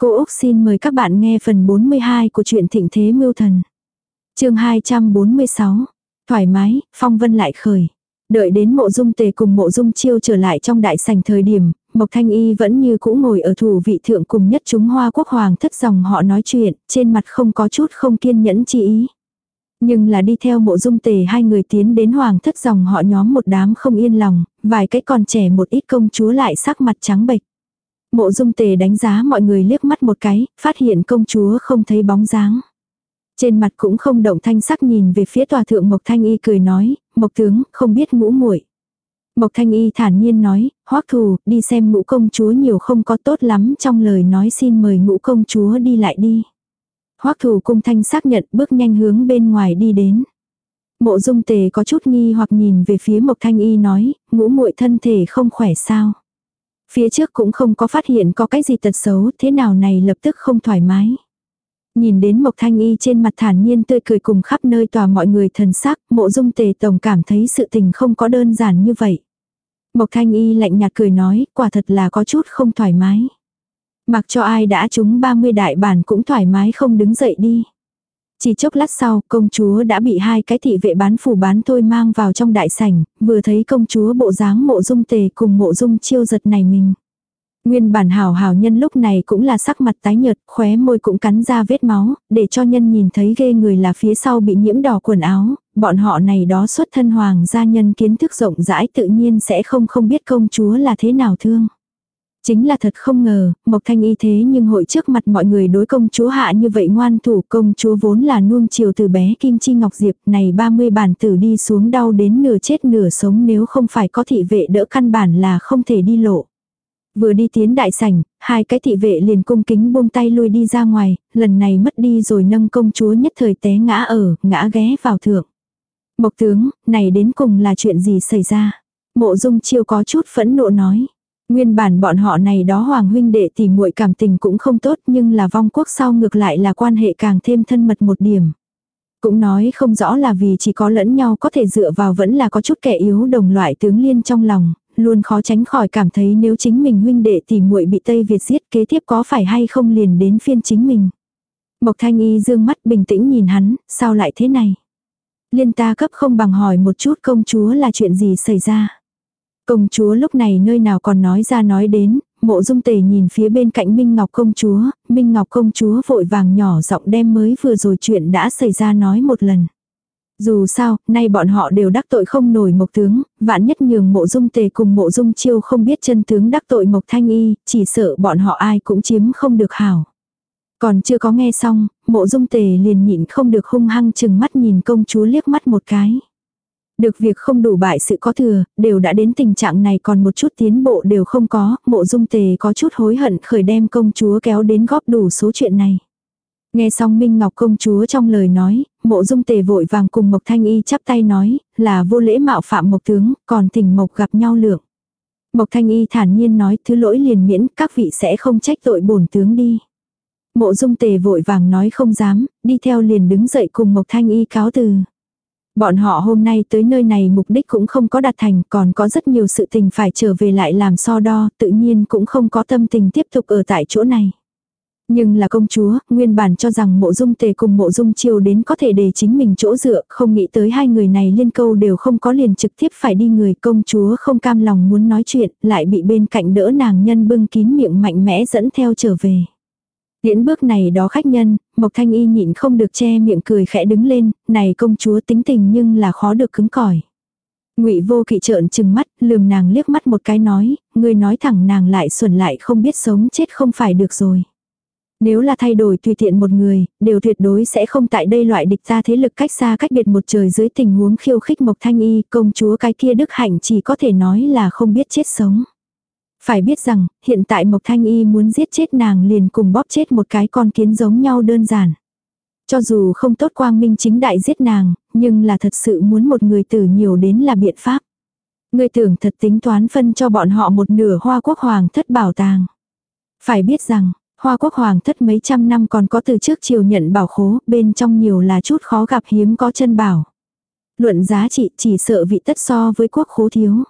Cô Úc xin mời các bạn nghe phần 42 của truyện Thịnh Thế Mưu Thần. chương 246. Thoải mái, phong vân lại khởi. Đợi đến mộ dung tề cùng mộ dung chiêu trở lại trong đại sảnh thời điểm, Mộc Thanh Y vẫn như cũ ngồi ở thủ vị thượng cùng nhất chúng hoa quốc hoàng thất dòng họ nói chuyện, trên mặt không có chút không kiên nhẫn chi ý. Nhưng là đi theo mộ dung tề hai người tiến đến hoàng thất dòng họ nhóm một đám không yên lòng, vài cái còn trẻ một ít công chúa lại sắc mặt trắng bệch. Mộ dung tề đánh giá mọi người liếc mắt một cái, phát hiện công chúa không thấy bóng dáng. Trên mặt cũng không động thanh sắc nhìn về phía tòa thượng Mộc Thanh Y cười nói, Mộc tướng, không biết ngũ muội Mộc Thanh Y thản nhiên nói, hoắc thù, đi xem ngũ công chúa nhiều không có tốt lắm trong lời nói xin mời ngũ công chúa đi lại đi. hoắc thù cung thanh xác nhận bước nhanh hướng bên ngoài đi đến. Mộ dung tề có chút nghi hoặc nhìn về phía Mộc Thanh Y nói, ngũ muội thân thể không khỏe sao. Phía trước cũng không có phát hiện có cái gì tật xấu, thế nào này lập tức không thoải mái. Nhìn đến Mộc Thanh Y trên mặt thản nhiên tươi cười cùng khắp nơi tòa mọi người thần sắc, mộ dung tề tổng cảm thấy sự tình không có đơn giản như vậy. Mộc Thanh Y lạnh nhạt cười nói, quả thật là có chút không thoải mái. Mặc cho ai đã trúng 30 đại bản cũng thoải mái không đứng dậy đi. Chỉ chốc lát sau, công chúa đã bị hai cái thị vệ bán phủ bán thôi mang vào trong đại sảnh, vừa thấy công chúa bộ dáng mộ dung tề cùng mộ dung chiêu giật này mình. Nguyên bản hảo hảo nhân lúc này cũng là sắc mặt tái nhợt, khóe môi cũng cắn ra vết máu, để cho nhân nhìn thấy ghê người là phía sau bị nhiễm đỏ quần áo, bọn họ này đó xuất thân hoàng gia nhân kiến thức rộng rãi tự nhiên sẽ không không biết công chúa là thế nào thương. Chính là thật không ngờ, Mộc Thanh Y thế nhưng hội trước mặt mọi người đối công chúa hạ như vậy ngoan thủ công chúa vốn là nuông chiều từ bé Kim Chi Ngọc Diệp này 30 bản tử đi xuống đau đến nửa chết nửa sống nếu không phải có thị vệ đỡ căn bản là không thể đi lộ. Vừa đi tiến đại sảnh, hai cái thị vệ liền cung kính buông tay lui đi ra ngoài, lần này mất đi rồi nâng công chúa nhất thời té ngã ở, ngã ghé vào thượng. Mộc tướng, này đến cùng là chuyện gì xảy ra? Mộ dung chiêu có chút phẫn nộ nói. Nguyên bản bọn họ này đó hoàng huynh đệ thì muội cảm tình cũng không tốt nhưng là vong quốc sau ngược lại là quan hệ càng thêm thân mật một điểm. Cũng nói không rõ là vì chỉ có lẫn nhau có thể dựa vào vẫn là có chút kẻ yếu đồng loại tướng liên trong lòng, luôn khó tránh khỏi cảm thấy nếu chính mình huynh đệ thì muội bị Tây Việt giết kế tiếp có phải hay không liền đến phiên chính mình. Mộc Thanh Y dương mắt bình tĩnh nhìn hắn, sao lại thế này? Liên ta cấp không bằng hỏi một chút công chúa là chuyện gì xảy ra. Công chúa lúc này nơi nào còn nói ra nói đến, mộ dung tề nhìn phía bên cạnh Minh Ngọc công chúa, Minh Ngọc công chúa vội vàng nhỏ giọng đem mới vừa rồi chuyện đã xảy ra nói một lần. Dù sao, nay bọn họ đều đắc tội không nổi mộc tướng, vạn nhất nhường mộ dung tề cùng mộ dung chiêu không biết chân tướng đắc tội mộc thanh y, chỉ sợ bọn họ ai cũng chiếm không được hảo. Còn chưa có nghe xong, mộ dung tề liền nhịn không được hung hăng chừng mắt nhìn công chúa liếc mắt một cái. Được việc không đủ bại sự có thừa, đều đã đến tình trạng này còn một chút tiến bộ đều không có, mộ dung tề có chút hối hận khởi đem công chúa kéo đến góp đủ số chuyện này. Nghe xong Minh Ngọc công chúa trong lời nói, mộ dung tề vội vàng cùng Mộc Thanh Y chắp tay nói, là vô lễ mạo phạm Mộc tướng, còn tình Mộc gặp nhau lượng. Mộc Thanh Y thản nhiên nói thứ lỗi liền miễn, các vị sẽ không trách tội bổn tướng đi. Mộ dung tề vội vàng nói không dám, đi theo liền đứng dậy cùng Mộc Thanh Y cáo từ. Bọn họ hôm nay tới nơi này mục đích cũng không có đạt thành, còn có rất nhiều sự tình phải trở về lại làm so đo, tự nhiên cũng không có tâm tình tiếp tục ở tại chỗ này. Nhưng là công chúa, nguyên bản cho rằng mộ dung tề cùng mộ dung chiêu đến có thể để chính mình chỗ dựa, không nghĩ tới hai người này liên câu đều không có liền trực tiếp phải đi người công chúa không cam lòng muốn nói chuyện, lại bị bên cạnh đỡ nàng nhân bưng kín miệng mạnh mẽ dẫn theo trở về. Điễn bước này đó khách nhân, Mộc Thanh Y nhịn không được che miệng cười khẽ đứng lên, này công chúa tính tình nhưng là khó được cứng cỏi. Ngụy Vô Kỵ trợn trừng mắt, lườm nàng liếc mắt một cái nói, Ngươi nói thẳng nàng lại xuẩn lại không biết sống chết không phải được rồi. Nếu là thay đổi tùy tiện một người, đều tuyệt đối sẽ không tại đây loại địch ra thế lực cách xa cách biệt một trời dưới tình huống khiêu khích Mộc Thanh Y, công chúa cái kia đức hạnh chỉ có thể nói là không biết chết sống. Phải biết rằng, hiện tại Mộc Thanh Y muốn giết chết nàng liền cùng bóp chết một cái con kiến giống nhau đơn giản. Cho dù không tốt quang minh chính đại giết nàng, nhưng là thật sự muốn một người tử nhiều đến là biện pháp. Người tưởng thật tính toán phân cho bọn họ một nửa hoa quốc hoàng thất bảo tàng. Phải biết rằng, hoa quốc hoàng thất mấy trăm năm còn có từ trước triều nhận bảo khố, bên trong nhiều là chút khó gặp hiếm có chân bảo. Luận giá trị chỉ sợ vị tất so với quốc khố thiếu.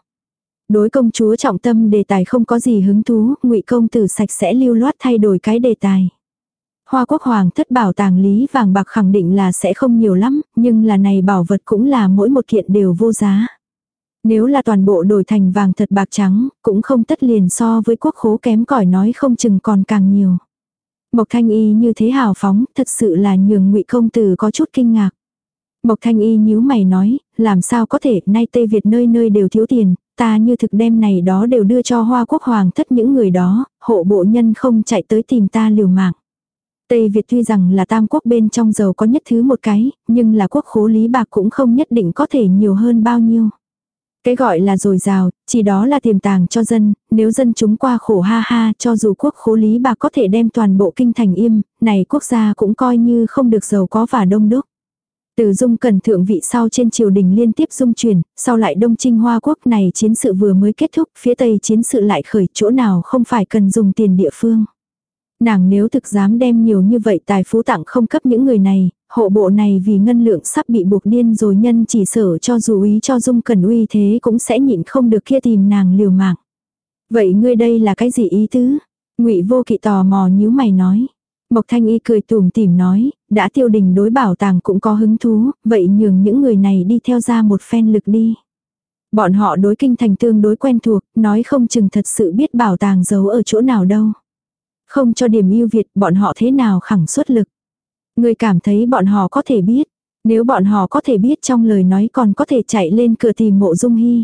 Đối công chúa trọng tâm đề tài không có gì hứng thú, ngụy công tử sạch sẽ lưu loát thay đổi cái đề tài. Hoa quốc hoàng thất bảo tàng lý vàng bạc khẳng định là sẽ không nhiều lắm, nhưng là này bảo vật cũng là mỗi một kiện đều vô giá. Nếu là toàn bộ đổi thành vàng thật bạc trắng, cũng không tất liền so với quốc khố kém cỏi nói không chừng còn càng nhiều. Mộc thanh y như thế hào phóng, thật sự là nhường ngụy công tử có chút kinh ngạc. Mộc thanh y nhíu mày nói, làm sao có thể, nay Tây Việt nơi nơi đều thiếu tiền, ta như thực đem này đó đều đưa cho hoa quốc hoàng thất những người đó, hộ bộ nhân không chạy tới tìm ta liều mạng. Tây Việt tuy rằng là tam quốc bên trong giàu có nhất thứ một cái, nhưng là quốc khố lý bạc cũng không nhất định có thể nhiều hơn bao nhiêu. Cái gọi là dồi dào, chỉ đó là tiềm tàng cho dân, nếu dân chúng qua khổ ha ha cho dù quốc khố lý bạc có thể đem toàn bộ kinh thành im, này quốc gia cũng coi như không được giàu có và đông đúc. Từ dung cần thượng vị sau trên triều đình liên tiếp dung chuyển, sau lại đông trinh hoa quốc này chiến sự vừa mới kết thúc, phía tây chiến sự lại khởi chỗ nào không phải cần dùng tiền địa phương. Nàng nếu thực dám đem nhiều như vậy tài phú tặng không cấp những người này, hộ bộ này vì ngân lượng sắp bị buộc điên rồi nhân chỉ sở cho dù ý cho dung cần uy thế cũng sẽ nhịn không được kia tìm nàng liều mạng. Vậy ngươi đây là cái gì ý tứ? ngụy vô kỵ tò mò nhíu mày nói. Mộc Thanh Y cười tủm tỉm nói, đã tiêu đình đối bảo tàng cũng có hứng thú, vậy nhường những người này đi theo ra một phen lực đi. Bọn họ đối kinh thành tương đối quen thuộc, nói không chừng thật sự biết bảo tàng giấu ở chỗ nào đâu. Không cho điểm ưu việt bọn họ thế nào khẳng suất lực. Người cảm thấy bọn họ có thể biết. Nếu bọn họ có thể biết trong lời nói còn có thể chạy lên cửa tìm mộ dung hy.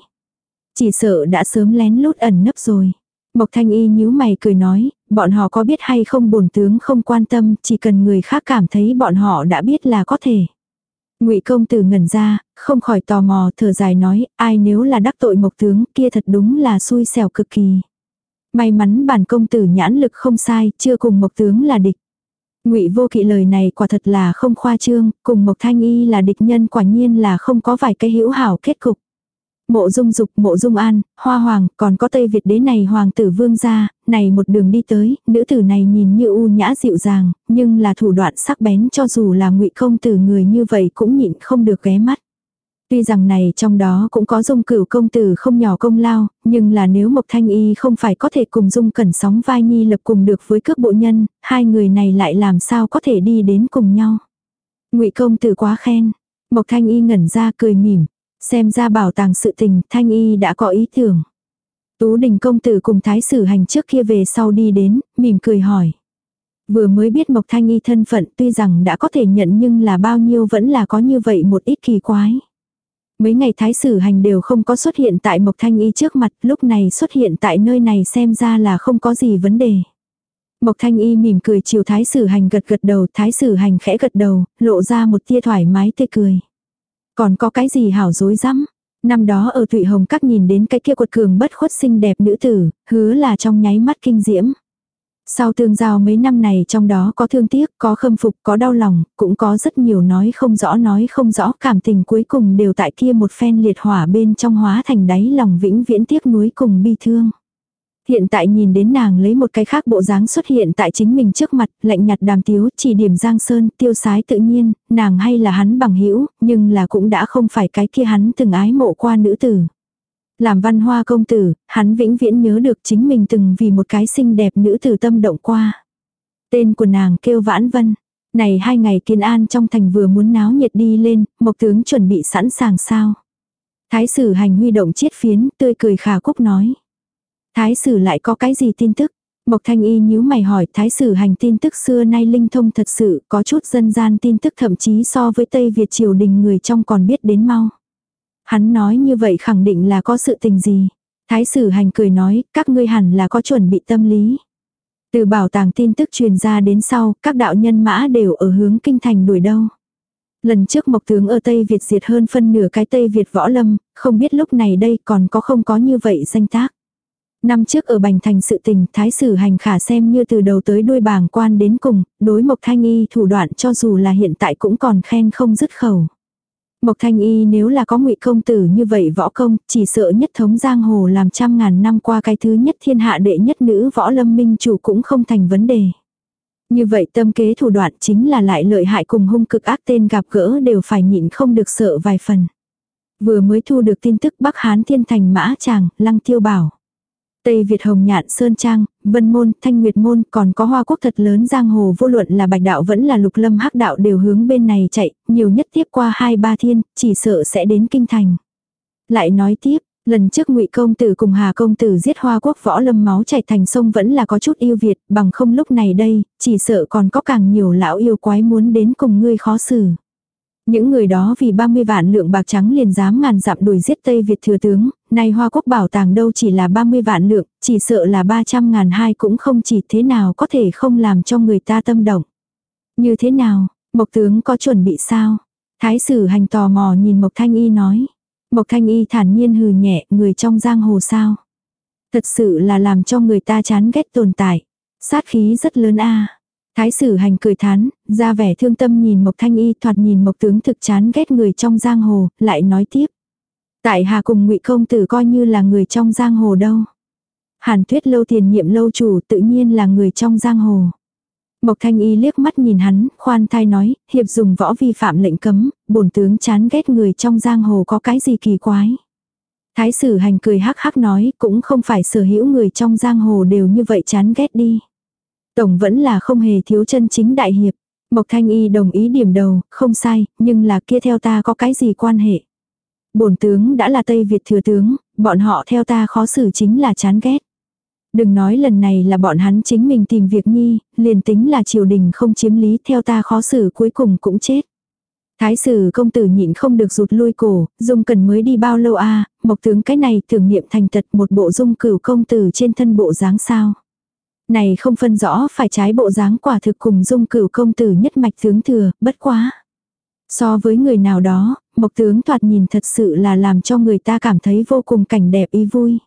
Chỉ sợ đã sớm lén lút ẩn nấp rồi. Mộc thanh y nhíu mày cười nói, bọn họ có biết hay không bổn tướng không quan tâm, chỉ cần người khác cảm thấy bọn họ đã biết là có thể. Ngụy công tử ngẩn ra, không khỏi tò mò thở dài nói, ai nếu là đắc tội mộc tướng kia thật đúng là xui xẻo cực kỳ. May mắn bản công tử nhãn lực không sai, chưa cùng mộc tướng là địch. Ngụy Vô Kỵ lời này quả thật là không khoa trương, cùng Mộc Thanh Y là địch nhân quả nhiên là không có vài cái hữu hảo kết cục. Mộ Dung Dục, Mộ Dung An, Hoa Hoàng, còn có Tây Việt đế này hoàng tử vương gia, này một đường đi tới, nữ tử này nhìn như u nhã dịu dàng, nhưng là thủ đoạn sắc bén cho dù là Ngụy công tử người như vậy cũng nhịn không được ghé mắt. Tuy rằng này trong đó cũng có dung cửu công tử không nhỏ công lao, nhưng là nếu Mộc Thanh Y không phải có thể cùng dung cẩn sóng vai nhi lập cùng được với cước bộ nhân, hai người này lại làm sao có thể đi đến cùng nhau. ngụy công tử quá khen. Mộc Thanh Y ngẩn ra cười mỉm. Xem ra bảo tàng sự tình, Thanh Y đã có ý tưởng. Tú đình công tử cùng thái sử hành trước kia về sau đi đến, mỉm cười hỏi. Vừa mới biết Mộc Thanh Y thân phận tuy rằng đã có thể nhận nhưng là bao nhiêu vẫn là có như vậy một ít kỳ quái. Mấy ngày thái sử hành đều không có xuất hiện tại Mộc Thanh Y trước mặt, lúc này xuất hiện tại nơi này xem ra là không có gì vấn đề. Mộc Thanh Y mỉm cười chiều thái sử hành gật gật đầu, thái sử hành khẽ gật đầu, lộ ra một tia thoải mái tươi cười. Còn có cái gì hảo dối rắm Năm đó ở Thụy Hồng Các nhìn đến cái kia quật cường bất khuất xinh đẹp nữ tử, hứa là trong nháy mắt kinh diễm. Sau tương giao mấy năm này trong đó có thương tiếc, có khâm phục, có đau lòng, cũng có rất nhiều nói không rõ nói không rõ cảm tình cuối cùng đều tại kia một phen liệt hỏa bên trong hóa thành đáy lòng vĩnh viễn tiếc nuối cùng bi thương. Hiện tại nhìn đến nàng lấy một cái khác bộ dáng xuất hiện tại chính mình trước mặt, lạnh nhạt đàm tiếu, chỉ điểm giang sơn, tiêu sái tự nhiên, nàng hay là hắn bằng hữu nhưng là cũng đã không phải cái kia hắn từng ái mộ qua nữ tử. Làm văn hoa công tử, hắn vĩnh viễn nhớ được chính mình từng vì một cái xinh đẹp nữ tử tâm động qua. Tên của nàng kêu Vãn Vân. Này hai ngày kiên an trong thành vừa muốn náo nhiệt đi lên, mộc tướng chuẩn bị sẵn sàng sao. Thái sử hành huy động chiết phiến, tươi cười khả cúc nói. Thái sử lại có cái gì tin tức? Mộc thanh y nhíu mày hỏi thái sử hành tin tức xưa nay linh thông thật sự có chút dân gian tin tức thậm chí so với Tây Việt triều đình người trong còn biết đến mau. Hắn nói như vậy khẳng định là có sự tình gì. Thái sử hành cười nói, các ngươi hẳn là có chuẩn bị tâm lý. Từ bảo tàng tin tức truyền ra đến sau, các đạo nhân mã đều ở hướng kinh thành đuổi đâu. Lần trước mộc tướng ở Tây Việt diệt hơn phân nửa cái Tây Việt võ lâm, không biết lúc này đây còn có không có như vậy danh tác. Năm trước ở Bành Thành sự tình, thái sử hành khả xem như từ đầu tới đuôi bảng quan đến cùng, đối Mộc Thanh Y thủ đoạn cho dù là hiện tại cũng còn khen không dứt khẩu. Mộc Thanh Y nếu là có ngụy công tử như vậy võ công, chỉ sợ nhất thống giang hồ làm trăm ngàn năm qua cái thứ nhất thiên hạ đệ nhất nữ võ lâm minh chủ cũng không thành vấn đề. Như vậy tâm kế thủ đoạn chính là lại lợi hại cùng hung cực ác tên gặp gỡ đều phải nhịn không được sợ vài phần. Vừa mới thu được tin tức Bắc Hán Thiên Thành Mã Tràng, Lăng Tiêu Bảo. Tây Việt Hồng Nhạn Sơn Trang, Vân Môn, Thanh Nguyệt Môn còn có hoa quốc thật lớn giang hồ vô luận là bạch đạo vẫn là lục lâm hắc đạo đều hướng bên này chạy, nhiều nhất tiếp qua hai ba thiên, chỉ sợ sẽ đến kinh thành. Lại nói tiếp, lần trước ngụy công tử cùng hà công tử giết hoa quốc võ lâm máu chảy thành sông vẫn là có chút yêu Việt, bằng không lúc này đây, chỉ sợ còn có càng nhiều lão yêu quái muốn đến cùng ngươi khó xử. Những người đó vì 30 vạn lượng bạc trắng liền dám ngàn dặm đuổi giết Tây Việt thừa tướng, nay Hoa Quốc bảo tàng đâu chỉ là 30 vạn lượng, chỉ sợ là 300 ngàn hai cũng không chỉ thế nào có thể không làm cho người ta tâm động. Như thế nào, Mộc tướng có chuẩn bị sao? Thái sử hành tò mò nhìn Mộc Thanh Y nói. Mộc Thanh Y thản nhiên hừ nhẹ, người trong giang hồ sao? Thật sự là làm cho người ta chán ghét tồn tại. Sát khí rất lớn a Thái sử hành cười thán, ra vẻ thương tâm nhìn Mộc Thanh Y thoạt nhìn Mộc tướng thực chán ghét người trong giang hồ, lại nói tiếp. Tại Hà cùng ngụy công tử coi như là người trong giang hồ đâu. Hàn tuyết lâu tiền nhiệm lâu chủ tự nhiên là người trong giang hồ. Mộc Thanh Y liếc mắt nhìn hắn, khoan thai nói, hiệp dùng võ vi phạm lệnh cấm, bổn tướng chán ghét người trong giang hồ có cái gì kỳ quái. Thái sử hành cười hắc hắc nói, cũng không phải sở hữu người trong giang hồ đều như vậy chán ghét đi. Tổng vẫn là không hề thiếu chân chính đại hiệp. Mộc Thanh Y đồng ý điểm đầu, không sai, nhưng là kia theo ta có cái gì quan hệ. Bổn tướng đã là Tây Việt thừa tướng, bọn họ theo ta khó xử chính là chán ghét. Đừng nói lần này là bọn hắn chính mình tìm việc nhi, liền tính là triều đình không chiếm lý theo ta khó xử cuối cùng cũng chết. Thái sử công tử nhịn không được rụt lui cổ, dung cần mới đi bao lâu a mộc tướng cái này tưởng niệm thành thật một bộ dung cửu công tử trên thân bộ dáng sao. Này không phân rõ phải trái bộ dáng quả thực cùng dung cửu công tử nhất mạch tướng thừa, bất quá. So với người nào đó, mộc tướng thoạt nhìn thật sự là làm cho người ta cảm thấy vô cùng cảnh đẹp ý vui.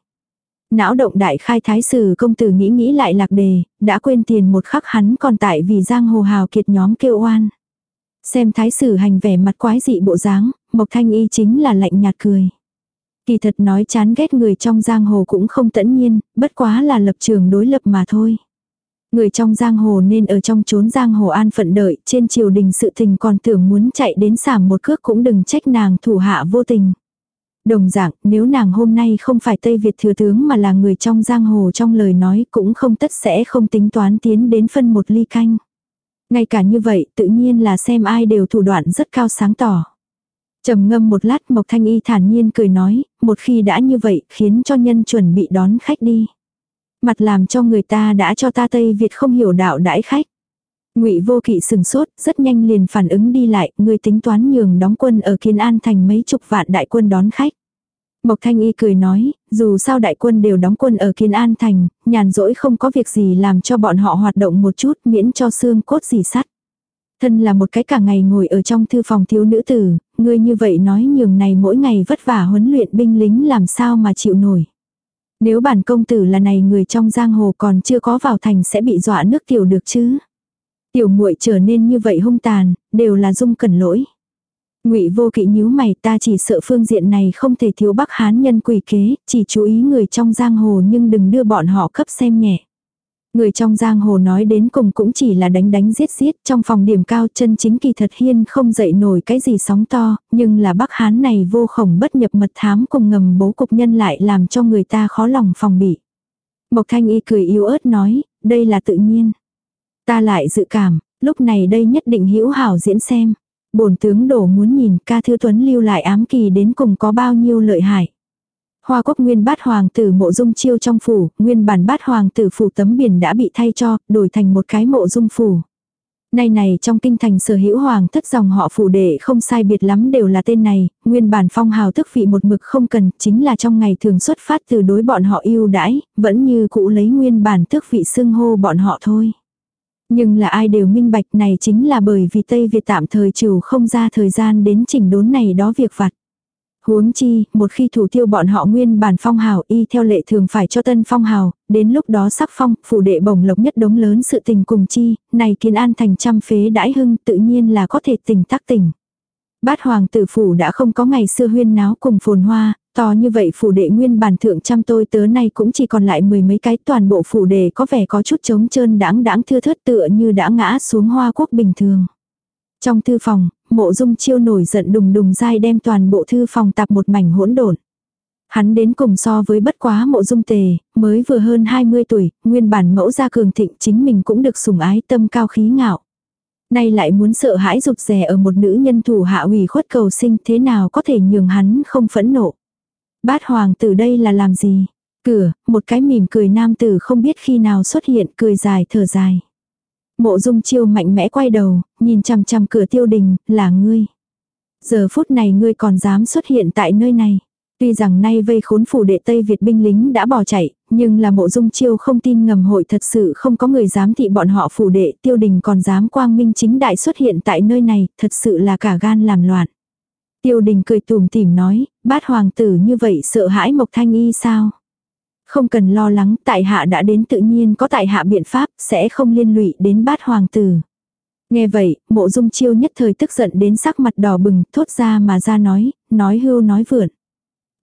Não động đại khai thái sử công tử nghĩ nghĩ lại lạc đề, đã quên tiền một khắc hắn còn tại vì giang hồ hào kiệt nhóm kêu oan. Xem thái sử hành vẻ mặt quái dị bộ dáng, mộc thanh y chính là lạnh nhạt cười. Kỳ thật nói chán ghét người trong giang hồ cũng không tẫn nhiên, bất quá là lập trường đối lập mà thôi. Người trong giang hồ nên ở trong chốn giang hồ an phận đợi, trên triều đình sự tình còn tưởng muốn chạy đến sảm một cước cũng đừng trách nàng thủ hạ vô tình. Đồng dạng, nếu nàng hôm nay không phải Tây Việt thừa tướng mà là người trong giang hồ trong lời nói cũng không tất sẽ không tính toán tiến đến phân một ly canh. Ngay cả như vậy, tự nhiên là xem ai đều thủ đoạn rất cao sáng tỏ trầm ngâm một lát Mộc Thanh Y thản nhiên cười nói, một khi đã như vậy khiến cho nhân chuẩn bị đón khách đi. Mặt làm cho người ta đã cho ta Tây Việt không hiểu đạo đãi khách. Ngụy Vô Kỵ sừng sốt, rất nhanh liền phản ứng đi lại, người tính toán nhường đóng quân ở kiên An thành mấy chục vạn đại quân đón khách. Mộc Thanh Y cười nói, dù sao đại quân đều đóng quân ở kiên An thành, nhàn rỗi không có việc gì làm cho bọn họ hoạt động một chút miễn cho xương cốt gì sắt. Thân là một cái cả ngày ngồi ở trong thư phòng thiếu nữ tử, ngươi như vậy nói nhường này mỗi ngày vất vả huấn luyện binh lính làm sao mà chịu nổi. Nếu bản công tử là này người trong giang hồ còn chưa có vào thành sẽ bị dọa nước tiểu được chứ. Tiểu muội trở nên như vậy hung tàn, đều là dung cẩn lỗi. Ngụy Vô Kỵ nhíu mày, ta chỉ sợ phương diện này không thể thiếu Bắc Hán nhân quỷ kế, chỉ chú ý người trong giang hồ nhưng đừng đưa bọn họ cấp xem nhẹ. Người trong giang hồ nói đến cùng cũng chỉ là đánh đánh giết giết trong phòng điểm cao chân chính kỳ thật hiên không dậy nổi cái gì sóng to, nhưng là Bắc Hán này vô khổng bất nhập mật thám cùng ngầm bố cục nhân lại làm cho người ta khó lòng phòng bị. Mộc Thanh Y cười yếu ớt nói, đây là tự nhiên. Ta lại dự cảm, lúc này đây nhất định hữu hảo diễn xem. bổn tướng đổ muốn nhìn ca thư tuấn lưu lại ám kỳ đến cùng có bao nhiêu lợi hại. Hoa quốc nguyên bát hoàng tử mộ dung chiêu trong phủ, nguyên bản bát hoàng tử phủ tấm biển đã bị thay cho, đổi thành một cái mộ dung phủ. Nay này trong kinh thành sở hữu hoàng thất dòng họ phủ đệ không sai biệt lắm đều là tên này, nguyên bản phong hào thức vị một mực không cần, chính là trong ngày thường xuất phát từ đối bọn họ yêu đãi, vẫn như cũ lấy nguyên bản thức vị xưng hô bọn họ thôi. Nhưng là ai đều minh bạch này chính là bởi vì Tây Việt tạm thời trừ không ra thời gian đến chỉnh đốn này đó việc vặt. Huống chi, một khi thủ tiêu bọn họ nguyên bản phong hào y theo lệ thường phải cho tân phong hào, đến lúc đó sắc phong, phủ đệ bổng lộc nhất đống lớn sự tình cùng chi, này kiến an thành trăm phế đãi hưng tự nhiên là có thể tình tác tình. Bát hoàng tử phủ đã không có ngày xưa huyên náo cùng phồn hoa, to như vậy phủ đệ nguyên bản thượng trăm tôi tớ này cũng chỉ còn lại mười mấy cái toàn bộ phủ đệ có vẻ có chút trống trơn đãng đãng thưa thớt tựa như đã ngã xuống hoa quốc bình thường. Trong thư phòng, mộ dung chiêu nổi giận đùng đùng dai đem toàn bộ thư phòng tạp một mảnh hỗn độn. Hắn đến cùng so với bất quá mộ dung tề, mới vừa hơn 20 tuổi, nguyên bản mẫu gia cường thịnh chính mình cũng được sủng ái tâm cao khí ngạo. Nay lại muốn sợ hãi rụt rè ở một nữ nhân thủ hạ ủy khuất cầu sinh thế nào có thể nhường hắn không phẫn nộ. Bát hoàng tử đây là làm gì? Cửa, một cái mỉm cười nam tử không biết khi nào xuất hiện cười dài thở dài. Mộ dung chiêu mạnh mẽ quay đầu, nhìn chằm chằm cửa tiêu đình, là ngươi. Giờ phút này ngươi còn dám xuất hiện tại nơi này. Tuy rằng nay vây khốn phủ đệ Tây Việt binh lính đã bỏ chạy, nhưng là mộ dung chiêu không tin ngầm hội thật sự không có người dám thị bọn họ phủ đệ tiêu đình còn dám quang minh chính đại xuất hiện tại nơi này, thật sự là cả gan làm loạn. Tiêu đình cười tùm tìm nói, bát hoàng tử như vậy sợ hãi Mộc Thanh Y sao? Không cần lo lắng, tại hạ đã đến tự nhiên có tại hạ biện pháp, sẽ không liên lụy đến bát hoàng tử. Nghe vậy, mộ dung chiêu nhất thời tức giận đến sắc mặt đỏ bừng, thốt ra mà ra nói, nói hưu nói vượn.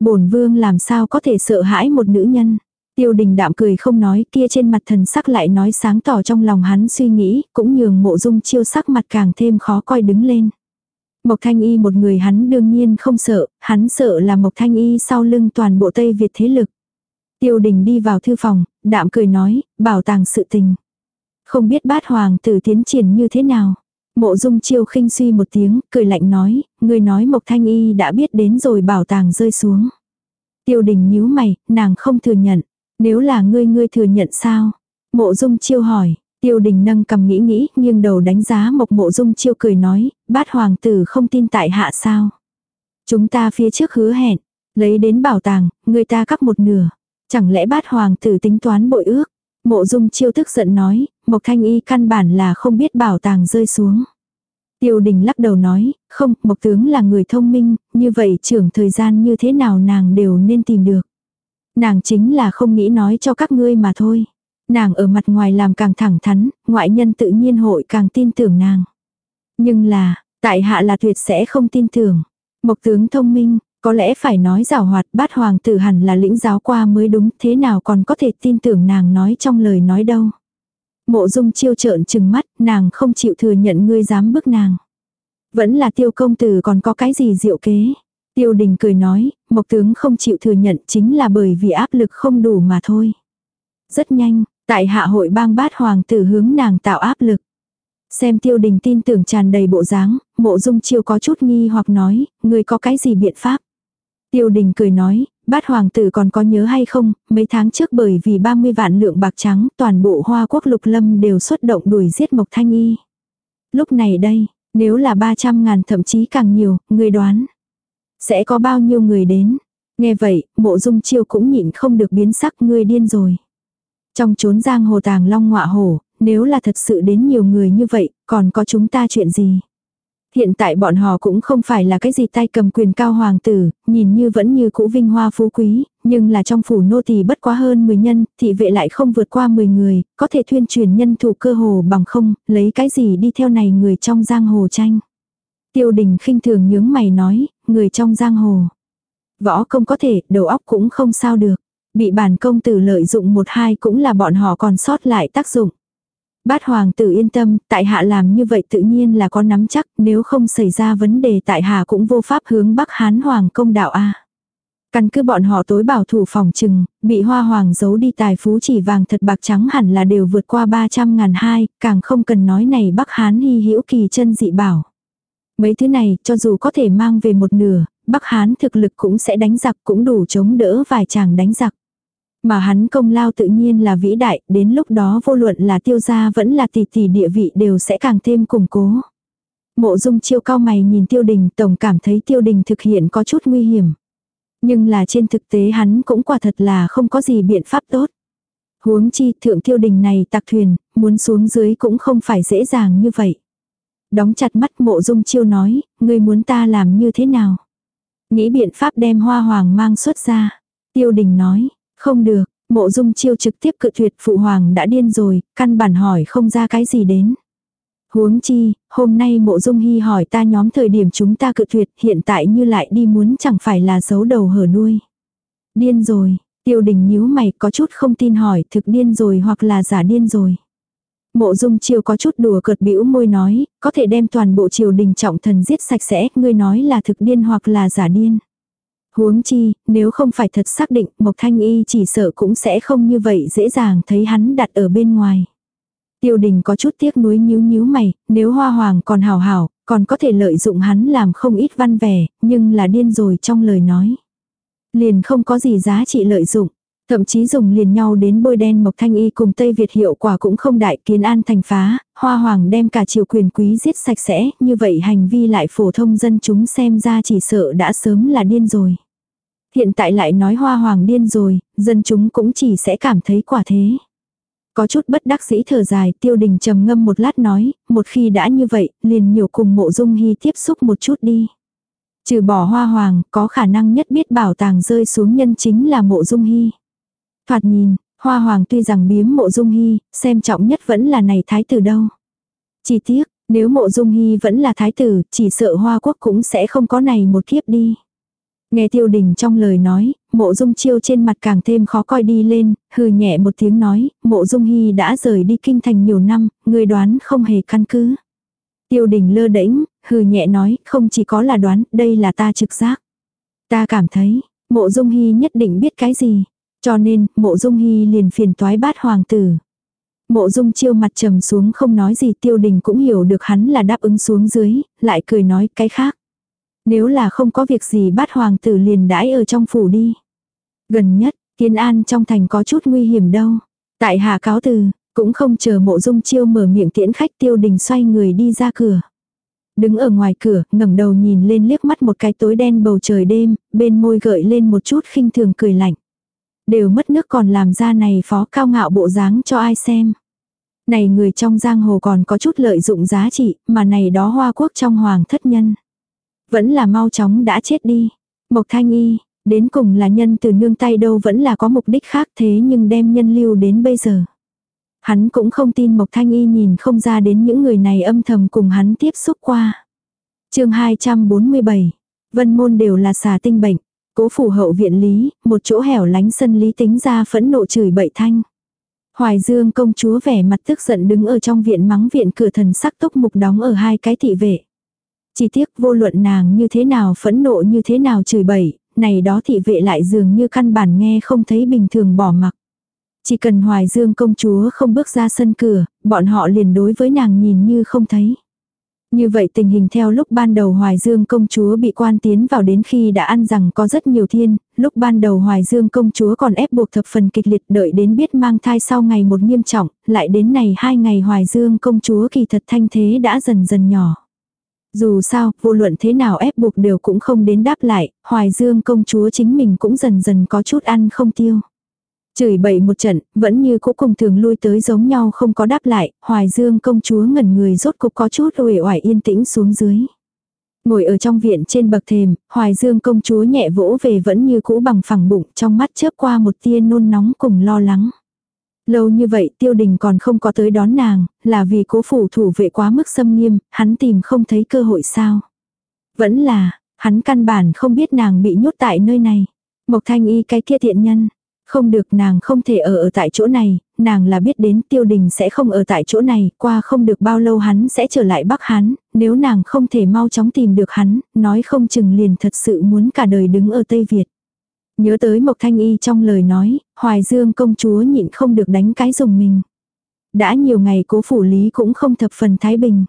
bổn vương làm sao có thể sợ hãi một nữ nhân. Tiêu đình đạm cười không nói kia trên mặt thần sắc lại nói sáng tỏ trong lòng hắn suy nghĩ, cũng nhường mộ dung chiêu sắc mặt càng thêm khó coi đứng lên. Mộc Thanh Y một người hắn đương nhiên không sợ, hắn sợ là Mộc Thanh Y sau lưng toàn bộ Tây Việt thế lực. Tiêu đình đi vào thư phòng, đạm cười nói, bảo tàng sự tình. Không biết bát hoàng tử tiến triển như thế nào. Mộ dung chiêu khinh suy một tiếng, cười lạnh nói, người nói Mộc Thanh Y đã biết đến rồi bảo tàng rơi xuống. Tiêu đình nhíu mày, nàng không thừa nhận. Nếu là ngươi ngươi thừa nhận sao? Mộ dung chiêu hỏi, tiêu đình nâng cầm nghĩ nghĩ, nghiêng đầu đánh giá mộc mộ dung chiêu cười nói, bát hoàng tử không tin tại hạ sao? Chúng ta phía trước hứa hẹn, lấy đến bảo tàng, người ta cắt một nửa. Chẳng lẽ bát hoàng tử tính toán bội ước? Mộ dung chiêu tức giận nói, Mộc Thanh Y căn bản là không biết bảo tàng rơi xuống. Tiêu đình lắc đầu nói, không, Mộc tướng là người thông minh, như vậy trưởng thời gian như thế nào nàng đều nên tìm được. Nàng chính là không nghĩ nói cho các ngươi mà thôi. Nàng ở mặt ngoài làm càng thẳng thắn, ngoại nhân tự nhiên hội càng tin tưởng nàng. Nhưng là, tại hạ là tuyệt sẽ không tin tưởng. Mộc tướng thông minh, có lẽ phải nói rào hoạt bát hoàng tử hẳn là lĩnh giáo qua mới đúng thế nào còn có thể tin tưởng nàng nói trong lời nói đâu. Mộ dung chiêu trợn chừng mắt, nàng không chịu thừa nhận ngươi dám bức nàng. Vẫn là tiêu công tử còn có cái gì diệu kế. Tiêu đình cười nói, mộc tướng không chịu thừa nhận chính là bởi vì áp lực không đủ mà thôi. Rất nhanh, tại hạ hội bang bát hoàng tử hướng nàng tạo áp lực. Xem tiêu đình tin tưởng tràn đầy bộ dáng, mộ dung chiêu có chút nghi hoặc nói, người có cái gì biện pháp. Tiêu đình cười nói, bát hoàng tử còn có nhớ hay không, mấy tháng trước bởi vì 30 vạn lượng bạc trắng, toàn bộ hoa quốc lục lâm đều xuất động đuổi giết Mộc Thanh Y. Lúc này đây, nếu là 300 ngàn thậm chí càng nhiều, người đoán. Sẽ có bao nhiêu người đến. Nghe vậy, mộ dung chiêu cũng nhịn không được biến sắc ngươi điên rồi. Trong chốn giang hồ tàng long ngọa hồ, nếu là thật sự đến nhiều người như vậy, còn có chúng ta chuyện gì? Hiện tại bọn họ cũng không phải là cái gì tay cầm quyền cao hoàng tử, nhìn như vẫn như cũ vinh hoa phú quý, nhưng là trong phủ nô tỳ bất quá hơn 10 nhân, thị vệ lại không vượt qua 10 người, có thể thuyên truyền nhân thủ cơ hồ bằng không, lấy cái gì đi theo này người trong giang hồ tranh. Tiêu đình khinh thường nhướng mày nói, người trong giang hồ. Võ công có thể, đầu óc cũng không sao được. Bị bản công tử lợi dụng một hai cũng là bọn họ còn sót lại tác dụng. Bát hoàng tử yên tâm, tại hạ làm như vậy tự nhiên là có nắm chắc, nếu không xảy ra vấn đề tại hạ cũng vô pháp hướng Bắc Hán hoàng công đạo a. Căn cứ bọn họ tối bảo thủ phòng trừng, bị hoa hoàng giấu đi tài phú chỉ vàng thật bạc trắng hẳn là đều vượt qua 300 ngàn hai, càng không cần nói này Bắc Hán hy hữu kỳ chân dị bảo. Mấy thứ này, cho dù có thể mang về một nửa, Bắc Hán thực lực cũng sẽ đánh giặc cũng đủ chống đỡ vài chàng đánh giặc. Mà hắn công lao tự nhiên là vĩ đại, đến lúc đó vô luận là tiêu gia vẫn là tỷ tỷ địa vị đều sẽ càng thêm củng cố. Mộ dung chiêu cao mày nhìn tiêu đình tổng cảm thấy tiêu đình thực hiện có chút nguy hiểm. Nhưng là trên thực tế hắn cũng quả thật là không có gì biện pháp tốt. Huống chi thượng tiêu đình này tạc thuyền, muốn xuống dưới cũng không phải dễ dàng như vậy. Đóng chặt mắt mộ dung chiêu nói, ngươi muốn ta làm như thế nào? Nghĩ biện pháp đem hoa hoàng mang xuất ra. Tiêu đình nói, không được, mộ dung chiêu trực tiếp cự tuyệt phụ hoàng đã điên rồi, căn bản hỏi không ra cái gì đến. Huống chi, hôm nay mộ dung hy hỏi ta nhóm thời điểm chúng ta cự tuyệt hiện tại như lại đi muốn chẳng phải là giấu đầu hở đuôi. Điên rồi, tiêu đình nhíu mày có chút không tin hỏi thực điên rồi hoặc là giả điên rồi. Mộ dung chiêu có chút đùa cợt bĩu môi nói, có thể đem toàn bộ triều đình trọng thần giết sạch sẽ, ngươi nói là thực điên hoặc là giả điên. Huống chi, nếu không phải thật xác định, Mộc Thanh Y chỉ sợ cũng sẽ không như vậy dễ dàng thấy hắn đặt ở bên ngoài. Tiêu đình có chút tiếc nuối nhíu nhíu mày, nếu hoa hoàng còn hào hảo, còn có thể lợi dụng hắn làm không ít văn vẻ, nhưng là điên rồi trong lời nói. Liền không có gì giá trị lợi dụng. Thậm chí dùng liền nhau đến bôi đen Mộc Thanh Y cùng Tây Việt hiệu quả cũng không đại kiến an thành phá, hoa hoàng đem cả triều quyền quý giết sạch sẽ, như vậy hành vi lại phổ thông dân chúng xem ra chỉ sợ đã sớm là điên rồi. Hiện tại lại nói hoa hoàng điên rồi, dân chúng cũng chỉ sẽ cảm thấy quả thế. Có chút bất đắc dĩ thở dài, tiêu đình trầm ngâm một lát nói, một khi đã như vậy, liền nhiều cùng mộ dung hy tiếp xúc một chút đi. Trừ bỏ hoa hoàng, có khả năng nhất biết bảo tàng rơi xuống nhân chính là mộ dung hy. Thoạt nhìn, hoa hoàng tuy rằng biếm mộ dung hy, xem trọng nhất vẫn là này thái tử đâu. Chỉ tiếc, nếu mộ dung hy vẫn là thái tử, chỉ sợ hoa quốc cũng sẽ không có này một kiếp đi. Nghe tiêu đình trong lời nói, mộ dung chiêu trên mặt càng thêm khó coi đi lên, hừ nhẹ một tiếng nói, mộ dung hy đã rời đi kinh thành nhiều năm, người đoán không hề căn cứ. Tiêu đình lơ đễnh, hừ nhẹ nói, không chỉ có là đoán, đây là ta trực giác. Ta cảm thấy, mộ dung hy nhất định biết cái gì. Cho nên, mộ dung hy liền phiền toái bát hoàng tử. Mộ dung chiêu mặt trầm xuống không nói gì tiêu đình cũng hiểu được hắn là đáp ứng xuống dưới, lại cười nói cái khác. Nếu là không có việc gì bát hoàng tử liền đãi ở trong phủ đi. Gần nhất, kiến an trong thành có chút nguy hiểm đâu. Tại hạ cáo từ, cũng không chờ mộ dung chiêu mở miệng tiễn khách tiêu đình xoay người đi ra cửa. Đứng ở ngoài cửa, ngẩng đầu nhìn lên liếc mắt một cái tối đen bầu trời đêm, bên môi gợi lên một chút khinh thường cười lạnh. Đều mất nước còn làm ra này phó cao ngạo bộ dáng cho ai xem. Này người trong giang hồ còn có chút lợi dụng giá trị, mà này đó hoa quốc trong hoàng thất nhân. Vẫn là mau chóng đã chết đi. Mộc thanh y, đến cùng là nhân từ nương tay đâu vẫn là có mục đích khác thế nhưng đem nhân lưu đến bây giờ. Hắn cũng không tin Mộc Thanh Y nhìn không ra đến những người này âm thầm cùng hắn tiếp xúc qua. chương 247. Vân môn đều là xà tinh bệnh. Cố phủ hậu viện lý, một chỗ hẻo lánh sân lý tính ra phẫn nộ chửi bậy thanh. Hoài Dương công chúa vẻ mặt tức giận đứng ở trong viện mắng viện cửa thần sắc tốc mục đóng ở hai cái thị vệ. Chỉ tiếc vô luận nàng như thế nào phẫn nộ như thế nào chửi bậy, này đó thị vệ lại dường như căn bản nghe không thấy bình thường bỏ mặc. Chỉ cần Hoài Dương công chúa không bước ra sân cửa, bọn họ liền đối với nàng nhìn như không thấy. Như vậy tình hình theo lúc ban đầu Hoài Dương công chúa bị quan tiến vào đến khi đã ăn rằng có rất nhiều thiên, lúc ban đầu Hoài Dương công chúa còn ép buộc thập phần kịch liệt đợi đến biết mang thai sau ngày một nghiêm trọng, lại đến này hai ngày Hoài Dương công chúa kỳ thật thanh thế đã dần dần nhỏ. Dù sao, vô luận thế nào ép buộc đều cũng không đến đáp lại, Hoài Dương công chúa chính mình cũng dần dần có chút ăn không tiêu. Chửi bậy một trận, vẫn như cũ cùng thường lui tới giống nhau không có đáp lại, Hoài Dương công chúa ngẩn người rốt cục có chút uể oải yên tĩnh xuống dưới. Ngồi ở trong viện trên bậc thềm, Hoài Dương công chúa nhẹ vỗ về vẫn như cũ bằng phẳng bụng, trong mắt chớp qua một tia nôn nóng cùng lo lắng. Lâu như vậy tiêu đình còn không có tới đón nàng, là vì cố phủ thủ vệ quá mức xâm nghiêm, hắn tìm không thấy cơ hội sao. Vẫn là, hắn căn bản không biết nàng bị nhốt tại nơi này. Mộc thanh y cái kia thiện nhân, không được nàng không thể ở ở tại chỗ này, nàng là biết đến tiêu đình sẽ không ở tại chỗ này, qua không được bao lâu hắn sẽ trở lại Bắc hắn nếu nàng không thể mau chóng tìm được hắn, nói không chừng liền thật sự muốn cả đời đứng ở Tây Việt. Nhớ tới Mộc Thanh Y trong lời nói, Hoài Dương công chúa nhịn không được đánh cái dùng mình. Đã nhiều ngày cố phủ lý cũng không thập phần thái bình.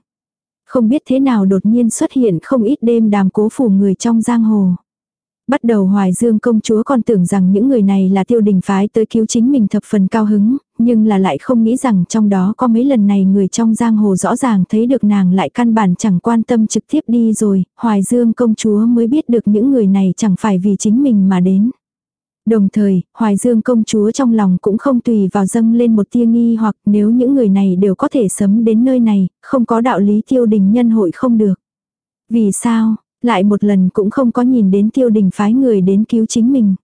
Không biết thế nào đột nhiên xuất hiện không ít đêm đàm cố phủ người trong giang hồ. Bắt đầu Hoài Dương công chúa còn tưởng rằng những người này là tiêu đình phái tới cứu chính mình thập phần cao hứng, nhưng là lại không nghĩ rằng trong đó có mấy lần này người trong giang hồ rõ ràng thấy được nàng lại căn bản chẳng quan tâm trực tiếp đi rồi, Hoài Dương công chúa mới biết được những người này chẳng phải vì chính mình mà đến. Đồng thời, Hoài Dương công chúa trong lòng cũng không tùy vào dâng lên một tia nghi hoặc nếu những người này đều có thể sấm đến nơi này, không có đạo lý tiêu đình nhân hội không được. Vì sao, lại một lần cũng không có nhìn đến tiêu đình phái người đến cứu chính mình.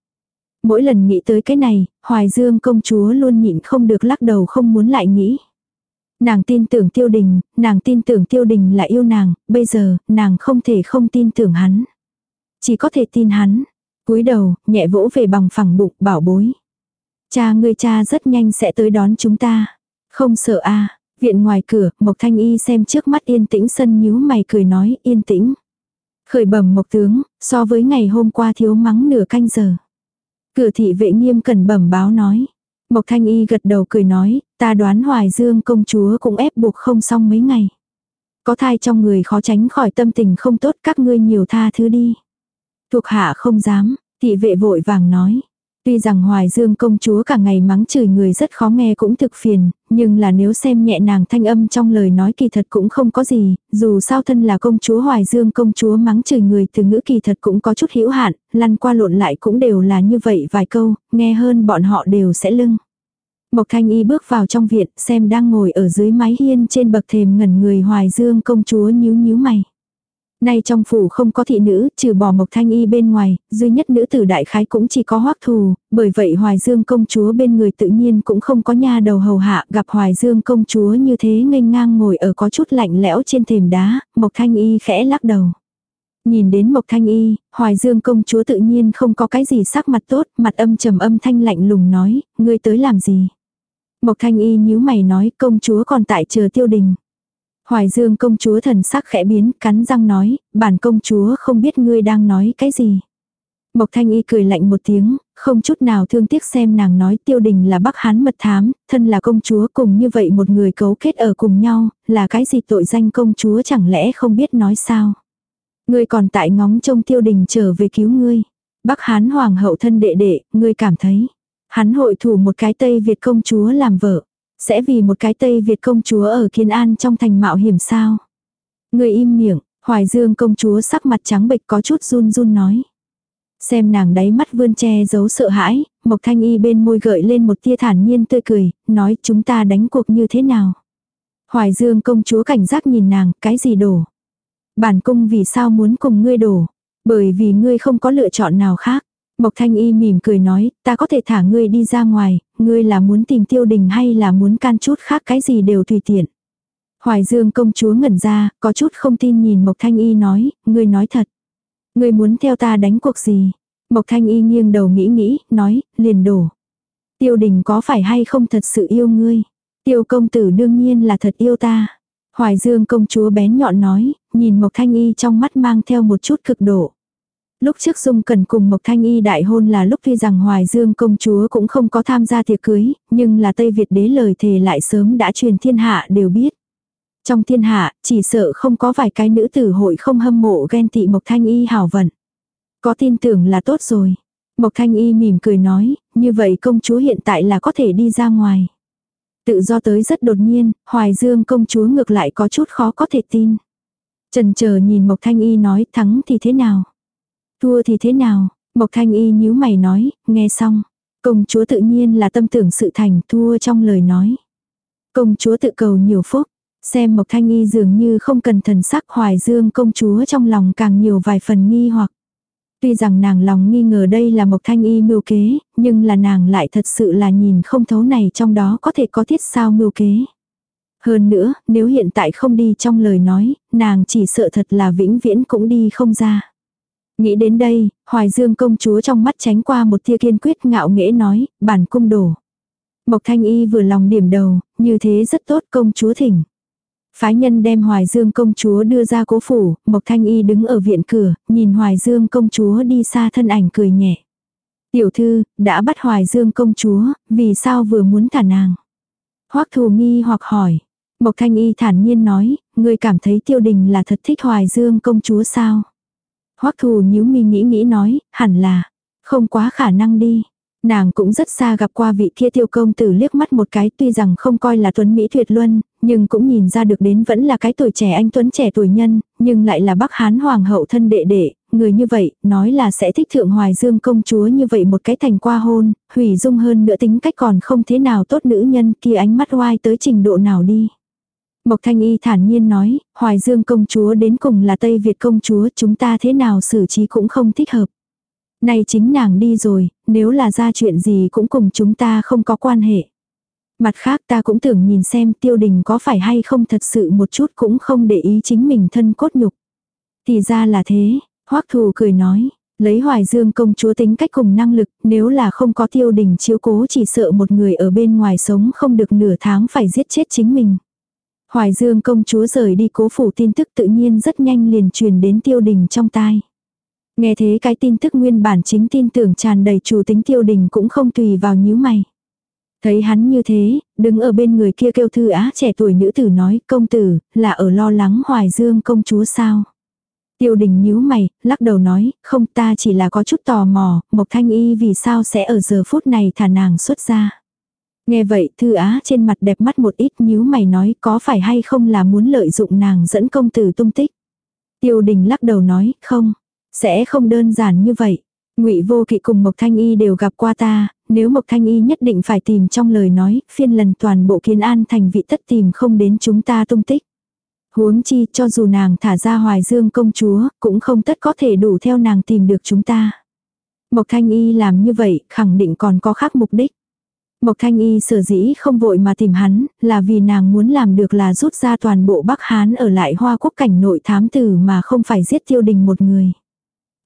Mỗi lần nghĩ tới cái này, Hoài Dương công chúa luôn nhịn không được lắc đầu không muốn lại nghĩ. Nàng tin tưởng tiêu đình, nàng tin tưởng tiêu đình là yêu nàng, bây giờ, nàng không thể không tin tưởng hắn. Chỉ có thể tin hắn. cúi đầu, nhẹ vỗ về bằng phẳng bụng, bảo bối. Cha ngươi cha rất nhanh sẽ tới đón chúng ta. Không sợ a Viện ngoài cửa, Mộc Thanh Y xem trước mắt yên tĩnh sân nhíu mày cười nói yên tĩnh. Khởi bẩm Mộc Tướng, so với ngày hôm qua thiếu mắng nửa canh giờ. Cửa thị vệ nghiêm cần bẩm báo nói. Mộc Thanh Y gật đầu cười nói, ta đoán Hoài Dương công chúa cũng ép buộc không xong mấy ngày. Có thai trong người khó tránh khỏi tâm tình không tốt các ngươi nhiều tha thứ đi. Thuộc hạ không dám, thị vệ vội vàng nói. Tuy rằng Hoài Dương công chúa cả ngày mắng chửi người rất khó nghe cũng thực phiền, nhưng là nếu xem nhẹ nàng thanh âm trong lời nói kỳ thật cũng không có gì, dù sao thân là công chúa Hoài Dương công chúa mắng chửi người từ ngữ kỳ thật cũng có chút hữu hạn, lăn qua lộn lại cũng đều là như vậy vài câu, nghe hơn bọn họ đều sẽ lưng. Mộc Thanh Y bước vào trong viện xem đang ngồi ở dưới mái hiên trên bậc thềm ngẩn người Hoài Dương công chúa nhíu nhíu mày. Nay trong phủ không có thị nữ, trừ bỏ Mộc Thanh Y bên ngoài, duy nhất nữ tử đại khái cũng chỉ có hoắc thù, bởi vậy Hoài Dương công chúa bên người tự nhiên cũng không có nha đầu hầu hạ, gặp Hoài Dương công chúa như thế nghênh ngang ngồi ở có chút lạnh lẽo trên thềm đá, Mộc Thanh Y khẽ lắc đầu. Nhìn đến Mộc Thanh Y, Hoài Dương công chúa tự nhiên không có cái gì sắc mặt tốt, mặt âm trầm âm thanh lạnh lùng nói, ngươi tới làm gì? Mộc Thanh Y nhíu mày nói công chúa còn tại chờ tiêu đình. Hoài Dương công chúa thần sắc khẽ biến, cắn răng nói, bản công chúa không biết ngươi đang nói cái gì. Mộc Thanh Y cười lạnh một tiếng, không chút nào thương tiếc xem nàng nói tiêu đình là bắc hán mật thám, thân là công chúa cùng như vậy một người cấu kết ở cùng nhau, là cái gì tội danh công chúa chẳng lẽ không biết nói sao. Ngươi còn tại ngóng trông tiêu đình trở về cứu ngươi. Bắc hán hoàng hậu thân đệ đệ, ngươi cảm thấy. Hắn hội thủ một cái Tây Việt công chúa làm vợ. Sẽ vì một cái Tây Việt công chúa ở Kiên An trong thành mạo hiểm sao? Người im miệng, Hoài Dương công chúa sắc mặt trắng bệch có chút run run nói. Xem nàng đáy mắt vươn che giấu sợ hãi, Mộc Thanh Y bên môi gợi lên một tia thản nhiên tươi cười, nói chúng ta đánh cuộc như thế nào. Hoài Dương công chúa cảnh giác nhìn nàng, cái gì đổ. Bản cung vì sao muốn cùng ngươi đổ, bởi vì ngươi không có lựa chọn nào khác. Mộc Thanh Y mỉm cười nói, ta có thể thả ngươi đi ra ngoài, ngươi là muốn tìm tiêu đình hay là muốn can chút khác cái gì đều tùy tiện. Hoài Dương công chúa ngẩn ra, có chút không tin nhìn Mộc Thanh Y nói, ngươi nói thật. Ngươi muốn theo ta đánh cuộc gì? Mộc Thanh Y nghiêng đầu nghĩ nghĩ, nói, liền đổ. Tiêu đình có phải hay không thật sự yêu ngươi? Tiêu công tử đương nhiên là thật yêu ta. Hoài Dương công chúa bén nhọn nói, nhìn Mộc Thanh Y trong mắt mang theo một chút cực độ. Lúc trước Dung Cần cùng Mộc Thanh Y đại hôn là lúc tuy rằng Hoài Dương công chúa cũng không có tham gia tiệc cưới, nhưng là Tây Việt đế lời thề lại sớm đã truyền thiên hạ đều biết. Trong thiên hạ, chỉ sợ không có vài cái nữ tử hội không hâm mộ ghen tị Mộc Thanh Y hảo vận. Có tin tưởng là tốt rồi. Mộc Thanh Y mỉm cười nói, như vậy công chúa hiện tại là có thể đi ra ngoài. Tự do tới rất đột nhiên, Hoài Dương công chúa ngược lại có chút khó có thể tin. Trần chờ nhìn Mộc Thanh Y nói thắng thì thế nào? Thua thì thế nào? Mộc Thanh Y nhíu mày nói, nghe xong. Công chúa tự nhiên là tâm tưởng sự thành thua trong lời nói. Công chúa tự cầu nhiều phúc. Xem Mộc Thanh Y dường như không cần thần sắc hoài dương công chúa trong lòng càng nhiều vài phần nghi hoặc. Tuy rằng nàng lòng nghi ngờ đây là Mộc Thanh Y mưu kế, nhưng là nàng lại thật sự là nhìn không thấu này trong đó có thể có thiết sao mưu kế. Hơn nữa, nếu hiện tại không đi trong lời nói, nàng chỉ sợ thật là vĩnh viễn cũng đi không ra. Nghĩ đến đây, Hoài Dương công chúa trong mắt tránh qua một tia kiên quyết ngạo nghễ nói, bản cung đổ. Mộc Thanh Y vừa lòng điểm đầu, như thế rất tốt công chúa thỉnh. Phái nhân đem Hoài Dương công chúa đưa ra cố phủ, Mộc Thanh Y đứng ở viện cửa, nhìn Hoài Dương công chúa đi xa thân ảnh cười nhẹ. Tiểu thư, đã bắt Hoài Dương công chúa, vì sao vừa muốn thả nàng? Hoắc thù nghi hoặc hỏi. Mộc Thanh Y thản nhiên nói, người cảm thấy tiêu đình là thật thích Hoài Dương công chúa sao? Hoắc thù nhíu mi nghĩ nghĩ nói, hẳn là, không quá khả năng đi. Nàng cũng rất xa gặp qua vị kia tiêu công tử liếc mắt một cái tuy rằng không coi là tuấn Mỹ tuyệt luân, nhưng cũng nhìn ra được đến vẫn là cái tuổi trẻ anh tuấn trẻ tuổi nhân, nhưng lại là bắc hán hoàng hậu thân đệ đệ, người như vậy, nói là sẽ thích thượng hoài dương công chúa như vậy một cái thành qua hôn, hủy dung hơn nữa tính cách còn không thế nào tốt nữ nhân kia ánh mắt oai tới trình độ nào đi. Mộc Thanh Y thản nhiên nói, Hoài Dương công chúa đến cùng là Tây Việt công chúa chúng ta thế nào xử trí cũng không thích hợp. Nay chính nàng đi rồi, nếu là ra chuyện gì cũng cùng chúng ta không có quan hệ. Mặt khác ta cũng tưởng nhìn xem tiêu đình có phải hay không thật sự một chút cũng không để ý chính mình thân cốt nhục. Thì ra là thế, hoắc thù cười nói, lấy hoài dương công chúa tính cách cùng năng lực, nếu là không có tiêu đình chiếu cố chỉ sợ một người ở bên ngoài sống không được nửa tháng phải giết chết chính mình. Hoài Dương công chúa rời đi cố phủ tin tức tự nhiên rất nhanh liền truyền đến tiêu đình trong tai. Nghe thế cái tin tức nguyên bản chính tin tưởng tràn đầy chủ tính tiêu đình cũng không tùy vào nhíu mày. Thấy hắn như thế, đứng ở bên người kia kêu thư á trẻ tuổi nữ tử nói công tử, là ở lo lắng Hoài Dương công chúa sao. Tiêu đình nhíu mày, lắc đầu nói, không ta chỉ là có chút tò mò, Mộc Thanh Y vì sao sẽ ở giờ phút này thả nàng xuất ra. Nghe vậy thư á trên mặt đẹp mắt một ít nhíu mày nói có phải hay không là muốn lợi dụng nàng dẫn công tử tung tích. Tiêu đình lắc đầu nói, không, sẽ không đơn giản như vậy. Ngụy Vô Kỵ cùng Mộc Thanh Y đều gặp qua ta, nếu Mộc Thanh Y nhất định phải tìm trong lời nói, phiên lần toàn bộ Kiến An thành vị tất tìm không đến chúng ta tung tích. Huống chi cho dù nàng thả ra Hoài Dương công chúa, cũng không tất có thể đủ theo nàng tìm được chúng ta. Mộc Thanh Y làm như vậy, khẳng định còn có khác mục đích. Mộc Thanh Y sở dĩ không vội mà tìm hắn, là vì nàng muốn làm được là rút ra toàn bộ Bắc Hán ở lại hoa quốc cảnh nội thám tử mà không phải giết tiêu đình một người.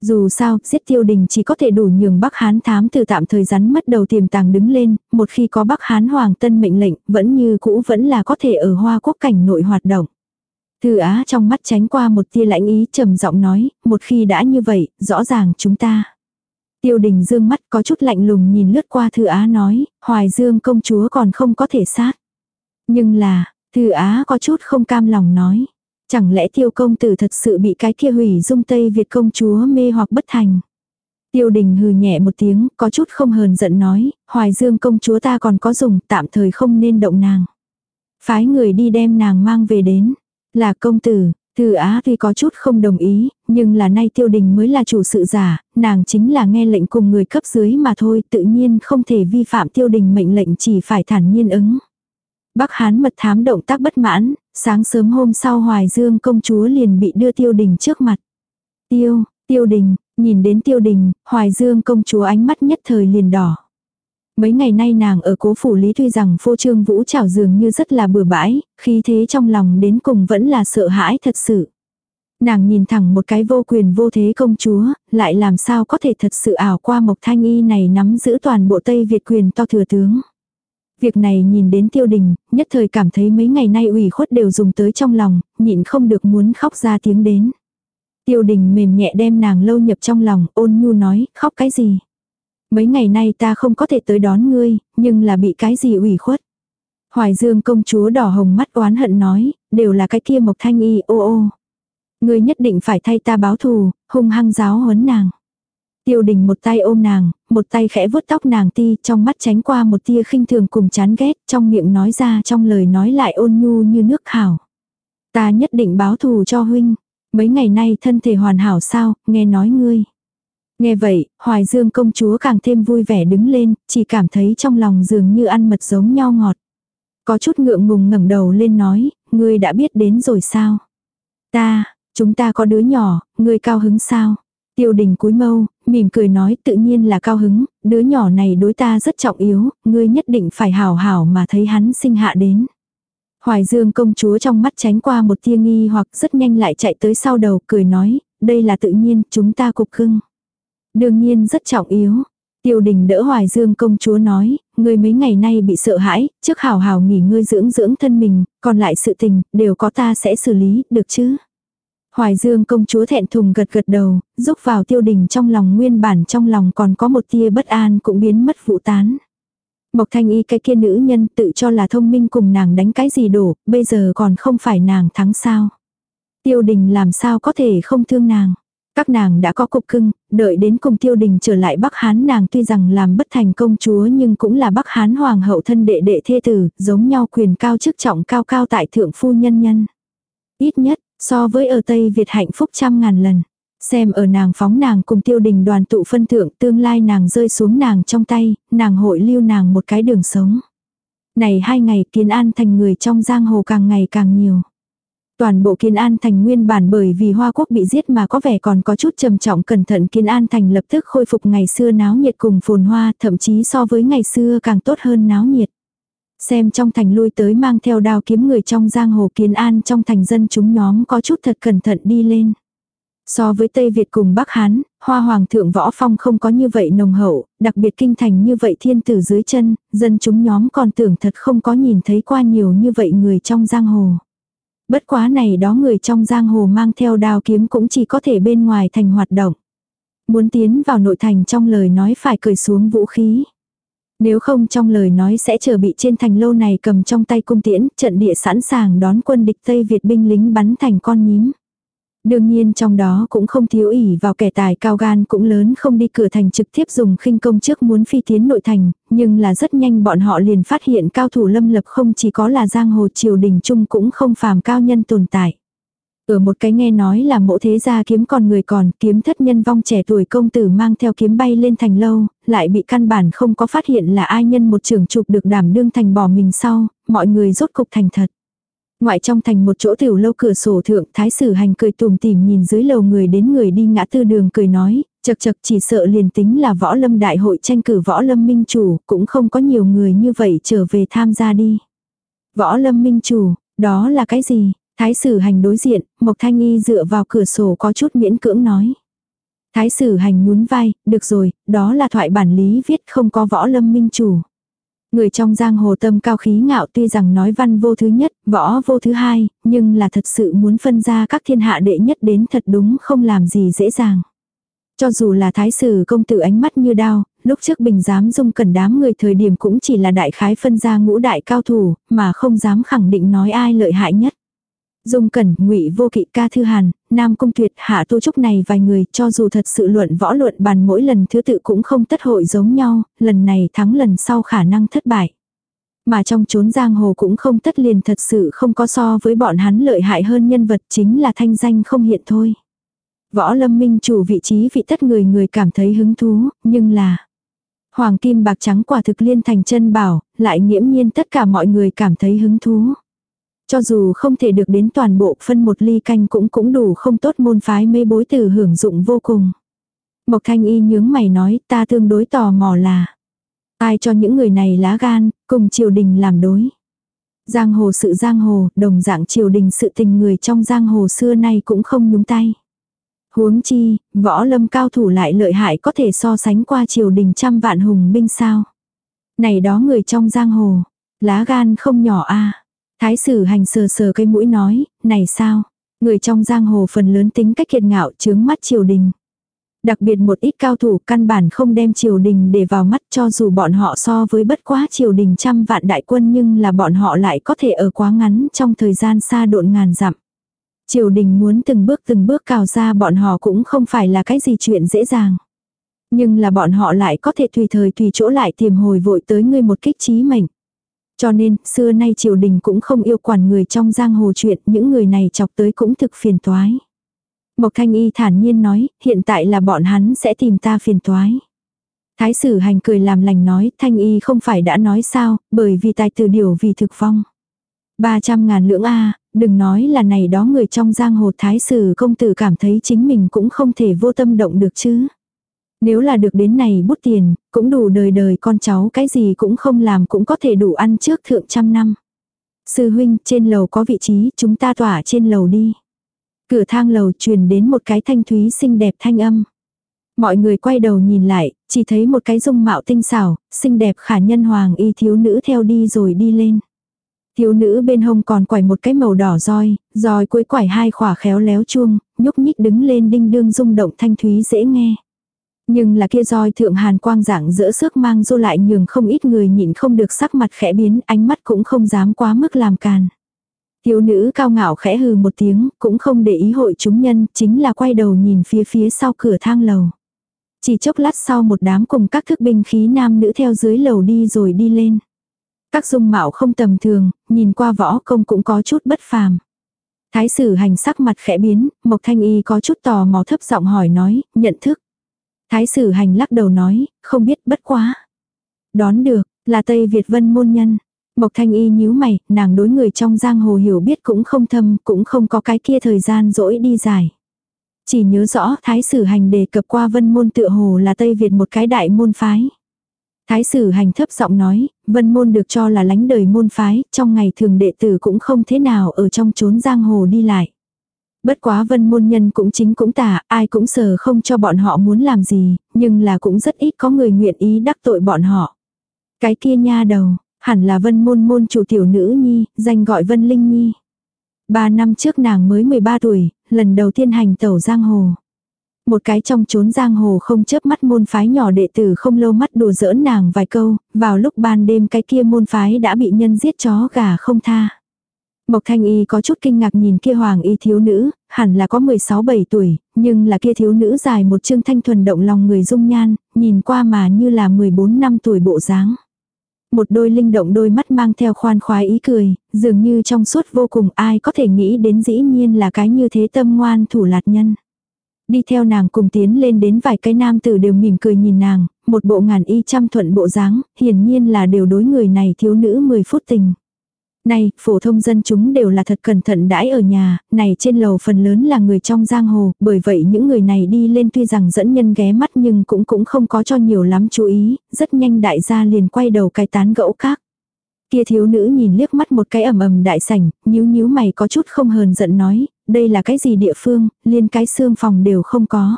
Dù sao, giết tiêu đình chỉ có thể đủ nhường Bắc Hán thám từ tạm thời rắn mất đầu tiềm tàng đứng lên, một khi có Bắc Hán Hoàng Tân mệnh lệnh, vẫn như cũ vẫn là có thể ở Hoa Quốc cảnh nội hoạt động. Thư Á trong mắt tránh qua một tia lãnh ý trầm giọng nói, một khi đã như vậy, rõ ràng chúng ta. Tiêu đình dương mắt có chút lạnh lùng nhìn lướt qua Thư Á nói, Hoài Dương công chúa còn không có thể sát. Nhưng là, Thư Á có chút không cam lòng nói. Chẳng lẽ tiêu công tử thật sự bị cái kia hủy dung Tây Việt công chúa mê hoặc bất thành. Tiêu đình hừ nhẹ một tiếng, có chút không hờn giận nói, hoài dương công chúa ta còn có dùng, tạm thời không nên động nàng. Phái người đi đem nàng mang về đến. Là công tử, từ Á tuy có chút không đồng ý, nhưng là nay tiêu đình mới là chủ sự giả, nàng chính là nghe lệnh cùng người cấp dưới mà thôi, tự nhiên không thể vi phạm tiêu đình mệnh lệnh chỉ phải thản nhiên ứng. Bắc Hán mật thám động tác bất mãn, sáng sớm hôm sau Hoài Dương công chúa liền bị đưa tiêu đình trước mặt. Tiêu, tiêu đình, nhìn đến tiêu đình, Hoài Dương công chúa ánh mắt nhất thời liền đỏ. Mấy ngày nay nàng ở cố phủ lý tuy rằng phô trương vũ trảo dường như rất là bừa bãi, khi thế trong lòng đến cùng vẫn là sợ hãi thật sự. Nàng nhìn thẳng một cái vô quyền vô thế công chúa, lại làm sao có thể thật sự ảo qua Mộc Thanh Y này nắm giữ toàn bộ Tây Việt quyền to thừa tướng. Việc này nhìn đến tiêu đình, nhất thời cảm thấy mấy ngày nay ủy khuất đều dùng tới trong lòng, nhịn không được muốn khóc ra tiếng đến. Tiêu đình mềm nhẹ đem nàng lâu nhập trong lòng, ôn nhu nói, khóc cái gì? Mấy ngày nay ta không có thể tới đón ngươi, nhưng là bị cái gì ủy khuất? Hoài Dương công chúa đỏ hồng mắt oán hận nói, đều là cái kia mộc thanh y ô ô. Ngươi nhất định phải thay ta báo thù, hung hăng giáo huấn nàng. Tiêu đình một tay ôm nàng, một tay khẽ vuốt tóc nàng ti, trong mắt tránh qua một tia khinh thường cùng chán ghét, trong miệng nói ra trong lời nói lại ôn nhu như nước hảo. Ta nhất định báo thù cho huynh. Mấy ngày nay thân thể hoàn hảo sao, nghe nói ngươi. Nghe vậy, Hoài Dương công chúa càng thêm vui vẻ đứng lên, chỉ cảm thấy trong lòng dường như ăn mật giống nhau ngọt. Có chút ngượng ngùng ngẩng đầu lên nói, ngươi đã biết đến rồi sao? Ta, chúng ta có đứa nhỏ, ngươi cao hứng sao? Tiêu đình cúi mâu, mỉm cười nói tự nhiên là cao hứng, đứa nhỏ này đối ta rất trọng yếu, ngươi nhất định phải hảo hảo mà thấy hắn sinh hạ đến. Hoài Dương công chúa trong mắt tránh qua một tia nghi hoặc rất nhanh lại chạy tới sau đầu cười nói, đây là tự nhiên, chúng ta cục cưng. Đương nhiên rất trọng yếu. Tiêu đình đỡ Hoài Dương công chúa nói, người mấy ngày nay bị sợ hãi, trước hảo hảo nghỉ ngơi dưỡng dưỡng thân mình, còn lại sự tình, đều có ta sẽ xử lý, được chứ? Hoài Dương công chúa thẹn thùng gật gật đầu, rúc vào tiêu đình trong lòng nguyên bản trong lòng còn có một tia bất an cũng biến mất vụ tán. Mộc thanh y cái kia nữ nhân tự cho là thông minh cùng nàng đánh cái gì đổ, bây giờ còn không phải nàng thắng sao. Tiêu đình làm sao có thể không thương nàng. Các nàng đã có cục cưng, đợi đến cùng tiêu đình trở lại Bắc Hán nàng tuy rằng làm bất thành công chúa nhưng cũng là Bắc Hán hoàng hậu thân đệ đệ thê tử, giống nhau quyền cao chức trọng cao cao tại thượng phu nhân nhân. Ít nhất, So với ở Tây Việt hạnh phúc trăm ngàn lần. Xem ở nàng phóng nàng cùng tiêu đình đoàn tụ phân thượng tương lai nàng rơi xuống nàng trong tay, nàng hội lưu nàng một cái đường sống. Này hai ngày kiến an thành người trong giang hồ càng ngày càng nhiều. Toàn bộ Kiến An Thành nguyên bản bởi vì Hoa Quốc bị giết mà có vẻ còn có chút trầm trọng cẩn thận Kiến An Thành lập tức khôi phục ngày xưa náo nhiệt cùng phồn hoa thậm chí so với ngày xưa càng tốt hơn náo nhiệt. Xem trong thành lui tới mang theo đao kiếm người trong giang hồ kiến an trong thành dân chúng nhóm có chút thật cẩn thận đi lên. So với Tây Việt cùng Bắc Hán, hoa hoàng thượng võ phong không có như vậy nồng hậu, đặc biệt kinh thành như vậy thiên tử dưới chân, dân chúng nhóm còn tưởng thật không có nhìn thấy qua nhiều như vậy người trong giang hồ. Bất quá này đó người trong giang hồ mang theo đao kiếm cũng chỉ có thể bên ngoài thành hoạt động. Muốn tiến vào nội thành trong lời nói phải cởi xuống vũ khí. Nếu không trong lời nói sẽ chờ bị trên thành lâu này cầm trong tay cung tiễn, trận địa sẵn sàng đón quân địch Tây Việt binh lính bắn thành con nhím. Đương nhiên trong đó cũng không thiếu ỉ vào kẻ tài cao gan cũng lớn không đi cửa thành trực tiếp dùng khinh công trước muốn phi tiến nội thành, nhưng là rất nhanh bọn họ liền phát hiện cao thủ lâm lập không chỉ có là giang hồ triều đình chung cũng không phàm cao nhân tồn tại. Ở một cái nghe nói là mộ thế gia kiếm còn người còn, kiếm thất nhân vong trẻ tuổi công tử mang theo kiếm bay lên thành lâu, lại bị căn bản không có phát hiện là ai nhân một trưởng chụp được đảm đương thành bỏ mình sau, mọi người rốt cục thành thật. Ngoại trong thành một chỗ tiểu lâu cửa sổ thượng, thái sử hành cười tùm tìm nhìn dưới lầu người đến người đi ngã tư đường cười nói, chật chật chỉ sợ liền tính là võ lâm đại hội tranh cử võ lâm minh chủ, cũng không có nhiều người như vậy trở về tham gia đi. Võ lâm minh chủ, đó là cái gì? Thái sử hành đối diện, Mộc Thanh Y dựa vào cửa sổ có chút miễn cưỡng nói. Thái sử hành nhún vai, được rồi, đó là thoại bản lý viết không có võ lâm minh chủ. Người trong giang hồ tâm cao khí ngạo tuy rằng nói văn vô thứ nhất, võ vô thứ hai, nhưng là thật sự muốn phân ra các thiên hạ đệ nhất đến thật đúng không làm gì dễ dàng. Cho dù là thái sử công tử ánh mắt như đao, lúc trước bình dám dung cần đám người thời điểm cũng chỉ là đại khái phân ra ngũ đại cao thủ, mà không dám khẳng định nói ai lợi hại nhất. Dung Cẩn, Ngụy Vô Kỵ, Ca Thư Hàn, Nam Cung Tuyệt, Hạ Tu Trúc này vài người cho dù thật sự luận võ luận bàn mỗi lần thứ tự cũng không tất hội giống nhau, lần này thắng lần sau khả năng thất bại. Mà trong chốn giang hồ cũng không tất liền thật sự không có so với bọn hắn lợi hại hơn nhân vật chính là thanh danh không hiện thôi. Võ lâm minh chủ vị trí vị tất người người cảm thấy hứng thú, nhưng là Hoàng kim bạc trắng quả thực liên thành chân bảo, lại nghiễm nhiên tất cả mọi người cảm thấy hứng thú. Cho dù không thể được đến toàn bộ phân một ly canh cũng cũng đủ không tốt môn phái mê bối tử hưởng dụng vô cùng. Mộc thanh y nhướng mày nói ta tương đối tò mò là. Ai cho những người này lá gan, cùng triều đình làm đối. Giang hồ sự giang hồ, đồng dạng triều đình sự tình người trong giang hồ xưa nay cũng không nhúng tay. Huống chi, võ lâm cao thủ lại lợi hại có thể so sánh qua triều đình trăm vạn hùng binh sao. Này đó người trong giang hồ, lá gan không nhỏ a Thái sử hành sờ sờ cây mũi nói, này sao? Người trong giang hồ phần lớn tính cách kiệt ngạo chướng mắt triều đình. Đặc biệt một ít cao thủ căn bản không đem triều đình để vào mắt cho dù bọn họ so với bất quá triều đình trăm vạn đại quân nhưng là bọn họ lại có thể ở quá ngắn trong thời gian xa độn ngàn dặm. Triều đình muốn từng bước từng bước cào ra bọn họ cũng không phải là cái gì chuyện dễ dàng. Nhưng là bọn họ lại có thể tùy thời tùy chỗ lại tìm hồi vội tới ngươi một kích trí mệnh. Cho nên, xưa nay triều đình cũng không yêu quản người trong giang hồ chuyện, những người này chọc tới cũng thực phiền toái. Mộc Thanh Y thản nhiên nói, hiện tại là bọn hắn sẽ tìm ta phiền toái. Thái sử hành cười làm lành nói, Thanh Y không phải đã nói sao, bởi vì tài tử điều vì thực phong. 300 ngàn lưỡng A, đừng nói là này đó người trong giang hồ thái sử công tử cảm thấy chính mình cũng không thể vô tâm động được chứ. Nếu là được đến này bút tiền, cũng đủ đời đời con cháu cái gì cũng không làm cũng có thể đủ ăn trước thượng trăm năm. Sư huynh, trên lầu có vị trí, chúng ta tỏa trên lầu đi. Cửa thang lầu truyền đến một cái thanh thúy xinh đẹp thanh âm. Mọi người quay đầu nhìn lại, chỉ thấy một cái dung mạo tinh xảo, xinh đẹp khả nhân hoàng y thiếu nữ theo đi rồi đi lên. Thiếu nữ bên hông còn quải một cái màu đỏ roi, roi cuối quải hai khỏa khéo léo chuông, nhúc nhích đứng lên đinh đương rung động thanh thúy dễ nghe. Nhưng là kia roi thượng hàn quang dạng giữa sức mang dô lại nhường không ít người nhịn không được sắc mặt khẽ biến, ánh mắt cũng không dám quá mức làm càn. Thiếu nữ cao ngạo khẽ hừ một tiếng, cũng không để ý hội chúng nhân, chính là quay đầu nhìn phía phía sau cửa thang lầu. Chỉ chốc lát sau một đám cùng các thức binh khí nam nữ theo dưới lầu đi rồi đi lên. Các dung mạo không tầm thường, nhìn qua võ công cũng có chút bất phàm. Thái sử hành sắc mặt khẽ biến, Mộc Thanh Y có chút tò mò thấp giọng hỏi nói, nhận thức. Thái sử hành lắc đầu nói, không biết bất quá. Đón được, là Tây Việt vân môn nhân. Mộc thanh y nhíu mày, nàng đối người trong giang hồ hiểu biết cũng không thâm, cũng không có cái kia thời gian dỗi đi dài. Chỉ nhớ rõ thái sử hành đề cập qua vân môn tựa hồ là Tây Việt một cái đại môn phái. Thái sử hành thấp giọng nói, vân môn được cho là lánh đời môn phái, trong ngày thường đệ tử cũng không thế nào ở trong chốn giang hồ đi lại. Bất quá vân môn nhân cũng chính cũng tả, ai cũng sờ không cho bọn họ muốn làm gì, nhưng là cũng rất ít có người nguyện ý đắc tội bọn họ. Cái kia nha đầu, hẳn là vân môn môn chủ tiểu nữ nhi, danh gọi vân linh nhi. Ba năm trước nàng mới 13 tuổi, lần đầu tiên hành tẩu giang hồ. Một cái trong chốn giang hồ không chớp mắt môn phái nhỏ đệ tử không lâu mắt đùa giỡn nàng vài câu, vào lúc ban đêm cái kia môn phái đã bị nhân giết chó gà không tha. Mộc Thanh Y có chút kinh ngạc nhìn kia hoàng y thiếu nữ, hẳn là có 16-17 tuổi, nhưng là kia thiếu nữ dài một chương thanh thuần động lòng người dung nhan, nhìn qua mà như là 14 năm tuổi bộ dáng. Một đôi linh động đôi mắt mang theo khoan khoái ý cười, dường như trong suốt vô cùng ai có thể nghĩ đến dĩ nhiên là cái như thế tâm ngoan thủ lạt nhân. Đi theo nàng cùng tiến lên đến vài cái nam tử đều mỉm cười nhìn nàng, một bộ ngàn y trăm thuận bộ dáng, hiển nhiên là đều đối người này thiếu nữ 10 phút tình. Này, phổ thông dân chúng đều là thật cẩn thận đãi ở nhà, này trên lầu phần lớn là người trong giang hồ, bởi vậy những người này đi lên tuy rằng dẫn nhân ghé mắt nhưng cũng cũng không có cho nhiều lắm chú ý, rất nhanh đại gia liền quay đầu cái tán gẫu khác. Kia thiếu nữ nhìn liếc mắt một cái ầm ầm đại sảnh, nhíu nhíu mày có chút không hờn giận nói, đây là cái gì địa phương, liên cái xương phòng đều không có.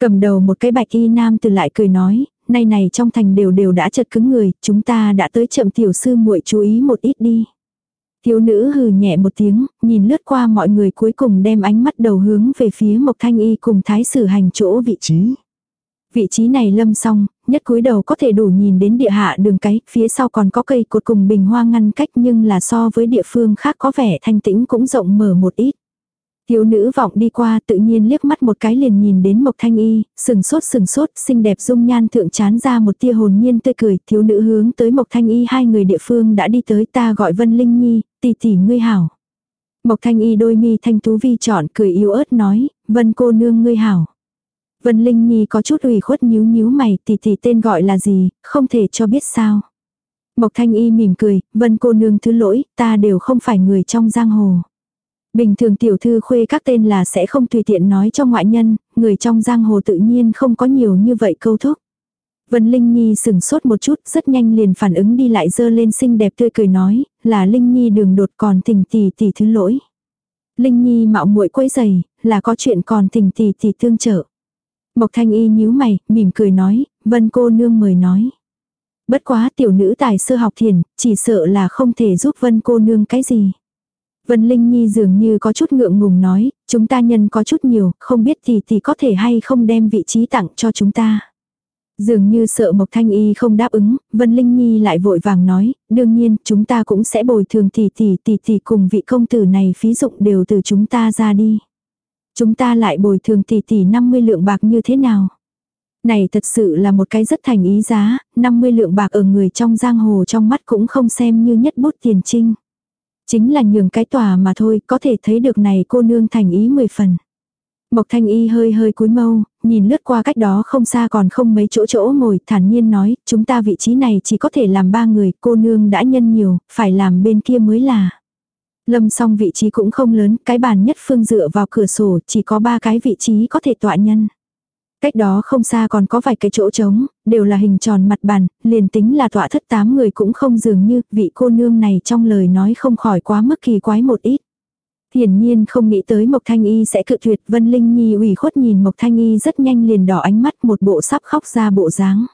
Cầm đầu một cái bạch y nam từ lại cười nói, nay này trong thành đều đều đã chật cứng người, chúng ta đã tới chậm tiểu sư muội chú ý một ít đi. Thiếu nữ hừ nhẹ một tiếng, nhìn lướt qua mọi người cuối cùng đem ánh mắt đầu hướng về phía Mộc Thanh Y cùng thái sử hành chỗ vị trí. Vị trí này lâm xong, nhất cúi đầu có thể đủ nhìn đến địa hạ đường cái, phía sau còn có cây cột cùng bình hoa ngăn cách nhưng là so với địa phương khác có vẻ thanh tĩnh cũng rộng mở một ít. Thiếu nữ vọng đi qua tự nhiên liếc mắt một cái liền nhìn đến Mộc Thanh Y, sừng sốt sừng sốt, xinh đẹp dung nhan thượng chán ra một tia hồn nhiên tươi cười, thiếu nữ hướng tới Mộc Thanh Y hai người địa phương đã đi tới ta gọi Vân Linh Nhi, tỷ tỷ ngươi hảo. Mộc Thanh Y đôi mi thanh tú vi chọn cười yếu ớt nói, Vân cô nương ngươi hảo. Vân Linh Nhi có chút ủy khuất nhíu nhíu mày, tỷ tỷ tên gọi là gì, không thể cho biết sao. Mộc Thanh Y mỉm cười, Vân cô nương thứ lỗi, ta đều không phải người trong giang hồ. Bình thường tiểu thư khuê các tên là sẽ không tùy tiện nói cho ngoại nhân, người trong giang hồ tự nhiên không có nhiều như vậy câu thúc. Vân Linh Nhi sừng sốt một chút, rất nhanh liền phản ứng đi lại dơ lên xinh đẹp tươi cười nói, là Linh Nhi đường đột còn tình tỷ tỷ thứ lỗi. Linh Nhi mạo muội quấy giày, là có chuyện còn tình tỷ tỷ tương trợ. Mộc Thanh Y nhíu mày, mỉm cười nói, Vân cô nương mời nói. Bất quá tiểu nữ tài sơ học thiền, chỉ sợ là không thể giúp Vân cô nương cái gì. Vân Linh Nhi dường như có chút ngượng ngùng nói, chúng ta nhân có chút nhiều, không biết thì thì có thể hay không đem vị trí tặng cho chúng ta. Dường như sợ Mộc Thanh Y không đáp ứng, Vân Linh Nhi lại vội vàng nói, đương nhiên, chúng ta cũng sẽ bồi thường tỷ tỷ tỷ tỷ cùng vị công tử này phí dụng đều từ chúng ta ra đi. Chúng ta lại bồi thường tỷ tỷ 50 lượng bạc như thế nào? Này thật sự là một cái rất thành ý giá, 50 lượng bạc ở người trong giang hồ trong mắt cũng không xem như nhất bút tiền trinh. Chính là nhường cái tòa mà thôi, có thể thấy được này cô nương thành ý 10 phần. Mộc thanh y hơi hơi cúi mâu, nhìn lướt qua cách đó không xa còn không mấy chỗ chỗ ngồi, thản nhiên nói, chúng ta vị trí này chỉ có thể làm ba người, cô nương đã nhân nhiều, phải làm bên kia mới là. Lâm song vị trí cũng không lớn, cái bàn nhất phương dựa vào cửa sổ, chỉ có ba cái vị trí có thể tọa nhân. Cách đó không xa còn có vài cái chỗ trống, đều là hình tròn mặt bàn, liền tính là tọa thất tám người cũng không dường như vị cô nương này trong lời nói không khỏi quá mức kỳ quái một ít. Hiển nhiên không nghĩ tới Mộc Thanh Y sẽ cự tuyệt Vân Linh Nhi ủy khuất nhìn Mộc Thanh Y rất nhanh liền đỏ ánh mắt một bộ sắp khóc ra bộ dáng.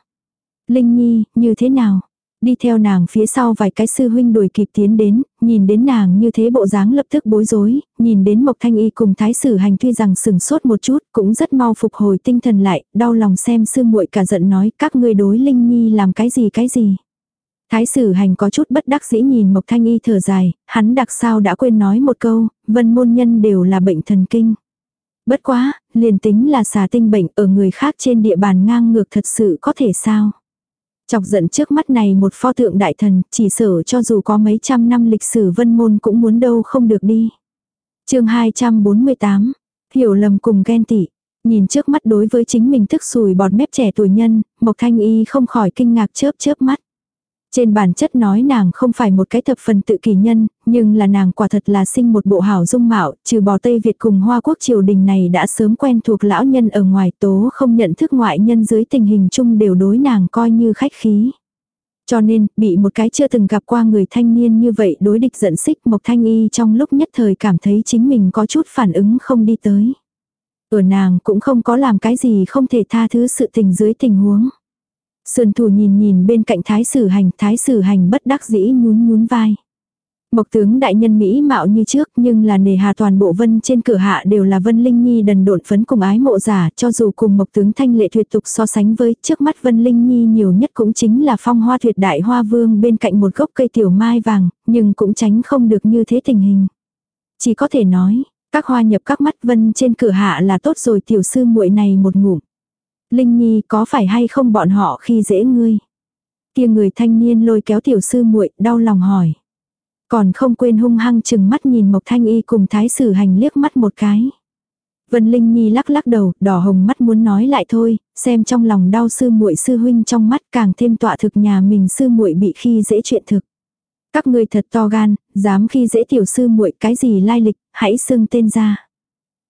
Linh Nhi, như thế nào? Đi theo nàng phía sau vài cái sư huynh đuổi kịp tiến đến, nhìn đến nàng như thế bộ dáng lập tức bối rối, nhìn đến Mộc Thanh Y cùng thái sử hành tuy rằng sừng sốt một chút, cũng rất mau phục hồi tinh thần lại, đau lòng xem sư muội cả giận nói các ngươi đối Linh Nhi làm cái gì cái gì. Thái sử hành có chút bất đắc dĩ nhìn Mộc Thanh Y thở dài, hắn đặc sao đã quên nói một câu, vân môn nhân đều là bệnh thần kinh. Bất quá, liền tính là xà tinh bệnh ở người khác trên địa bàn ngang ngược thật sự có thể sao. Chọc giận trước mắt này một pho tượng đại thần, chỉ sở cho dù có mấy trăm năm lịch sử vân môn cũng muốn đâu không được đi. chương 248, hiểu lầm cùng ghen tị. Nhìn trước mắt đối với chính mình thức sùi bọt mép trẻ tuổi nhân, Mộc Thanh Y không khỏi kinh ngạc chớp chớp mắt. Trên bản chất nói nàng không phải một cái thập phần tự kỳ nhân, nhưng là nàng quả thật là sinh một bộ hảo dung mạo, trừ bỏ Tây Việt cùng Hoa Quốc triều đình này đã sớm quen thuộc lão nhân ở ngoài tố không nhận thức ngoại nhân dưới tình hình chung đều đối nàng coi như khách khí. Cho nên, bị một cái chưa từng gặp qua người thanh niên như vậy đối địch giận xích Mộc Thanh Y trong lúc nhất thời cảm thấy chính mình có chút phản ứng không đi tới. Ở nàng cũng không có làm cái gì không thể tha thứ sự tình dưới tình huống. Sườn thủ nhìn nhìn bên cạnh thái sử hành, thái sử hành bất đắc dĩ nhún nhún vai. Mộc tướng đại nhân Mỹ mạo như trước nhưng là nề hà toàn bộ vân trên cửa hạ đều là vân linh nhi đần độn phấn cùng ái mộ giả cho dù cùng mộc tướng thanh lệ tuyệt tục so sánh với trước mắt vân linh nhi nhiều nhất cũng chính là phong hoa tuyệt đại hoa vương bên cạnh một gốc cây tiểu mai vàng nhưng cũng tránh không được như thế tình hình. Chỉ có thể nói, các hoa nhập các mắt vân trên cửa hạ là tốt rồi tiểu sư muội này một ngủ. Linh nhi có phải hay không bọn họ khi dễ ngươi? Kia người thanh niên lôi kéo tiểu sư muội đau lòng hỏi. Còn không quên hung hăng chừng mắt nhìn Mộc Thanh Y cùng Thái Sử Hành liếc mắt một cái. Vân Linh Nhi lắc lắc đầu, đỏ hồng mắt muốn nói lại thôi, xem trong lòng đau sư muội sư huynh trong mắt càng thêm tọa thực nhà mình sư muội bị khi dễ chuyện thực. Các ngươi thật to gan, dám khi dễ tiểu sư muội cái gì lai lịch, hãy xưng tên ra.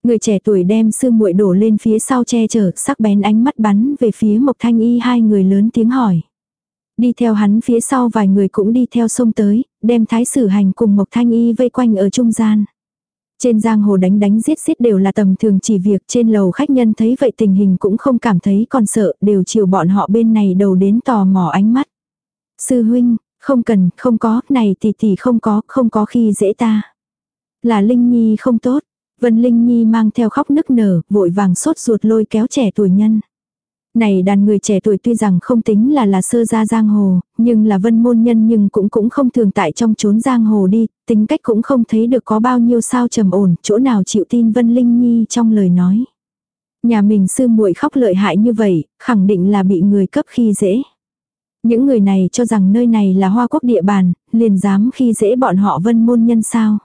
Người trẻ tuổi đem sư muội đổ lên phía sau che chở, sắc bén ánh mắt bắn về phía Mộc Thanh Y hai người lớn tiếng hỏi. Đi theo hắn phía sau vài người cũng đi theo sông tới, đem thái sử hành cùng Mộc Thanh Y vây quanh ở trung gian. Trên giang hồ đánh đánh giết giết đều là tầm thường chỉ việc trên lầu khách nhân thấy vậy tình hình cũng không cảm thấy còn sợ, đều chiều bọn họ bên này đầu đến tò mò ánh mắt. Sư huynh, không cần, không có, này thì thì không có, không có khi dễ ta. Là Linh Nhi không tốt, Vân Linh Nhi mang theo khóc nức nở, vội vàng sốt ruột lôi kéo trẻ tuổi nhân. Này đàn người trẻ tuổi tuy rằng không tính là là sơ gia giang hồ, nhưng là vân môn nhân nhưng cũng cũng không thường tại trong chốn giang hồ đi, tính cách cũng không thấy được có bao nhiêu sao trầm ổn, chỗ nào chịu tin Vân Linh Nhi trong lời nói. Nhà mình sư muội khóc lợi hại như vậy, khẳng định là bị người cấp khi dễ. Những người này cho rằng nơi này là hoa quốc địa bàn, liền dám khi dễ bọn họ vân môn nhân sao.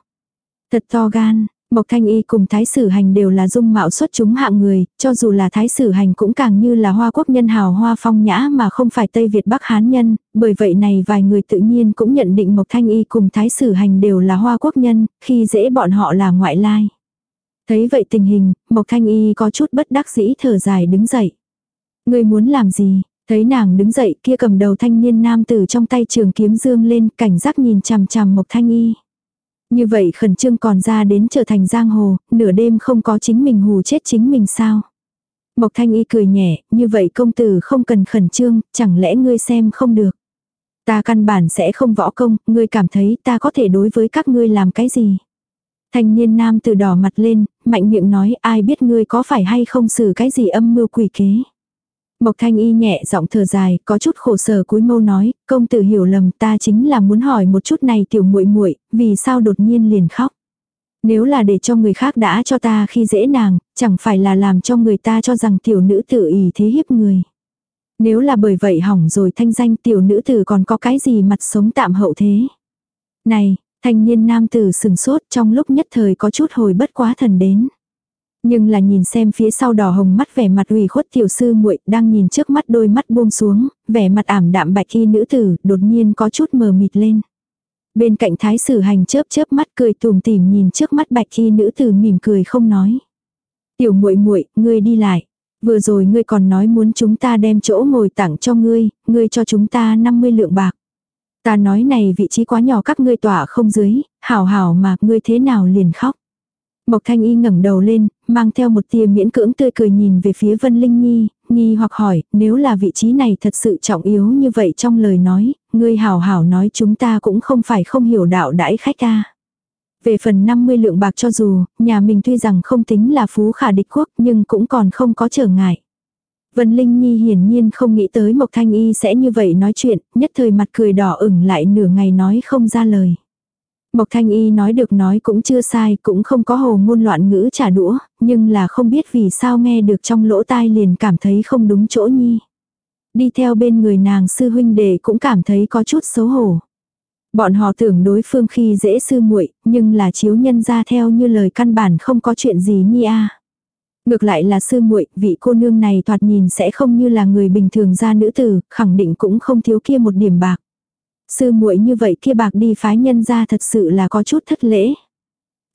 Thật to gan, Mộc Thanh Y cùng Thái Sử Hành đều là dung mạo xuất chúng hạng người, cho dù là Thái Sử Hành cũng càng như là hoa quốc nhân hào hoa phong nhã mà không phải Tây Việt Bắc Hán nhân, bởi vậy này vài người tự nhiên cũng nhận định Mộc Thanh Y cùng Thái Sử Hành đều là hoa quốc nhân, khi dễ bọn họ là ngoại lai. Thấy vậy tình hình, Mộc Thanh Y có chút bất đắc dĩ thở dài đứng dậy. Người muốn làm gì? Thấy nàng đứng dậy kia cầm đầu thanh niên nam tử trong tay trường kiếm dương lên cảnh giác nhìn chằm chằm Mộc Thanh Y. Như vậy khẩn trương còn ra đến trở thành giang hồ, nửa đêm không có chính mình hù chết chính mình sao. Mộc thanh y cười nhẹ, như vậy công tử không cần khẩn trương, chẳng lẽ ngươi xem không được. Ta căn bản sẽ không võ công, ngươi cảm thấy ta có thể đối với các ngươi làm cái gì. Thanh niên nam từ đỏ mặt lên, mạnh miệng nói ai biết ngươi có phải hay không xử cái gì âm mưu quỷ kế. Mộc thanh y nhẹ giọng thở dài, có chút khổ sở cúi mâu nói, công tử hiểu lầm ta chính là muốn hỏi một chút này tiểu muội muội vì sao đột nhiên liền khóc. Nếu là để cho người khác đã cho ta khi dễ nàng, chẳng phải là làm cho người ta cho rằng tiểu nữ tử ý thế hiếp người. Nếu là bởi vậy hỏng rồi thanh danh tiểu nữ tử còn có cái gì mặt sống tạm hậu thế. Này, thanh niên nam tử sừng sốt trong lúc nhất thời có chút hồi bất quá thần đến. Nhưng là nhìn xem phía sau đỏ hồng mắt vẻ mặt ủy khuất tiểu sư muội đang nhìn trước mắt đôi mắt buông xuống, vẻ mặt ảm đạm bạch khi nữ tử đột nhiên có chút mờ mịt lên. Bên cạnh thái sử hành chớp chớp mắt cười tùm tìm nhìn trước mắt bạch khi nữ tử mỉm cười không nói. Tiểu muội muội ngươi đi lại. Vừa rồi ngươi còn nói muốn chúng ta đem chỗ ngồi tặng cho ngươi, ngươi cho chúng ta 50 lượng bạc. Ta nói này vị trí quá nhỏ các ngươi tỏa không dưới, hảo hảo mà ngươi thế nào liền khóc. Mộc Thanh Y ngẩng đầu lên, mang theo một tia miễn cưỡng tươi cười nhìn về phía Vân Linh Nhi, nghi hoặc hỏi, nếu là vị trí này thật sự trọng yếu như vậy trong lời nói, ngươi hảo hảo nói chúng ta cũng không phải không hiểu đạo đãi khách ta. Về phần 50 lượng bạc cho dù, nhà mình tuy rằng không tính là phú khả địch quốc nhưng cũng còn không có trở ngại. Vân Linh Nhi hiển nhiên không nghĩ tới Mộc Thanh Y sẽ như vậy nói chuyện, nhất thời mặt cười đỏ ửng lại nửa ngày nói không ra lời. Mộc Thanh Y nói được nói cũng chưa sai, cũng không có hồ ngôn loạn ngữ trả đũa, nhưng là không biết vì sao nghe được trong lỗ tai liền cảm thấy không đúng chỗ nhi. Đi theo bên người nàng sư huynh đệ cũng cảm thấy có chút xấu hổ. Bọn họ tưởng đối phương khi dễ sư muội, nhưng là chiếu nhân ra theo như lời căn bản không có chuyện gì nhi a. Ngược lại là sư muội, vị cô nương này thoạt nhìn sẽ không như là người bình thường ra nữ tử, khẳng định cũng không thiếu kia một điểm bạc. Sư muội như vậy kia bạc đi phái nhân ra thật sự là có chút thất lễ.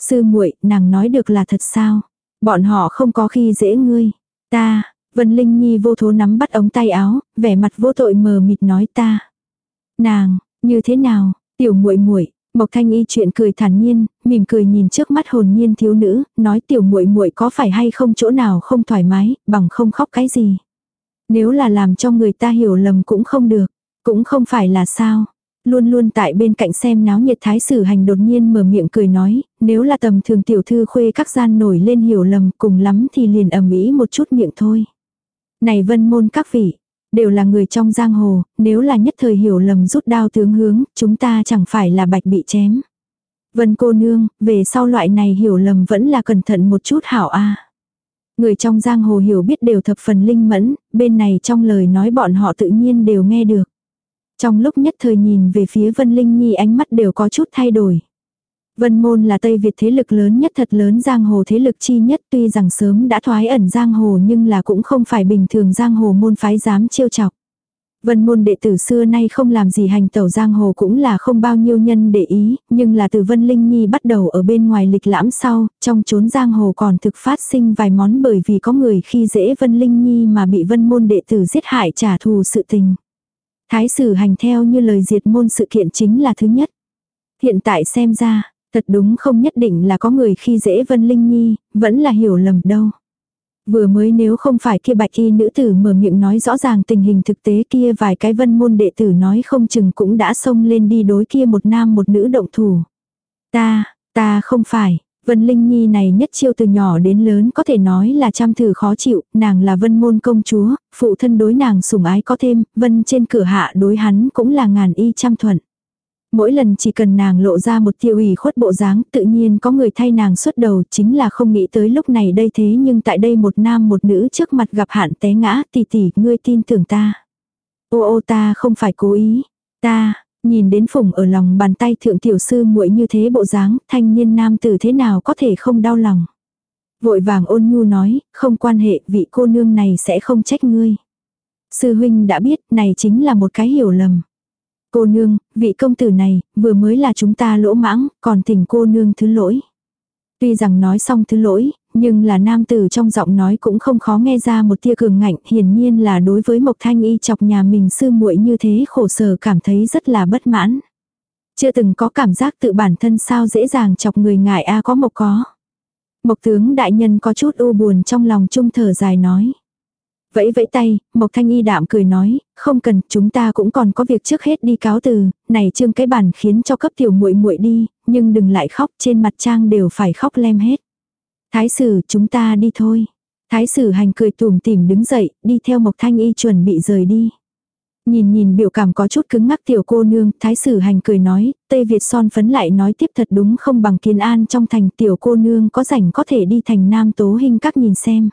Sư muội, nàng nói được là thật sao? Bọn họ không có khi dễ ngươi. Ta, Vân Linh Nhi vô thố nắm bắt ống tay áo, vẻ mặt vô tội mờ mịt nói ta. Nàng, như thế nào? Tiểu muội muội, Mộc Thanh Y chuyện cười thản nhiên, mỉm cười nhìn trước mắt hồn nhiên thiếu nữ, nói tiểu muội muội có phải hay không chỗ nào không thoải mái, bằng không khóc cái gì. Nếu là làm cho người ta hiểu lầm cũng không được, cũng không phải là sao. Luôn luôn tại bên cạnh xem náo nhiệt thái sử hành đột nhiên mở miệng cười nói, nếu là tầm thường tiểu thư khuê các gian nổi lên hiểu lầm cùng lắm thì liền ầm ĩ một chút miệng thôi. Này vân môn các vị, đều là người trong giang hồ, nếu là nhất thời hiểu lầm rút đao tướng hướng, chúng ta chẳng phải là bạch bị chém. Vân cô nương, về sau loại này hiểu lầm vẫn là cẩn thận một chút hảo a. Người trong giang hồ hiểu biết đều thập phần linh mẫn, bên này trong lời nói bọn họ tự nhiên đều nghe được. Trong lúc nhất thời nhìn về phía Vân Linh Nhi ánh mắt đều có chút thay đổi. Vân Môn là Tây Việt thế lực lớn nhất thật lớn giang hồ thế lực chi nhất tuy rằng sớm đã thoái ẩn giang hồ nhưng là cũng không phải bình thường giang hồ môn phái dám chiêu chọc. Vân môn đệ tử xưa nay không làm gì hành tẩu giang hồ cũng là không bao nhiêu nhân để ý, nhưng là từ Vân Linh Nhi bắt đầu ở bên ngoài lịch lãm sau, trong chốn giang hồ còn thực phát sinh vài món bởi vì có người khi dễ Vân Linh Nhi mà bị Vân môn đệ tử giết hại trả thù sự tình. Thái sử hành theo như lời diệt môn sự kiện chính là thứ nhất. Hiện tại xem ra, thật đúng không nhất định là có người khi dễ Vân Linh Nhi, vẫn là hiểu lầm đâu. Vừa mới nếu không phải kia bạch y nữ tử mở miệng nói rõ ràng tình hình thực tế kia vài cái vân môn đệ tử nói không chừng cũng đã xông lên đi đối kia một nam một nữ động thủ. Ta, ta không phải, Vân Linh Nhi này nhất chiêu từ nhỏ đến lớn có thể nói là trăm thử khó chịu, nàng là vân môn công chúa, phụ thân đối nàng sủng ái có thêm, vân trên cửa hạ đối hắn cũng là ngàn y trăm thuận. Mỗi lần chỉ cần nàng lộ ra một tiêu ủy khuất bộ dáng, tự nhiên có người thay nàng xuất đầu, chính là không nghĩ tới lúc này đây thế nhưng tại đây một nam một nữ trước mặt gặp hạn té ngã, tỷ tỷ, ngươi tin tưởng ta. Ô ô ta không phải cố ý, ta, nhìn đến phùng ở lòng bàn tay thượng tiểu sư muội như thế bộ dáng, thanh niên nam tử thế nào có thể không đau lòng. Vội vàng ôn nhu nói, không quan hệ, vị cô nương này sẽ không trách ngươi. Sư huynh đã biết, này chính là một cái hiểu lầm. Cô nương, vị công tử này, vừa mới là chúng ta lỗ mãng, còn thỉnh cô nương thứ lỗi. Tuy rằng nói xong thứ lỗi, nhưng là nam tử trong giọng nói cũng không khó nghe ra một tia cường ngạnh, hiển nhiên là đối với Mộc Thanh Y chọc nhà mình sư muội như thế khổ sở cảm thấy rất là bất mãn. Chưa từng có cảm giác tự bản thân sao dễ dàng chọc người ngại a à, có mộc có. Mộc tướng đại nhân có chút u buồn trong lòng trung thở dài nói. Vẫy vẫy tay, Mộc Thanh Y đạm cười nói, không cần, chúng ta cũng còn có việc trước hết đi cáo từ, này trương cái bản khiến cho cấp tiểu muội muội đi, nhưng đừng lại khóc, trên mặt trang đều phải khóc lem hết. Thái sử, chúng ta đi thôi. Thái sử hành cười tùm tìm đứng dậy, đi theo Mộc Thanh Y chuẩn bị rời đi. Nhìn nhìn biểu cảm có chút cứng ngắc tiểu cô nương, thái sử hành cười nói, Tây Việt son phấn lại nói tiếp thật đúng không bằng kiến an trong thành tiểu cô nương có rảnh có thể đi thành nam tố hình các nhìn xem.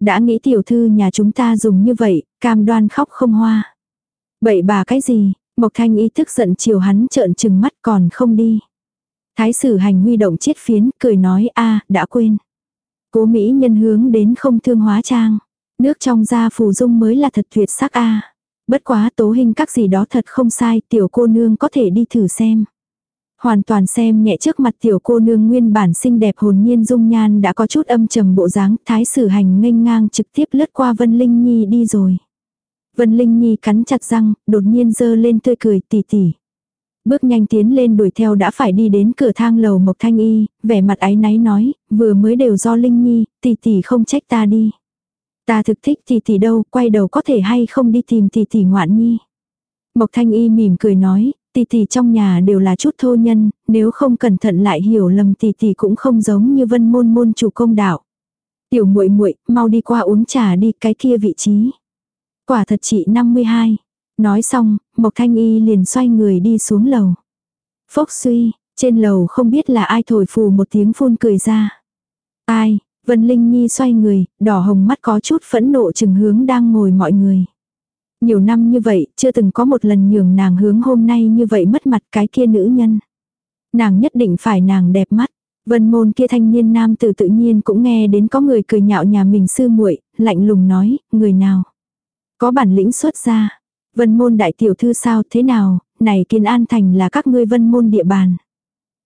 Đã nghĩ tiểu thư nhà chúng ta dùng như vậy, cam đoan khóc không hoa. Bậy bà cái gì, Mộc Thanh ý thức giận chiều hắn trợn trừng mắt còn không đi. Thái sử hành huy động chiết phiến, cười nói a đã quên. Cố Mỹ nhân hướng đến không thương hóa trang. Nước trong da phù dung mới là thật tuyệt sắc a Bất quá tố hình các gì đó thật không sai, tiểu cô nương có thể đi thử xem. Hoàn toàn xem nhẹ trước mặt tiểu cô nương nguyên bản xinh đẹp hồn nhiên dung nhan đã có chút âm trầm bộ dáng, thái sử hành nghênh ngang trực tiếp lướt qua Vân Linh Nhi đi rồi. Vân Linh Nhi cắn chặt răng, đột nhiên dơ lên tươi cười tỉ tỉ. Bước nhanh tiến lên đuổi theo đã phải đi đến cửa thang lầu Mộc Thanh Y, vẻ mặt áy náy nói, vừa mới đều do Linh Nhi, tỷ tỷ không trách ta đi. Ta thực thích tỷ tỷ đâu, quay đầu có thể hay không đi tìm tỷ tỷ ngoạn nhi. Mộc Thanh Y mỉm cười nói, tỷ tỷ trong nhà đều là chút thô nhân, nếu không cẩn thận lại hiểu lầm tỷ tỷ cũng không giống như vân môn môn chủ công đạo. Tiểu muội muội mau đi qua uống trà đi cái kia vị trí. Quả thật chị 52. Nói xong, Mộc Thanh Y liền xoay người đi xuống lầu. Phốc suy, trên lầu không biết là ai thổi phù một tiếng phun cười ra. Ai, Vân Linh Nhi xoay người, đỏ hồng mắt có chút phẫn nộ chừng hướng đang ngồi mọi người. Nhiều năm như vậy, chưa từng có một lần nhường nàng hướng hôm nay như vậy mất mặt cái kia nữ nhân. Nàng nhất định phải nàng đẹp mắt. Vân môn kia thanh niên nam tử tự nhiên cũng nghe đến có người cười nhạo nhà mình sư muội lạnh lùng nói, người nào. Có bản lĩnh xuất ra. Vân môn đại tiểu thư sao thế nào, này kiên an thành là các ngươi vân môn địa bàn.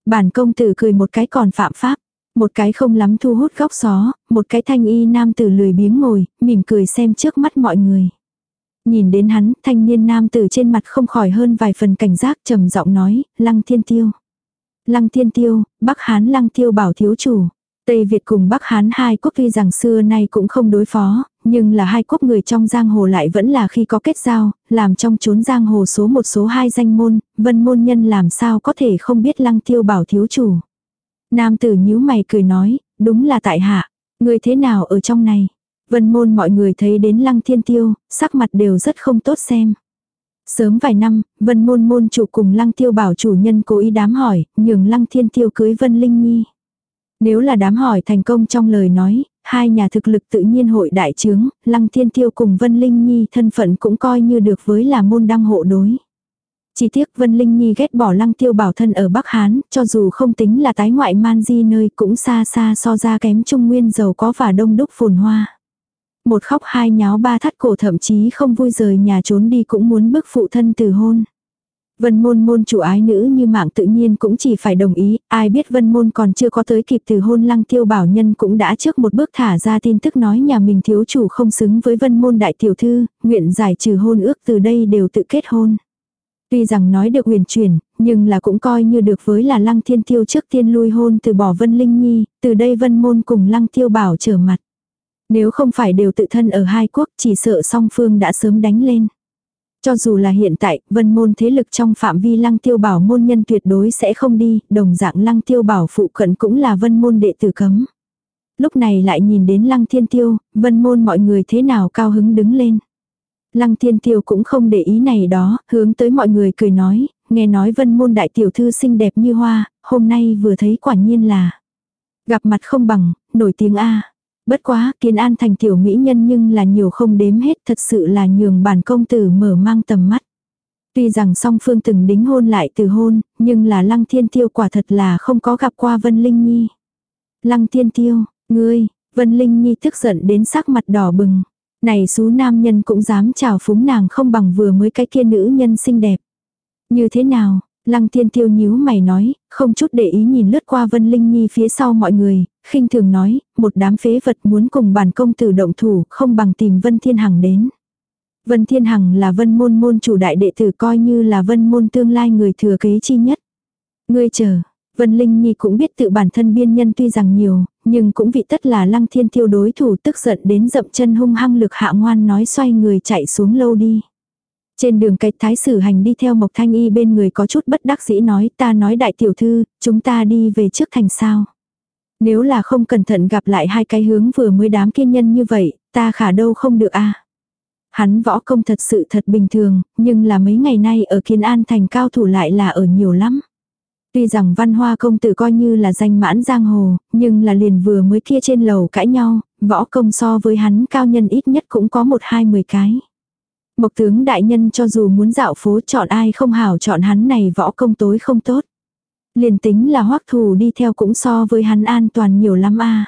Bản công tử cười một cái còn phạm pháp. Một cái không lắm thu hút góc xó, một cái thanh y nam tử lười biếng ngồi, mỉm cười xem trước mắt mọi người. Nhìn đến hắn, thanh niên nam tử trên mặt không khỏi hơn vài phần cảnh giác trầm giọng nói, lăng thiên tiêu. Lăng thiên tiêu, bắc hán lăng tiêu bảo thiếu chủ. Tây Việt cùng Bắc Hán hai quốc tuy rằng xưa nay cũng không đối phó, nhưng là hai quốc người trong giang hồ lại vẫn là khi có kết giao, làm trong chốn giang hồ số một số hai danh môn, vân môn nhân làm sao có thể không biết lăng tiêu bảo thiếu chủ. Nam tử nhíu mày cười nói, đúng là tại hạ, người thế nào ở trong này. Vân môn mọi người thấy đến lăng thiên tiêu, sắc mặt đều rất không tốt xem. Sớm vài năm, vân môn môn chủ cùng lăng tiêu bảo chủ nhân cố ý đám hỏi, nhường lăng thiên tiêu cưới vân linh nhi. Nếu là đám hỏi thành công trong lời nói, hai nhà thực lực tự nhiên hội đại trướng, lăng thiên tiêu cùng vân linh nhi thân phận cũng coi như được với là môn đăng hộ đối. Chỉ tiếc Vân Linh Nhi ghét bỏ lăng tiêu bảo thân ở Bắc Hán, cho dù không tính là tái ngoại man di nơi cũng xa xa so ra kém trung nguyên giàu có và đông đúc phồn hoa. Một khóc hai nháo ba thắt cổ thậm chí không vui rời nhà trốn đi cũng muốn bức phụ thân từ hôn. Vân môn môn chủ ái nữ như mạng tự nhiên cũng chỉ phải đồng ý, ai biết vân môn còn chưa có tới kịp từ hôn lăng tiêu bảo nhân cũng đã trước một bước thả ra tin tức nói nhà mình thiếu chủ không xứng với vân môn đại tiểu thư, nguyện giải trừ hôn ước từ đây đều tự kết hôn. Tuy rằng nói được huyền chuyển, nhưng là cũng coi như được với là lăng thiên tiêu trước tiên lui hôn từ bỏ vân linh nhi, từ đây vân môn cùng lăng tiêu bảo trở mặt. Nếu không phải đều tự thân ở hai quốc chỉ sợ song phương đã sớm đánh lên. Cho dù là hiện tại, vân môn thế lực trong phạm vi lăng tiêu bảo môn nhân tuyệt đối sẽ không đi, đồng dạng lăng tiêu bảo phụ cận cũng là vân môn đệ tử cấm. Lúc này lại nhìn đến lăng thiên tiêu, vân môn mọi người thế nào cao hứng đứng lên. Lăng thiên tiêu cũng không để ý này đó, hướng tới mọi người cười nói, nghe nói vân môn đại tiểu thư xinh đẹp như hoa, hôm nay vừa thấy quả nhiên là gặp mặt không bằng, nổi tiếng A. Bất quá, kiến an thành tiểu mỹ nhân nhưng là nhiều không đếm hết thật sự là nhường bản công tử mở mang tầm mắt. Tuy rằng song phương từng đính hôn lại từ hôn, nhưng là lăng thiên tiêu quả thật là không có gặp qua Vân Linh Nhi. Lăng thiên tiêu, ngươi, Vân Linh Nhi tức giận đến sắc mặt đỏ bừng. Này xú nam nhân cũng dám chào phúng nàng không bằng vừa mới cái kia nữ nhân xinh đẹp. Như thế nào, Lăng Thiên Tiêu nhíu mày nói, không chút để ý nhìn lướt qua Vân Linh Nhi phía sau mọi người, khinh thường nói, một đám phế vật muốn cùng bản công tử động thủ, không bằng tìm Vân Thiên Hằng đến. Vân Thiên Hằng là Vân môn môn chủ đại đệ tử coi như là Vân môn tương lai người thừa kế chi nhất. Ngươi chờ, Vân Linh Nhi cũng biết tự bản thân biên nhân tuy rằng nhiều, nhưng cũng vị tất là Lăng Thiên Tiêu đối thủ tức giận đến dậm chân hung hăng lực hạ ngoan nói xoay người chạy xuống lâu đi. Trên đường cách thái sử hành đi theo Mộc Thanh Y bên người có chút bất đắc dĩ nói ta nói đại tiểu thư, chúng ta đi về trước thành sao. Nếu là không cẩn thận gặp lại hai cái hướng vừa mới đám kiên nhân như vậy, ta khả đâu không được a Hắn võ công thật sự thật bình thường, nhưng là mấy ngày nay ở Kiên An thành cao thủ lại là ở nhiều lắm. Tuy rằng văn hoa công tử coi như là danh mãn giang hồ, nhưng là liền vừa mới kia trên lầu cãi nhau, võ công so với hắn cao nhân ít nhất cũng có một hai mười cái. Mộc tướng đại nhân cho dù muốn dạo phố chọn ai không hảo chọn hắn này võ công tối không tốt. Liền tính là hoắc thù đi theo cũng so với hắn an toàn nhiều lắm a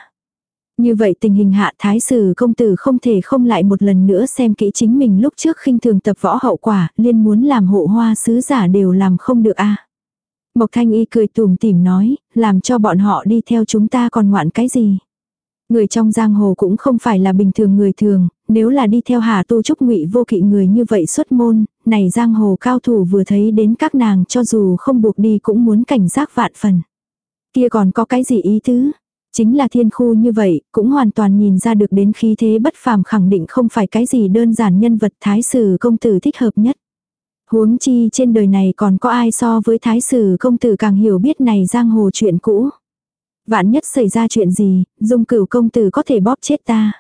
Như vậy tình hình hạ thái sử công tử không thể không lại một lần nữa xem kỹ chính mình lúc trước khinh thường tập võ hậu quả, liên muốn làm hộ hoa sứ giả đều làm không được a Mộc thanh y cười tùm tìm nói, làm cho bọn họ đi theo chúng ta còn ngoạn cái gì. Người trong giang hồ cũng không phải là bình thường người thường, nếu là đi theo Hà Tu Trúc Ngụy vô kỵ người như vậy xuất môn, này giang hồ cao thủ vừa thấy đến các nàng cho dù không buộc đi cũng muốn cảnh giác vạn phần. Kia còn có cái gì ý tứ? Chính là thiên khu như vậy, cũng hoàn toàn nhìn ra được đến khí thế bất phàm khẳng định không phải cái gì đơn giản nhân vật thái sử công tử thích hợp nhất. Huống chi trên đời này còn có ai so với thái sử công tử càng hiểu biết này giang hồ chuyện cũ. Vạn nhất xảy ra chuyện gì, dung cửu công tử có thể bóp chết ta.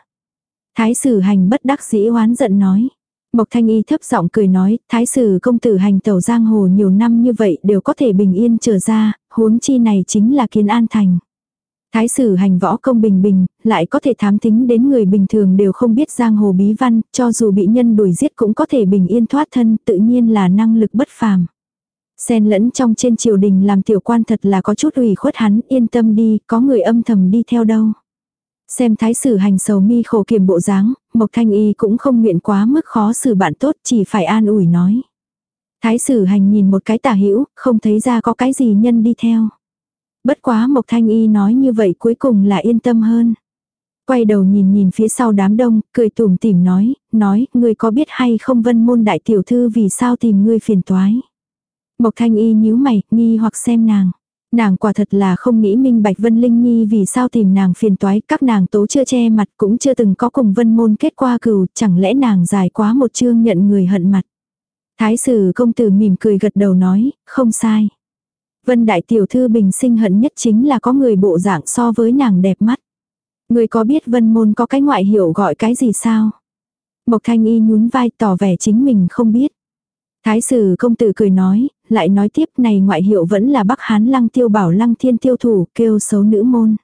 Thái sử hành bất đắc dĩ oán giận nói. Mộc thanh y thấp giọng cười nói, thái sử công tử hành tẩu giang hồ nhiều năm như vậy đều có thể bình yên trở ra, huống chi này chính là kiến an thành. Thái sử hành võ công bình bình, lại có thể thám tính đến người bình thường đều không biết giang hồ bí văn, cho dù bị nhân đuổi giết cũng có thể bình yên thoát thân, tự nhiên là năng lực bất phàm. Xen lẫn trong trên triều đình làm tiểu quan thật là có chút ủy khuất hắn, yên tâm đi, có người âm thầm đi theo đâu. Xem thái sử hành sầu mi khổ kiểm bộ dáng, Mộc Thanh Y cũng không nguyện quá mức khó xử bạn tốt, chỉ phải an ủi nói. Thái sử hành nhìn một cái tả hữu không thấy ra có cái gì nhân đi theo. Bất quá Mộc Thanh Y nói như vậy cuối cùng là yên tâm hơn. Quay đầu nhìn nhìn phía sau đám đông, cười tủm tỉm nói, nói, ngươi có biết hay không vân môn đại tiểu thư vì sao tìm ngươi phiền toái. Mộc Thanh Y nhíu mày, nghi hoặc xem nàng. Nàng quả thật là không nghĩ minh bạch Vân Linh Nhi vì sao tìm nàng phiền toái, các nàng tố chưa che mặt cũng chưa từng có cùng Vân Môn kết qua cừu, chẳng lẽ nàng dài quá một chương nhận người hận mặt. Thái sử công tử mỉm cười gật đầu nói, không sai. Vân đại tiểu thư bình sinh hận nhất chính là có người bộ dạng so với nàng đẹp mắt. Người có biết vân môn có cái ngoại hiệu gọi cái gì sao? Mộc thanh y nhún vai tỏ vẻ chính mình không biết. Thái sử công tử cười nói, lại nói tiếp này ngoại hiệu vẫn là Bắc Hán lăng tiêu bảo lăng thiên tiêu thủ kêu xấu nữ môn.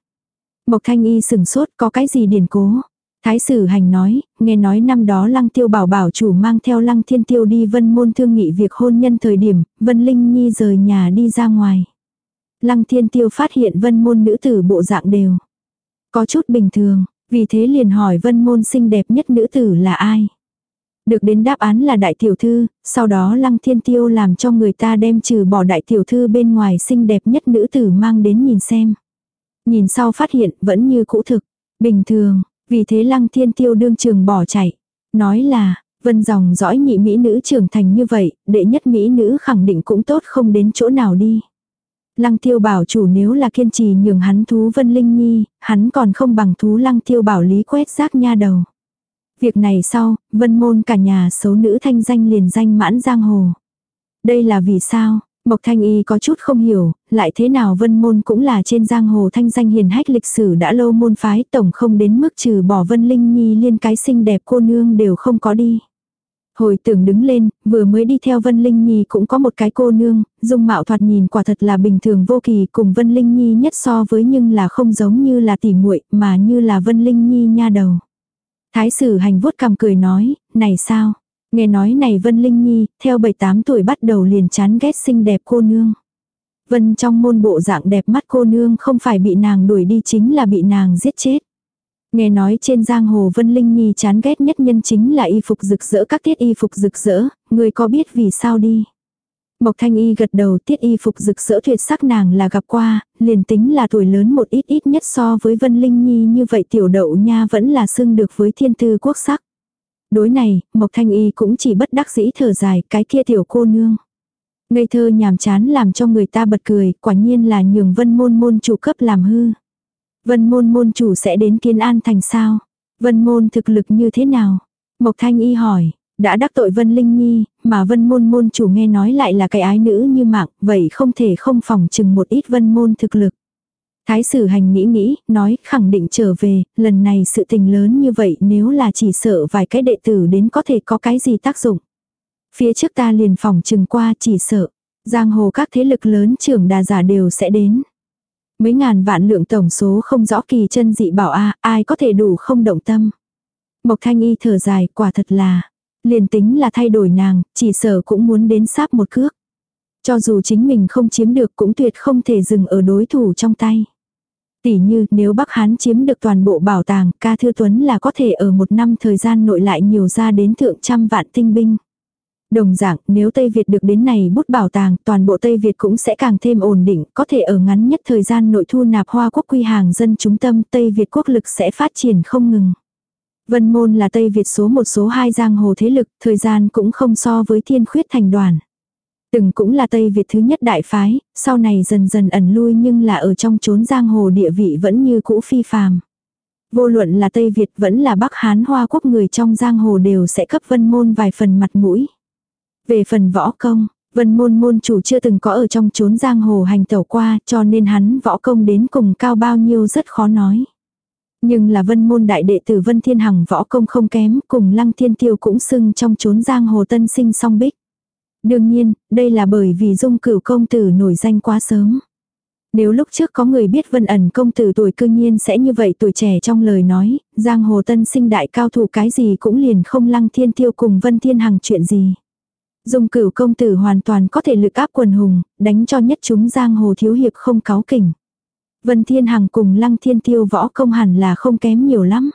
Mộc thanh y sừng sốt có cái gì điển cố. Thái sử hành nói, nghe nói năm đó lăng tiêu bảo bảo chủ mang theo lăng thiên tiêu đi vân môn thương nghị việc hôn nhân thời điểm, vân linh nhi rời nhà đi ra ngoài. Lăng thiên tiêu phát hiện vân môn nữ tử bộ dạng đều. Có chút bình thường, vì thế liền hỏi vân môn xinh đẹp nhất nữ tử là ai. Được đến đáp án là đại tiểu thư, sau đó lăng thiên tiêu làm cho người ta đem trừ bỏ đại tiểu thư bên ngoài xinh đẹp nhất nữ tử mang đến nhìn xem. Nhìn sau phát hiện vẫn như cũ thực, bình thường, vì thế lăng thiên tiêu đương trường bỏ chạy. Nói là, vân dòng dõi nhị mỹ nữ trưởng thành như vậy, đệ nhất mỹ nữ khẳng định cũng tốt không đến chỗ nào đi. Lăng tiêu bảo chủ nếu là kiên trì nhường hắn thú vân linh nhi, hắn còn không bằng thú lăng tiêu bảo lý quét rác nha đầu. Việc này sau, vân môn cả nhà xấu nữ thanh danh liền danh mãn giang hồ. Đây là vì sao? Mộc Thanh Y có chút không hiểu, lại thế nào vân môn cũng là trên giang hồ thanh danh hiền hách lịch sử đã lâu môn phái tổng không đến mức trừ bỏ vân linh nhi liên cái xinh đẹp cô nương đều không có đi. Hồi tưởng đứng lên, vừa mới đi theo Vân Linh Nhi cũng có một cái cô nương, dung mạo thoạt nhìn quả thật là bình thường vô kỳ cùng Vân Linh Nhi nhất so với nhưng là không giống như là tỉ muội mà như là Vân Linh Nhi nha đầu. Thái sử hành vuốt cằm cười nói, này sao? Nghe nói này Vân Linh Nhi, theo 7-8 tuổi bắt đầu liền chán ghét xinh đẹp cô nương. Vân trong môn bộ dạng đẹp mắt cô nương không phải bị nàng đuổi đi chính là bị nàng giết chết. Nghe nói trên giang hồ Vân Linh Nhi chán ghét nhất nhân chính là y phục rực rỡ các tiết y phục rực rỡ, người có biết vì sao đi. Mộc Thanh Y gật đầu tiết y phục rực rỡ tuyệt sắc nàng là gặp qua, liền tính là tuổi lớn một ít ít nhất so với Vân Linh Nhi như vậy tiểu đậu nha vẫn là xưng được với thiên tư quốc sắc. Đối này, Mộc Thanh Y cũng chỉ bất đắc dĩ thở dài cái kia tiểu cô nương. Ngây thơ nhàm chán làm cho người ta bật cười, quả nhiên là nhường vân môn môn chủ cấp làm hư. Vân môn môn chủ sẽ đến kiến an thành sao? Vân môn thực lực như thế nào? Mộc Thanh Y hỏi, đã đắc tội Vân Linh Nhi, mà Vân môn môn chủ nghe nói lại là cái ái nữ như mạng, vậy không thể không phòng chừng một ít Vân môn thực lực. Thái sử hành nghĩ nghĩ, nói khẳng định trở về, lần này sự tình lớn như vậy nếu là chỉ sợ vài cái đệ tử đến có thể có cái gì tác dụng. Phía trước ta liền phòng chừng qua chỉ sợ, giang hồ các thế lực lớn trưởng đà giả đều sẽ đến. Mấy ngàn vạn lượng tổng số không rõ kỳ chân dị bảo a ai có thể đủ không động tâm. Mộc thanh y thở dài quả thật là, liền tính là thay đổi nàng, chỉ sợ cũng muốn đến sáp một cước. Cho dù chính mình không chiếm được cũng tuyệt không thể dừng ở đối thủ trong tay. Tỷ như nếu Bắc Hán chiếm được toàn bộ bảo tàng, ca thư tuấn là có thể ở một năm thời gian nội lại nhiều ra đến thượng trăm vạn tinh binh. Đồng dạng, nếu Tây Việt được đến này bút bảo tàng, toàn bộ Tây Việt cũng sẽ càng thêm ổn định, có thể ở ngắn nhất thời gian nội thu nạp hoa quốc quy hàng dân chúng tâm, Tây Việt quốc lực sẽ phát triển không ngừng. Vân Môn là Tây Việt số một số hai giang hồ thế lực, thời gian cũng không so với thiên khuyết thành đoàn. Từng cũng là Tây Việt thứ nhất đại phái, sau này dần dần ẩn lui nhưng là ở trong chốn giang hồ địa vị vẫn như cũ phi phàm. Vô luận là Tây Việt vẫn là Bắc Hán Hoa quốc người trong giang hồ đều sẽ cấp vân môn vài phần mặt mũi. Về phần võ công, vân môn môn chủ chưa từng có ở trong chốn giang hồ hành tẩu qua cho nên hắn võ công đến cùng cao bao nhiêu rất khó nói. Nhưng là vân môn đại đệ tử vân thiên hằng võ công không kém cùng lăng thiên tiêu cũng xưng trong chốn giang hồ tân sinh song bích. Đương nhiên, đây là bởi vì dung cửu công tử nổi danh quá sớm. Nếu lúc trước có người biết vân ẩn công tử tuổi cương nhiên sẽ như vậy tuổi trẻ trong lời nói, giang hồ tân sinh đại cao thủ cái gì cũng liền không lăng thiên tiêu cùng vân thiên hằng chuyện gì. Dung cửu công tử hoàn toàn có thể lực áp quần hùng, đánh cho nhất chúng giang hồ thiếu hiệp không cáo kỉnh. Vân Thiên Hằng cùng Lăng Thiên Tiêu võ công hẳn là không kém nhiều lắm.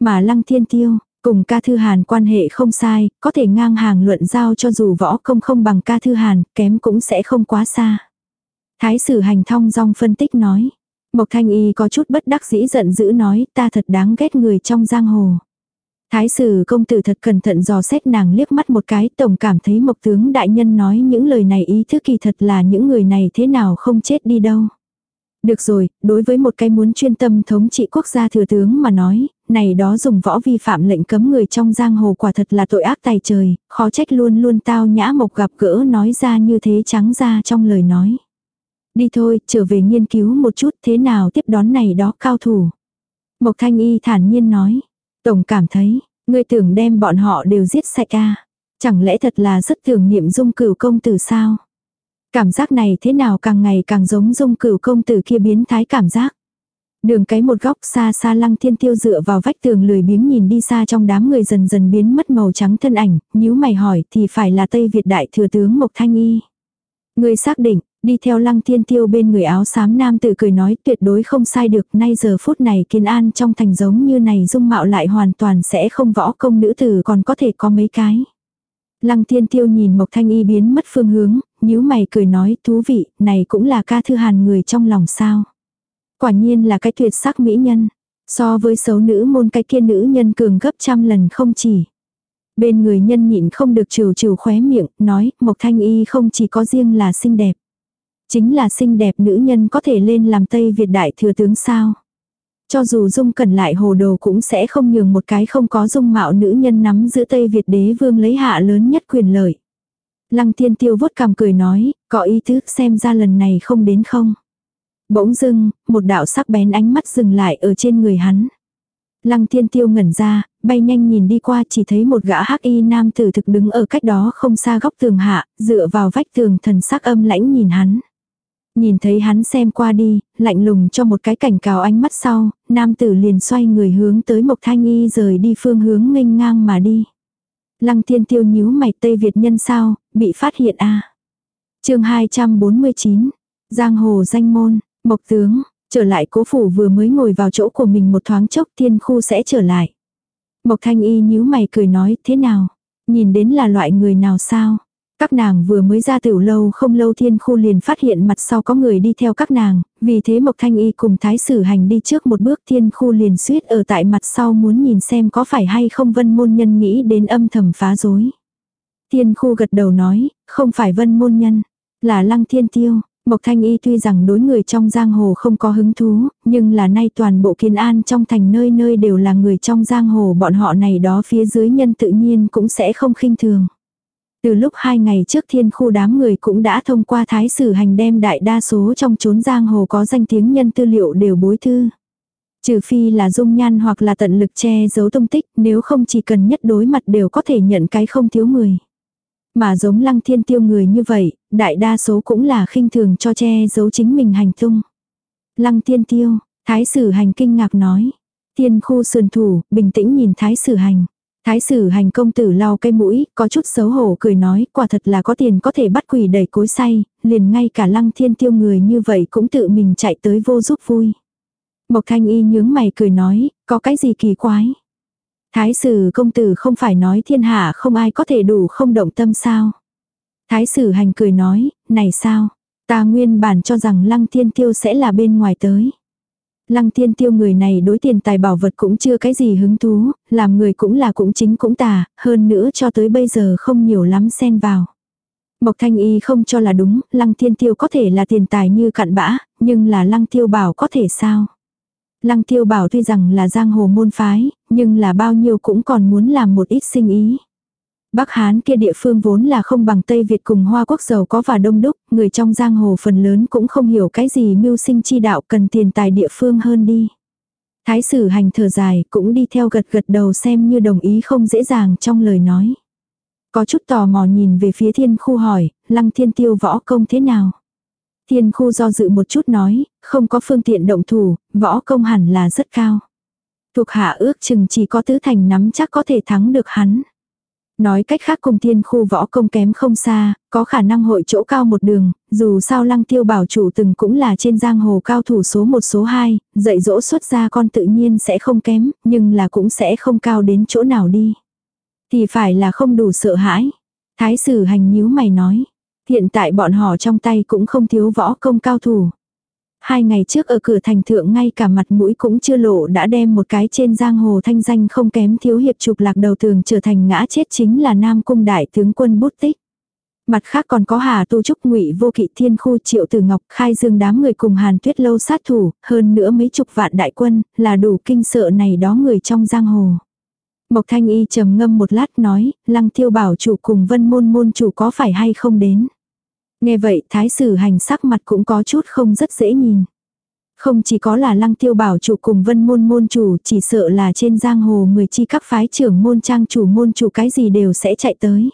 Mà Lăng Thiên Tiêu, cùng ca thư hàn quan hệ không sai, có thể ngang hàng luận giao cho dù võ công không bằng ca thư hàn, kém cũng sẽ không quá xa. Thái sử hành thong dong phân tích nói. Mộc Thanh Y có chút bất đắc dĩ giận dữ nói ta thật đáng ghét người trong giang hồ. Thái sử công tử thật cẩn thận dò xét nàng liếc mắt một cái, tổng cảm thấy mộc tướng đại nhân nói những lời này ý thức kỳ thật là những người này thế nào không chết đi đâu. Được rồi, đối với một cái muốn chuyên tâm thống trị quốc gia thừa tướng mà nói, này đó dùng võ vi phạm lệnh cấm người trong giang hồ quả thật là tội ác tài trời, khó trách luôn luôn tao nhã mộc gặp gỡ nói ra như thế trắng ra trong lời nói. Đi thôi, trở về nghiên cứu một chút thế nào tiếp đón này đó cao thủ. Mộc thanh y thản nhiên nói. Tổng cảm thấy, ngươi tưởng đem bọn họ đều giết sạch à. Chẳng lẽ thật là rất tưởng niệm dung cửu công tử sao? Cảm giác này thế nào càng ngày càng giống dung cửu công tử kia biến thái cảm giác. Đường cái một góc xa xa lăng thiên tiêu dựa vào vách tường lười biếng nhìn đi xa trong đám người dần dần biến mất màu trắng thân ảnh, nhíu mày hỏi thì phải là Tây Việt đại thừa tướng Mộc Thanh Y. Người xác định, đi theo lăng thiên tiêu bên người áo xám nam tử cười nói tuyệt đối không sai được nay giờ phút này kiên an trong thành giống như này dung mạo lại hoàn toàn sẽ không võ công nữ tử còn có thể có mấy cái. Lăng thiên tiêu nhìn Mộc Thanh Y biến mất phương hướng, nhíu mày cười nói thú vị, này cũng là ca thư hàn người trong lòng sao. Quả nhiên là cái tuyệt sắc mỹ nhân. So với xấu nữ môn cái kia nữ nhân cường gấp trăm lần không chỉ. Bên người nhân nhịn không được trừ trừ khóe miệng, nói, Mộc Thanh Y không chỉ có riêng là xinh đẹp. Chính là xinh đẹp nữ nhân có thể lên làm Tây Việt đại thừa tướng sao. Cho dù dung cẩn lại hồ đồ cũng sẽ không nhường một cái không có dung mạo nữ nhân nắm giữ Tây Việt đế vương lấy hạ lớn nhất quyền lợi. Lăng thiên tiêu vốt cằm cười nói, có ý tứ xem ra lần này không đến không. Bỗng dưng, một đạo sắc bén ánh mắt dừng lại ở trên người hắn. Lăng thiên tiêu ngẩn ra, bay nhanh nhìn đi qua chỉ thấy một gã hắc y nam tử thực đứng ở cách đó không xa góc tường hạ, dựa vào vách tường thần sắc âm lãnh nhìn hắn. Nhìn thấy hắn xem qua đi, lạnh lùng cho một cái cảnh cáo ánh mắt sau, nam tử liền xoay người hướng tới Mộc Thanh Y rời đi phương hướng nghênh ngang mà đi. Lăng thiên tiêu nhíu mày Tây Việt nhân sao, bị phát hiện a à. chương 249, Giang Hồ danh môn, Mộc tướng, trở lại cố phủ vừa mới ngồi vào chỗ của mình một thoáng chốc thiên khu sẽ trở lại. Mộc thanh y nhíu mày cười nói thế nào, nhìn đến là loại người nào sao. Các nàng vừa mới ra tiểu lâu không lâu thiên khu liền phát hiện mặt sau có người đi theo các nàng, vì thế Mộc Thanh Y cùng thái sử hành đi trước một bước thiên khu liền suýt ở tại mặt sau muốn nhìn xem có phải hay không vân môn nhân nghĩ đến âm thầm phá rối. Thiên khu gật đầu nói, không phải vân môn nhân, là lăng thiên tiêu, Mộc Thanh Y tuy rằng đối người trong giang hồ không có hứng thú, nhưng là nay toàn bộ kiên an trong thành nơi nơi đều là người trong giang hồ bọn họ này đó phía dưới nhân tự nhiên cũng sẽ không khinh thường. Từ lúc hai ngày trước thiên khu đám người cũng đã thông qua thái sử hành đem đại đa số trong chốn giang hồ có danh tiếng nhân tư liệu đều bối thư. Trừ phi là dung nhan hoặc là tận lực che giấu tung tích nếu không chỉ cần nhất đối mặt đều có thể nhận cái không thiếu người. Mà giống lăng thiên tiêu người như vậy, đại đa số cũng là khinh thường cho che giấu chính mình hành tung. Lăng thiên tiêu, thái sử hành kinh ngạc nói. Thiên khu sườn thủ, bình tĩnh nhìn thái sử hành. Thái sử hành công tử lau cây mũi, có chút xấu hổ cười nói, quả thật là có tiền có thể bắt quỷ đẩy cối say, liền ngay cả lăng thiên tiêu người như vậy cũng tự mình chạy tới vô giúp vui. Mộc thanh y nhướng mày cười nói, có cái gì kỳ quái. Thái sử công tử không phải nói thiên hạ không ai có thể đủ không động tâm sao. Thái sử hành cười nói, này sao, ta nguyên bản cho rằng lăng thiên tiêu sẽ là bên ngoài tới. Lăng thiên tiêu người này đối tiền tài bảo vật cũng chưa cái gì hứng thú, làm người cũng là cũng chính cũng tà, hơn nữa cho tới bây giờ không nhiều lắm xen vào. Mộc thanh y không cho là đúng, lăng thiên tiêu có thể là tiền tài như cặn bã, nhưng là lăng tiêu bảo có thể sao. Lăng tiêu bảo tuy rằng là giang hồ môn phái, nhưng là bao nhiêu cũng còn muốn làm một ít sinh ý. Bắc Hán kia địa phương vốn là không bằng Tây Việt cùng Hoa Quốc giàu có và đông đúc, người trong giang hồ phần lớn cũng không hiểu cái gì mưu sinh chi đạo cần tiền tài địa phương hơn đi. Thái sử hành thở dài cũng đi theo gật gật đầu xem như đồng ý không dễ dàng trong lời nói. Có chút tò mò nhìn về phía thiên khu hỏi, lăng thiên tiêu võ công thế nào? Thiên khu do dự một chút nói, không có phương tiện động thủ, võ công hẳn là rất cao. Thuộc hạ ước chừng chỉ có tứ thành nắm chắc có thể thắng được hắn. Nói cách khác cùng thiên khu võ công kém không xa, có khả năng hội chỗ cao một đường, dù sao lăng tiêu bảo chủ từng cũng là trên giang hồ cao thủ số một số 2, dạy dỗ xuất ra con tự nhiên sẽ không kém, nhưng là cũng sẽ không cao đến chỗ nào đi. Thì phải là không đủ sợ hãi. Thái sử hành nhíu mày nói, hiện tại bọn họ trong tay cũng không thiếu võ công cao thủ. Hai ngày trước ở cửa thành thượng ngay cả mặt mũi cũng chưa lộ đã đem một cái trên giang hồ thanh danh không kém thiếu hiệp trục lạc đầu tường trở thành ngã chết chính là Nam Cung Đại tướng quân bút tích. Mặt khác còn có Hà Tu Trúc ngụy vô kỵ thiên khu triệu tử ngọc khai dương đám người cùng Hàn Tuyết lâu sát thủ, hơn nữa mấy chục vạn đại quân, là đủ kinh sợ này đó người trong giang hồ. Mộc Thanh Y trầm ngâm một lát nói, Lăng Tiêu bảo chủ cùng Vân Môn môn chủ có phải hay không đến. Nghe vậy thái sử hành sắc mặt cũng có chút không rất dễ nhìn. Không chỉ có là lăng tiêu bảo chủ cùng vân môn môn chủ, chỉ sợ là trên giang hồ người chi các phái trưởng môn trang chủ môn chủ cái gì đều sẽ chạy tới.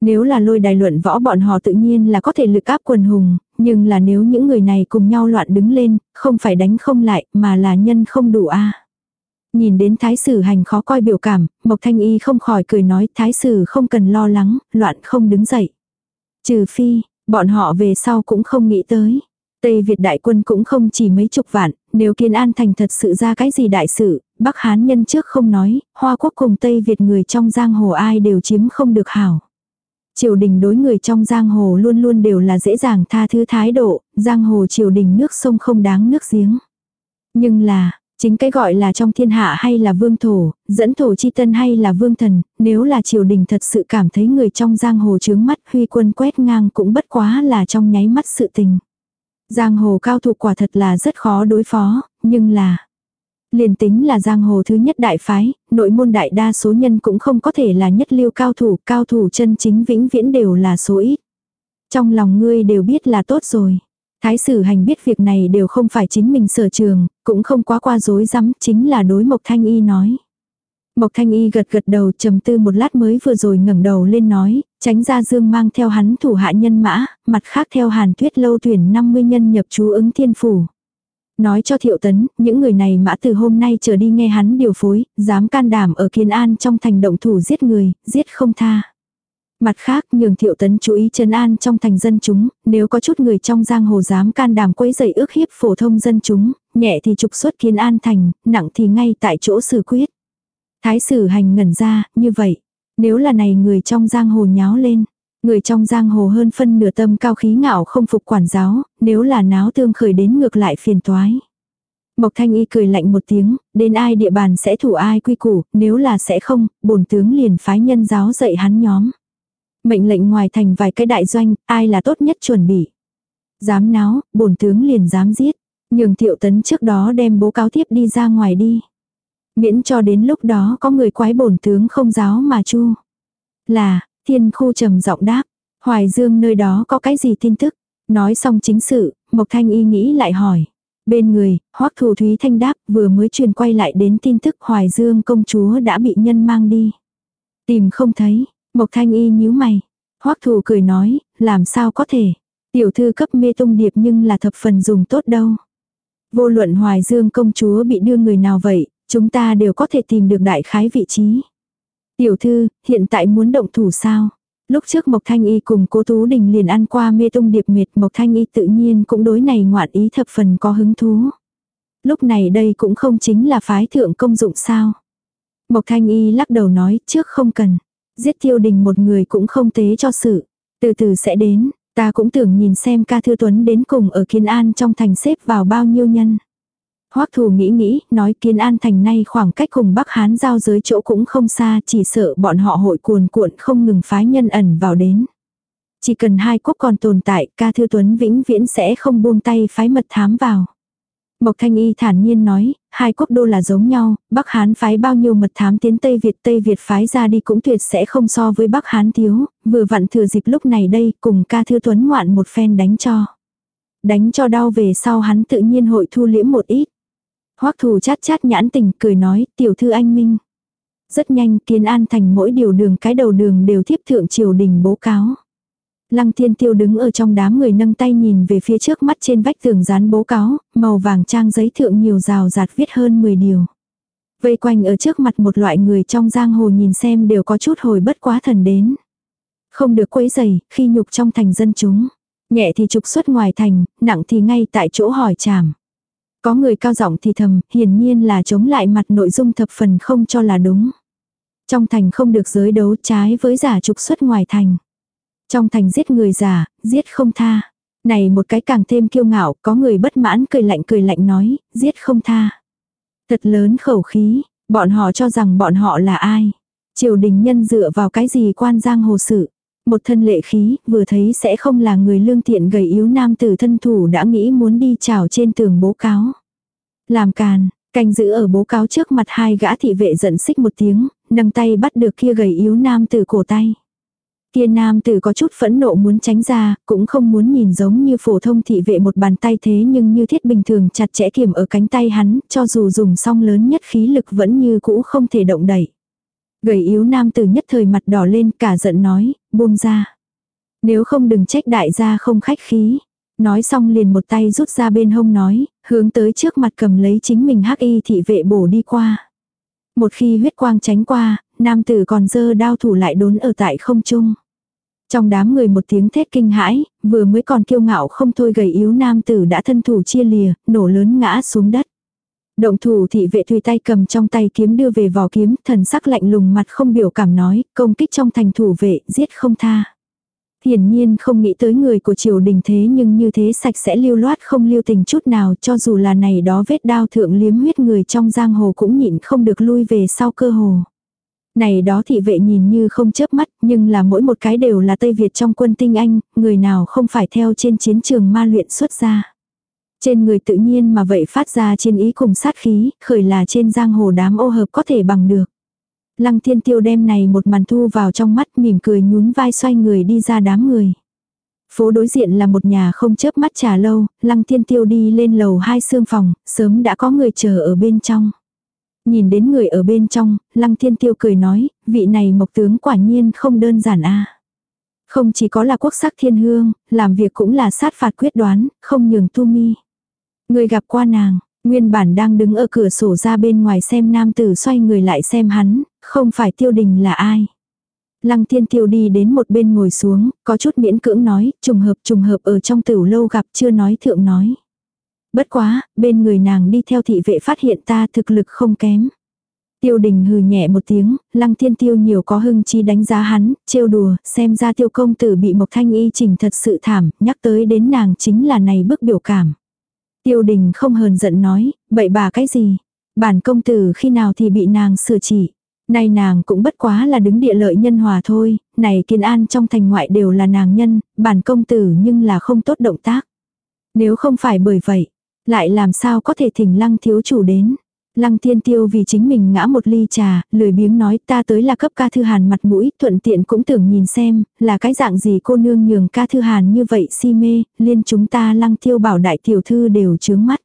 Nếu là lôi đài luận võ bọn họ tự nhiên là có thể lực áp quần hùng, nhưng là nếu những người này cùng nhau loạn đứng lên, không phải đánh không lại, mà là nhân không đủ a Nhìn đến thái sử hành khó coi biểu cảm, Mộc Thanh Y không khỏi cười nói thái sử không cần lo lắng, loạn không đứng dậy. Trừ phi, bọn họ về sau cũng không nghĩ tới. Tây Việt đại quân cũng không chỉ mấy chục vạn, nếu Kiên An thành thật sự ra cái gì đại sự, Bắc Hán nhân trước không nói, Hoa quốc cùng Tây Việt người trong giang hồ ai đều chiếm không được hảo. Triều đình đối người trong giang hồ luôn luôn đều là dễ dàng tha thứ thái độ, giang hồ triều đình nước sông không đáng nước giếng. Nhưng là, chính cái gọi là trong thiên hạ hay là vương thổ, dẫn thổ chi tân hay là vương thần, nếu là triều đình thật sự cảm thấy người trong giang hồ chướng mắt huy quân quét ngang cũng bất quá là trong nháy mắt sự tình. Giang hồ cao thủ quả thật là rất khó đối phó, nhưng là liền tính là giang hồ thứ nhất đại phái, nội môn đại đa số nhân cũng không có thể là nhất lưu cao thủ, cao thủ chân chính vĩnh viễn đều là số ít. Trong lòng ngươi đều biết là tốt rồi. Thái sử hành biết việc này đều không phải chính mình sở trường, cũng không quá qua dối rắm chính là đối Mộc Thanh Y nói. Mộc Thanh Y gật gật đầu trầm tư một lát mới vừa rồi ngẩng đầu lên nói, tránh ra dương mang theo hắn thủ hạ nhân mã, mặt khác theo hàn tuyết lâu tuyển 50 nhân nhập chú ứng thiên phủ. Nói cho thiệu tấn, những người này mã từ hôm nay trở đi nghe hắn điều phối, dám can đảm ở kiên an trong thành động thủ giết người, giết không tha. Mặt khác, nhường thiệu tấn chú ý trấn an trong thành dân chúng, nếu có chút người trong giang hồ dám can đảm quấy dậy ước hiếp phổ thông dân chúng, nhẹ thì trục xuất kiên an thành, nặng thì ngay tại chỗ xử quyết. Thái sử hành ngẩn ra, như vậy, nếu là này người trong giang hồ nháo lên, người trong giang hồ hơn phân nửa tâm cao khí ngạo không phục quản giáo, nếu là náo tương khởi đến ngược lại phiền toái. Mộc Thanh Y cười lạnh một tiếng, đến ai địa bàn sẽ thủ ai quy củ, nếu là sẽ không, bổn tướng liền phái nhân giáo dạy hắn nhóm. Mệnh lệnh ngoài thành vài cái đại doanh, ai là tốt nhất chuẩn bị. Dám náo, bổn tướng liền dám giết. Nhường thiệu tấn trước đó đem bố cáo tiếp đi ra ngoài đi. Miễn cho đến lúc đó có người quái bổn tướng không giáo mà chu. Là, thiên khu trầm giọng đáp. Hoài Dương nơi đó có cái gì tin tức? Nói xong chính sự, Mộc Thanh Y nghĩ lại hỏi. Bên người, Hoắc Thù Thúy Thanh đáp vừa mới truyền quay lại đến tin tức Hoài Dương công chúa đã bị nhân mang đi. Tìm không thấy, Mộc Thanh Y nhíu mày. Hoắc Thù cười nói, làm sao có thể. Tiểu thư cấp mê tung điệp nhưng là thập phần dùng tốt đâu. Vô luận Hoài Dương công chúa bị đưa người nào vậy, chúng ta đều có thể tìm được đại khái vị trí. Tiểu thư, hiện tại muốn động thủ sao? Lúc trước Mộc Thanh Y cùng cố Tú Đình liền ăn qua mê tung điệp miệt Mộc Thanh Y tự nhiên cũng đối này ngoạn ý thập phần có hứng thú. Lúc này đây cũng không chính là phái thượng công dụng sao. Mộc Thanh Y lắc đầu nói trước không cần. Giết tiêu đình một người cũng không tế cho sự. Từ từ sẽ đến, ta cũng tưởng nhìn xem ca thư tuấn đến cùng ở Kiên An trong thành xếp vào bao nhiêu nhân. Hoắc thù nghĩ nghĩ, nói Kiên An thành nay khoảng cách cùng Bắc Hán giao giới chỗ cũng không xa, chỉ sợ bọn họ hội cuồn cuộn không ngừng phái nhân ẩn vào đến. Chỉ cần hai quốc còn tồn tại, ca thư tuấn vĩnh viễn sẽ không buông tay phái mật thám vào. Mộc Thanh Y thản nhiên nói, hai quốc đô là giống nhau, Bắc Hán phái bao nhiêu mật thám tiến Tây Việt, Tây Việt phái ra đi cũng tuyệt sẽ không so với Bắc Hán thiếu, vừa vặn thừa dịp lúc này đây cùng ca thư tuấn ngoạn một phen đánh cho. Đánh cho đau về sau hắn tự nhiên hội thu liễm một ít. Hoắc thù chát chát nhãn tình cười nói, tiểu thư anh minh. Rất nhanh kiến an thành mỗi điều đường cái đầu đường đều thiếp thượng triều đình bố cáo. Lăng thiên tiêu đứng ở trong đám người nâng tay nhìn về phía trước mắt trên vách tường dán bố cáo, màu vàng trang giấy thượng nhiều rào rạt viết hơn 10 điều. Vây quanh ở trước mặt một loại người trong giang hồ nhìn xem đều có chút hồi bất quá thần đến. Không được quấy dày, khi nhục trong thành dân chúng. Nhẹ thì trục xuất ngoài thành, nặng thì ngay tại chỗ hỏi chàm. Có người cao giọng thì thầm, hiển nhiên là chống lại mặt nội dung thập phần không cho là đúng. Trong thành không được giới đấu trái với giả trục xuất ngoài thành. Trong thành giết người già giết không tha. Này một cái càng thêm kiêu ngạo, có người bất mãn cười lạnh cười lạnh nói, giết không tha. Thật lớn khẩu khí, bọn họ cho rằng bọn họ là ai. Triều đình nhân dựa vào cái gì quan giang hồ sự. Một thân lệ khí, vừa thấy sẽ không là người lương thiện gầy yếu nam tử thân thủ đã nghĩ muốn đi chào trên tường bố cáo. Làm càn, canh giữ ở bố cáo trước mặt hai gã thị vệ giận xích một tiếng, nâng tay bắt được kia gầy yếu nam tử cổ tay. Kia nam tử có chút phẫn nộ muốn tránh ra, cũng không muốn nhìn giống như phổ thông thị vệ một bàn tay thế nhưng như thiết bình thường chặt chẽ kiềm ở cánh tay hắn, cho dù dùng song lớn nhất khí lực vẫn như cũ không thể động đẩy. Gầy yếu nam tử nhất thời mặt đỏ lên cả giận nói, buông ra. Nếu không đừng trách đại gia không khách khí. Nói xong liền một tay rút ra bên hông nói, hướng tới trước mặt cầm lấy chính mình hắc y thị vệ bổ đi qua. Một khi huyết quang tránh qua, nam tử còn dơ đao thủ lại đốn ở tại không trung. Trong đám người một tiếng thét kinh hãi, vừa mới còn kiêu ngạo không thôi gầy yếu nam tử đã thân thủ chia lìa, nổ lớn ngã xuống đất. Động thủ thị vệ tùy tay cầm trong tay kiếm đưa về vỏ kiếm, thần sắc lạnh lùng mặt không biểu cảm nói, công kích trong thành thủ vệ, giết không tha. Hiển nhiên không nghĩ tới người của triều đình thế nhưng như thế sạch sẽ lưu loát không lưu tình chút nào cho dù là này đó vết đao thượng liếm huyết người trong giang hồ cũng nhịn không được lui về sau cơ hồ. Này đó thị vệ nhìn như không chớp mắt nhưng là mỗi một cái đều là Tây Việt trong quân tinh anh, người nào không phải theo trên chiến trường ma luyện xuất ra. Trên người tự nhiên mà vậy phát ra trên ý cùng sát khí, khởi là trên giang hồ đám ô hợp có thể bằng được. Lăng thiên tiêu đem này một màn thu vào trong mắt mỉm cười nhún vai xoay người đi ra đám người. Phố đối diện là một nhà không chớp mắt trà lâu, lăng thiên tiêu đi lên lầu hai xương phòng, sớm đã có người chờ ở bên trong. Nhìn đến người ở bên trong, lăng thiên tiêu cười nói, vị này mộc tướng quả nhiên không đơn giản a Không chỉ có là quốc sắc thiên hương, làm việc cũng là sát phạt quyết đoán, không nhường tu mi. Người gặp qua nàng, nguyên bản đang đứng ở cửa sổ ra bên ngoài xem nam tử xoay người lại xem hắn, không phải tiêu đình là ai. Lăng thiên tiêu đi đến một bên ngồi xuống, có chút miễn cưỡng nói, trùng hợp trùng hợp ở trong tửu lâu gặp chưa nói thượng nói. Bất quá, bên người nàng đi theo thị vệ phát hiện ta thực lực không kém. Tiêu đình hừ nhẹ một tiếng, lăng thiên tiêu nhiều có hưng chi đánh giá hắn, trêu đùa, xem ra tiêu công tử bị Mộc Thanh Y chỉnh thật sự thảm, nhắc tới đến nàng chính là này bức biểu cảm. Tiêu đình không hờn giận nói, bậy bà cái gì? Bản công tử khi nào thì bị nàng sửa chỉ. Nay nàng cũng bất quá là đứng địa lợi nhân hòa thôi, này kiên an trong thành ngoại đều là nàng nhân, bản công tử nhưng là không tốt động tác. Nếu không phải bởi vậy, lại làm sao có thể thỉnh lăng thiếu chủ đến. Lăng thiên tiêu vì chính mình ngã một ly trà, lười biếng nói ta tới là cấp ca thư hàn mặt mũi, thuận tiện cũng tưởng nhìn xem, là cái dạng gì cô nương nhường ca thư hàn như vậy si mê, liên chúng ta lăng tiêu bảo đại tiểu thư đều chướng mắt.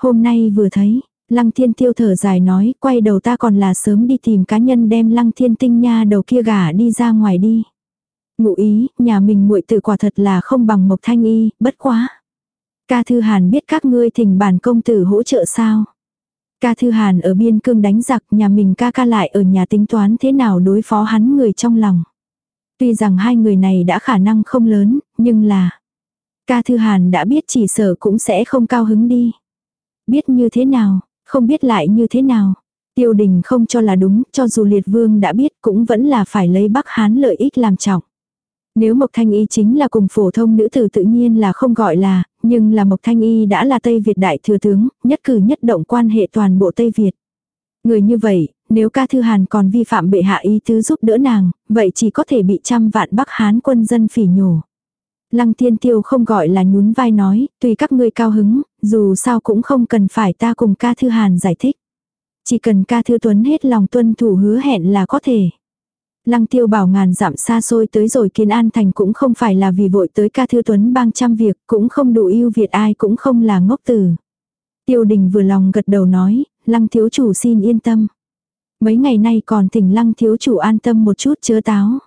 Hôm nay vừa thấy, lăng thiên tiêu thở dài nói, quay đầu ta còn là sớm đi tìm cá nhân đem lăng thiên tinh nha đầu kia gả đi ra ngoài đi. Ngụ ý, nhà mình muội tử quả thật là không bằng mộc thanh y, bất quá. Ca Thư Hàn biết các ngươi thỉnh bản công tử hỗ trợ sao? Ca Thư Hàn ở biên cương đánh giặc nhà mình ca ca lại ở nhà tính toán thế nào đối phó hắn người trong lòng. Tuy rằng hai người này đã khả năng không lớn, nhưng là... Ca Thư Hàn đã biết chỉ sở cũng sẽ không cao hứng đi. Biết như thế nào, không biết lại như thế nào. Tiêu đình không cho là đúng, cho dù liệt vương đã biết cũng vẫn là phải lấy Bắc Hán lợi ích làm trọng. Nếu Mộc Thanh Y chính là cùng phổ thông nữ tử tự nhiên là không gọi là, nhưng là Mộc Thanh Y đã là Tây Việt đại thừa tướng, nhất cử nhất động quan hệ toàn bộ Tây Việt. Người như vậy, nếu ca thư hàn còn vi phạm bệ hạ ý tứ giúp đỡ nàng, vậy chỉ có thể bị trăm vạn Bắc Hán quân dân phỉ nhổ. Lăng Thiên Tiêu không gọi là nhún vai nói, tùy các ngươi cao hứng, dù sao cũng không cần phải ta cùng ca thư hàn giải thích. Chỉ cần ca thư tuấn hết lòng tuân thủ hứa hẹn là có thể. Lăng tiêu bảo ngàn dặm xa xôi tới rồi kiến an thành cũng không phải là vì vội tới ca thư tuấn bang trăm việc, cũng không đủ yêu Việt ai cũng không là ngốc tử. Tiêu đình vừa lòng gật đầu nói, lăng thiếu chủ xin yên tâm. Mấy ngày nay còn thỉnh lăng thiếu chủ an tâm một chút chớ táo.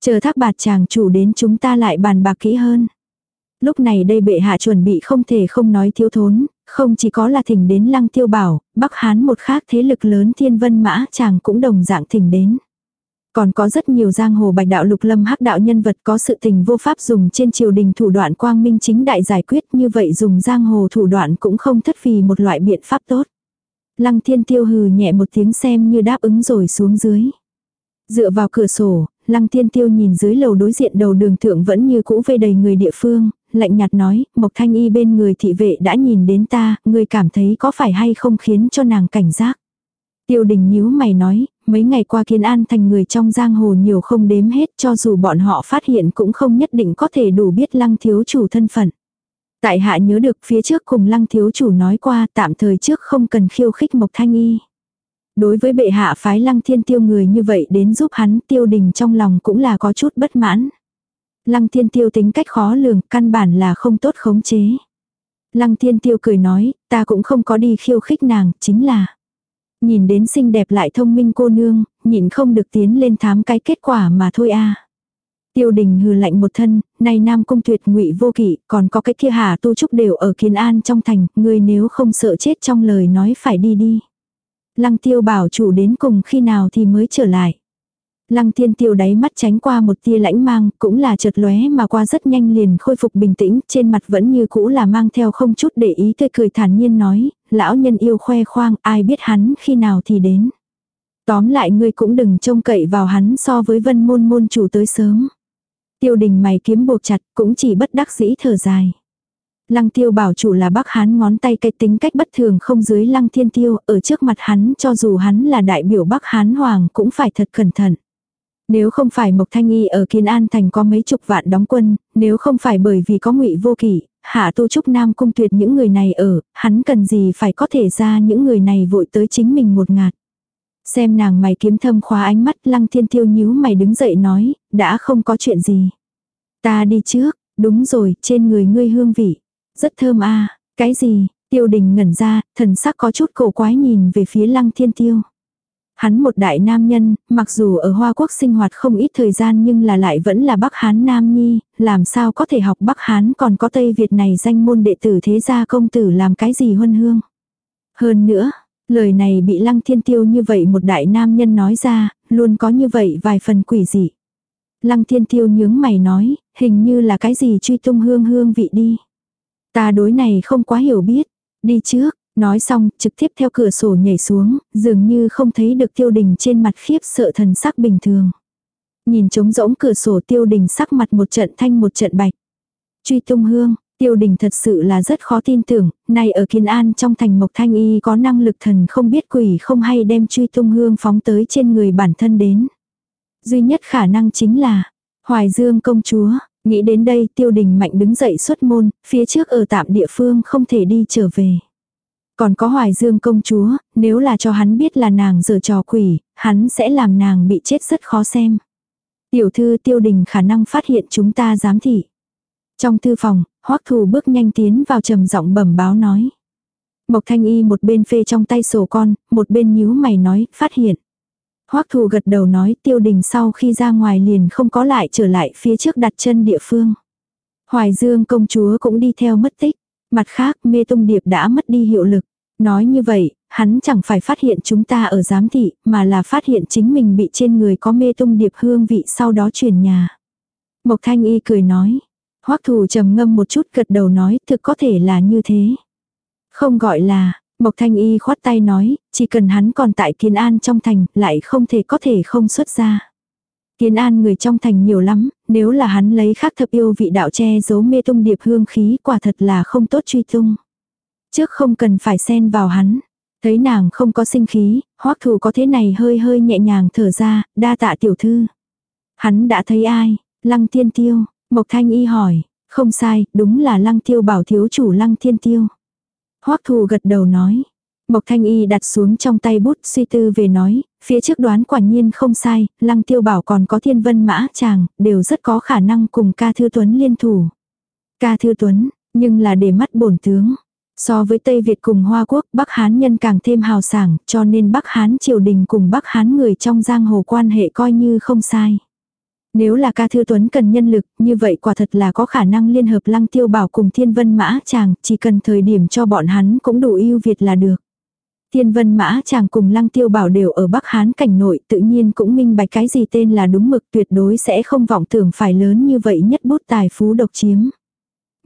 Chờ thác bạt chàng chủ đến chúng ta lại bàn bạc kỹ hơn. Lúc này đây bệ hạ chuẩn bị không thể không nói thiếu thốn, không chỉ có là thỉnh đến lăng tiêu bảo, Bắc Hán một khác thế lực lớn thiên vân mã chàng cũng đồng dạng thỉnh đến. Còn có rất nhiều giang hồ bạch đạo lục lâm hắc đạo nhân vật có sự tình vô pháp dùng trên triều đình thủ đoạn quang minh chính đại giải quyết như vậy dùng giang hồ thủ đoạn cũng không thất vì một loại biện pháp tốt. Lăng thiên tiêu hừ nhẹ một tiếng xem như đáp ứng rồi xuống dưới. Dựa vào cửa sổ, lăng thiên tiêu nhìn dưới lầu đối diện đầu đường thượng vẫn như cũ vây đầy người địa phương, lạnh nhạt nói, Mộc Thanh Y bên người thị vệ đã nhìn đến ta, người cảm thấy có phải hay không khiến cho nàng cảnh giác. Tiêu đình nhíu mày nói, mấy ngày qua kiến an thành người trong giang hồ nhiều không đếm hết cho dù bọn họ phát hiện cũng không nhất định có thể đủ biết lăng thiếu chủ thân phận. Tại hạ nhớ được phía trước cùng lăng thiếu chủ nói qua tạm thời trước không cần khiêu khích Mộc Thanh Y. Đối với bệ hạ phái lăng thiên tiêu người như vậy đến giúp hắn tiêu đình trong lòng cũng là có chút bất mãn. Lăng thiên tiêu tính cách khó lường, căn bản là không tốt khống chế. Lăng thiên tiêu cười nói, ta cũng không có đi khiêu khích nàng, chính là. Nhìn đến xinh đẹp lại thông minh cô nương, nhịn không được tiến lên thám cái kết quả mà thôi a. Tiêu đình hừ lạnh một thân, này nam cung tuyệt ngụy vô kỵ, còn có cái kia hà tu trúc đều ở kiến an trong thành, người nếu không sợ chết trong lời nói phải đi đi. Lăng tiêu bảo chủ đến cùng khi nào thì mới trở lại. Lăng thiên tiêu đáy mắt tránh qua một tia lãnh mang, cũng là chợt lóe mà qua rất nhanh liền khôi phục bình tĩnh, trên mặt vẫn như cũ là mang theo không chút để ý tươi cười thản nhiên nói, lão nhân yêu khoe khoang, ai biết hắn khi nào thì đến. Tóm lại ngươi cũng đừng trông cậy vào hắn so với vân môn môn chủ tới sớm. Tiêu đình mày kiếm buộc chặt cũng chỉ bất đắc dĩ thở dài. Lăng tiêu bảo chủ là bác hán ngón tay cái tính cách bất thường không dưới lăng thiên tiêu, ở trước mặt hắn cho dù hắn là đại biểu bắc hán hoàng cũng phải thật cẩn thận. Nếu không phải Mộc Thanh Y ở Kiên An Thành có mấy chục vạn đóng quân, nếu không phải bởi vì có ngụy vô kỷ, hạ tu trúc nam cung tuyệt những người này ở, hắn cần gì phải có thể ra những người này vội tới chính mình một ngạt. Xem nàng mày kiếm thâm khóa ánh mắt lăng thiên tiêu nhíu mày đứng dậy nói, đã không có chuyện gì. Ta đi trước, đúng rồi, trên người ngươi hương vị. Rất thơm a cái gì, tiêu đình ngẩn ra, thần sắc có chút cổ quái nhìn về phía lăng thiên tiêu. Hắn một đại nam nhân, mặc dù ở Hoa Quốc sinh hoạt không ít thời gian nhưng là lại vẫn là Bắc Hán Nam Nhi, làm sao có thể học Bắc Hán còn có Tây Việt này danh môn đệ tử thế gia công tử làm cái gì huân hương. Hơn nữa, lời này bị lăng thiên tiêu như vậy một đại nam nhân nói ra, luôn có như vậy vài phần quỷ dị. Lăng thiên tiêu nhướng mày nói, hình như là cái gì truy tung hương hương vị đi. Ta đối này không quá hiểu biết. Đi trước, nói xong, trực tiếp theo cửa sổ nhảy xuống, dường như không thấy được tiêu đình trên mặt khiếp sợ thần sắc bình thường. Nhìn trống rỗng cửa sổ tiêu đình sắc mặt một trận thanh một trận bạch. Truy tung hương, tiêu đình thật sự là rất khó tin tưởng, nay ở Kiên An trong thành Mộc Thanh Y có năng lực thần không biết quỷ không hay đem truy tung hương phóng tới trên người bản thân đến. Duy nhất khả năng chính là, Hoài Dương công chúa, Nghĩ đến đây tiêu đình mạnh đứng dậy xuất môn, phía trước ở tạm địa phương không thể đi trở về. Còn có hoài dương công chúa, nếu là cho hắn biết là nàng giờ trò quỷ, hắn sẽ làm nàng bị chết rất khó xem. Tiểu thư tiêu đình khả năng phát hiện chúng ta giám thị. Trong thư phòng, hoắc thù bước nhanh tiến vào trầm giọng bẩm báo nói. Mộc thanh y một bên phê trong tay sổ con, một bên nhíu mày nói, phát hiện. Hoắc thù gật đầu nói tiêu đình sau khi ra ngoài liền không có lại trở lại phía trước đặt chân địa phương. Hoài Dương công chúa cũng đi theo mất tích. Mặt khác mê tung điệp đã mất đi hiệu lực. Nói như vậy, hắn chẳng phải phát hiện chúng ta ở giám thị, mà là phát hiện chính mình bị trên người có mê tung điệp hương vị sau đó chuyển nhà. Mộc Thanh Y cười nói. Hoắc thù trầm ngâm một chút gật đầu nói thực có thể là như thế. Không gọi là, Mộc Thanh Y khoát tay nói, chỉ cần hắn còn tại Kiến An trong thành, lại không thể có thể không xuất ra. Kiến An người trong thành nhiều lắm, nếu là hắn lấy khác thập yêu vị đạo che giấu mê tung điệp hương khí quả thật là không tốt truy tung. Trước không cần phải xen vào hắn. Thấy nàng không có sinh khí, hoắc thù có thế này hơi hơi nhẹ nhàng thở ra, đa tạ tiểu thư. Hắn đã thấy ai? Lăng thiên tiêu. Mộc thanh y hỏi. Không sai, đúng là lăng tiêu bảo thiếu chủ lăng thiên tiêu. Hoắc thù gật đầu nói. Mộc Thanh Y đặt xuống trong tay bút suy tư về nói, phía trước đoán quả nhiên không sai, Lăng Tiêu Bảo còn có thiên vân mã chàng, đều rất có khả năng cùng ca thư tuấn liên thủ. Ca thư tuấn, nhưng là để mắt bổn tướng. So với Tây Việt cùng Hoa Quốc, Bắc Hán nhân càng thêm hào sảng, cho nên Bắc Hán triều đình cùng Bắc Hán người trong giang hồ quan hệ coi như không sai. Nếu là ca thư tuấn cần nhân lực, như vậy quả thật là có khả năng liên hợp lăng tiêu bảo cùng thiên vân mã chàng, chỉ cần thời điểm cho bọn hắn cũng đủ ưu việt là được. Thiên vân mã chàng cùng lăng tiêu bảo đều ở Bắc Hán cảnh nội tự nhiên cũng minh bạch cái gì tên là đúng mực tuyệt đối sẽ không vọng tưởng phải lớn như vậy nhất bút tài phú độc chiếm.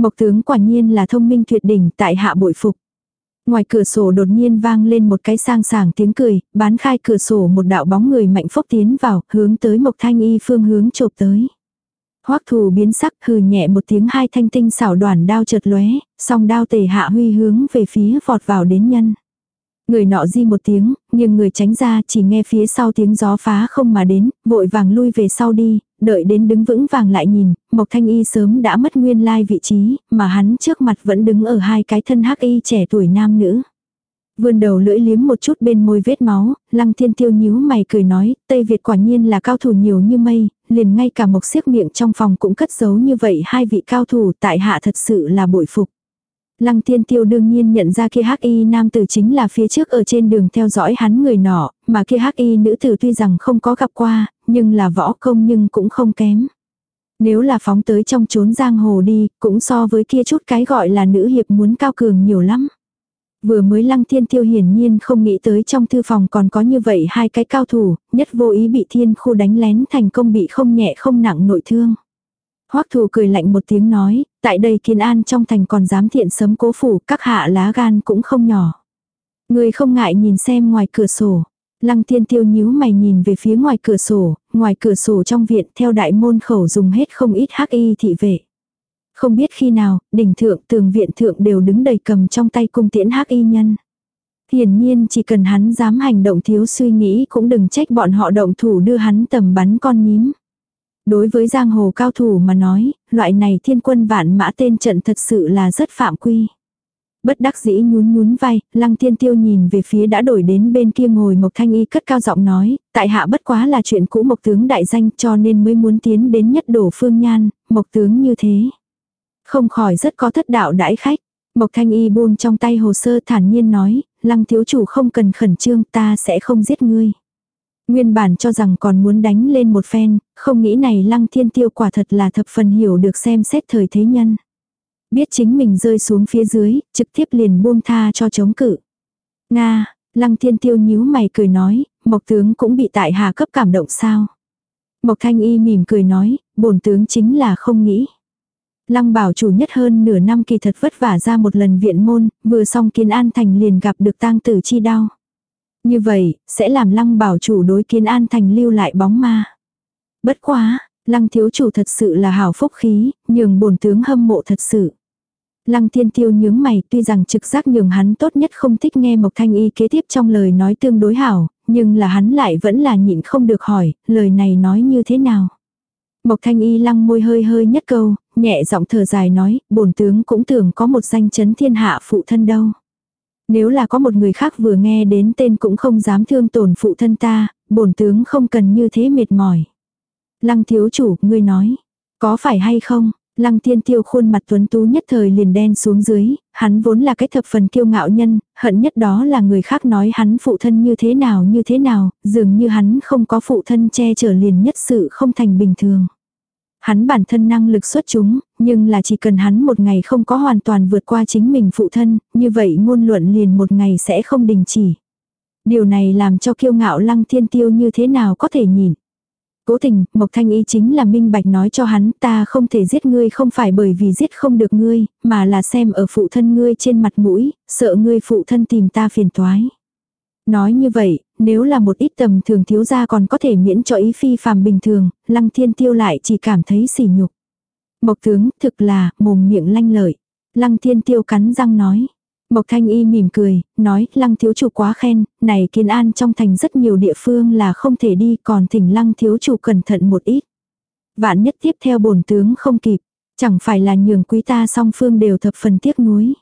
Mộc tướng quả nhiên là thông minh tuyệt đỉnh tại hạ bội phục. Ngoài cửa sổ đột nhiên vang lên một cái sang sảng tiếng cười, bán khai cửa sổ một đạo bóng người mạnh phốc tiến vào, hướng tới Mộc Thanh Y phương hướng chộp tới. Hoắc thù biến sắc hừ nhẹ một tiếng hai thanh tinh xảo đoàn đao chợt lóe, song đao tề hạ huy hướng về phía vọt vào đến nhân. Người nọ di một tiếng, nhưng người tránh ra chỉ nghe phía sau tiếng gió phá không mà đến, vội vàng lui về sau đi, đợi đến đứng vững vàng lại nhìn, Mộc Thanh Y sớm đã mất nguyên lai vị trí, mà hắn trước mặt vẫn đứng ở hai cái thân hắc y trẻ tuổi nam nữ. Vươn đầu lưỡi liếm một chút bên môi vết máu, lăng thiên tiêu nhíu mày cười nói, Tây Việt quả nhiên là cao thủ nhiều như mây, liền ngay cả mộc siếc miệng trong phòng cũng cất giấu như vậy hai vị cao thủ tại hạ thật sự là bội phục. Lăng thiên tiêu đương nhiên nhận ra kia hắc y nam tử chính là phía trước ở trên đường theo dõi hắn người nọ, mà kia hắc y nữ tử tuy rằng không có gặp qua, nhưng là võ công nhưng cũng không kém. Nếu là phóng tới trong chốn giang hồ đi, cũng so với kia chút cái gọi là nữ hiệp muốn cao cường nhiều lắm. Vừa mới lăng thiên tiêu hiển nhiên không nghĩ tới trong thư phòng còn có như vậy hai cái cao thủ, nhất vô ý bị thiên khu đánh lén thành công bị không nhẹ không nặng nội thương. Hoắc thù cười lạnh một tiếng nói, tại đây kiên an trong thành còn dám thiện sấm cố phủ, các hạ lá gan cũng không nhỏ. Người không ngại nhìn xem ngoài cửa sổ. Lăng thiên tiêu nhíu mày nhìn về phía ngoài cửa sổ, ngoài cửa sổ trong viện theo đại môn khẩu dùng hết không ít hắc y thị vệ. Không biết khi nào, đỉnh thượng tường viện thượng đều đứng đầy cầm trong tay cung tiễn hắc y nhân. Hiển nhiên chỉ cần hắn dám hành động thiếu suy nghĩ cũng đừng trách bọn họ động thủ đưa hắn tầm bắn con nhím. Đối với giang hồ cao thủ mà nói, loại này thiên quân vạn mã tên trận thật sự là rất phạm quy. Bất đắc dĩ nhún nhún vai, lăng thiên tiêu nhìn về phía đã đổi đến bên kia ngồi Mộc Thanh Y cất cao giọng nói, tại hạ bất quá là chuyện cũ Mộc tướng đại danh cho nên mới muốn tiến đến nhất đổ phương nhan, Mộc tướng như thế. Không khỏi rất có thất đạo đãi khách. Mộc Thanh Y buông trong tay hồ sơ thản nhiên nói, lăng thiếu chủ không cần khẩn trương ta sẽ không giết ngươi. Nguyên bản cho rằng còn muốn đánh lên một phen, không nghĩ này lăng thiên tiêu quả thật là thập phần hiểu được xem xét thời thế nhân. Biết chính mình rơi xuống phía dưới, trực tiếp liền buông tha cho chống cự. Nga, lăng thiên tiêu nhíu mày cười nói, mộc tướng cũng bị tại hạ cấp cảm động sao. Mộc thanh y mỉm cười nói, bổn tướng chính là không nghĩ. Lăng bảo chủ nhất hơn nửa năm kỳ thật vất vả ra một lần viện môn, vừa xong kiến an thành liền gặp được tang tử chi đau. Như vậy, sẽ làm lăng bảo chủ đối kiến an thành lưu lại bóng ma. Bất quá, lăng thiếu chủ thật sự là hảo phúc khí, nhường bổn tướng hâm mộ thật sự. Lăng thiên tiêu nhướng mày tuy rằng trực giác nhường hắn tốt nhất không thích nghe Mộc Thanh Y kế tiếp trong lời nói tương đối hảo, nhưng là hắn lại vẫn là nhịn không được hỏi, lời này nói như thế nào. Mộc Thanh Y lăng môi hơi hơi nhất câu, nhẹ giọng thở dài nói, bổn tướng cũng tưởng có một danh chấn thiên hạ phụ thân đâu. Nếu là có một người khác vừa nghe đến tên cũng không dám thương tổn phụ thân ta, bổn tướng không cần như thế mệt mỏi. Lăng thiếu chủ, ngươi nói, có phải hay không? Lăng tiên tiêu khuôn mặt tuấn tú nhất thời liền đen xuống dưới, hắn vốn là cái thập phần kiêu ngạo nhân, hận nhất đó là người khác nói hắn phụ thân như thế nào như thế nào, dường như hắn không có phụ thân che chở liền nhất sự không thành bình thường. Hắn bản thân năng lực xuất chúng, nhưng là chỉ cần hắn một ngày không có hoàn toàn vượt qua chính mình phụ thân, như vậy ngôn luận liền một ngày sẽ không đình chỉ. Điều này làm cho kiêu ngạo lăng thiên tiêu như thế nào có thể nhìn. Cố tình, Mộc Thanh Y chính là minh bạch nói cho hắn ta không thể giết ngươi không phải bởi vì giết không được ngươi, mà là xem ở phụ thân ngươi trên mặt mũi, sợ ngươi phụ thân tìm ta phiền toái. Nói như vậy, nếu là một ít tầm thường thiếu gia còn có thể miễn cho ý phi phàm bình thường, lăng thiên tiêu lại chỉ cảm thấy sỉ nhục. Mộc tướng thực là mồm miệng lanh lợi. Lăng thiên tiêu cắn răng nói. Mộc thanh y mỉm cười, nói lăng thiếu chủ quá khen, này kiên an trong thành rất nhiều địa phương là không thể đi còn thỉnh lăng thiếu chủ cẩn thận một ít. Vạn nhất tiếp theo bổn tướng không kịp, chẳng phải là nhường quý ta song phương đều thập phần tiếc nuối.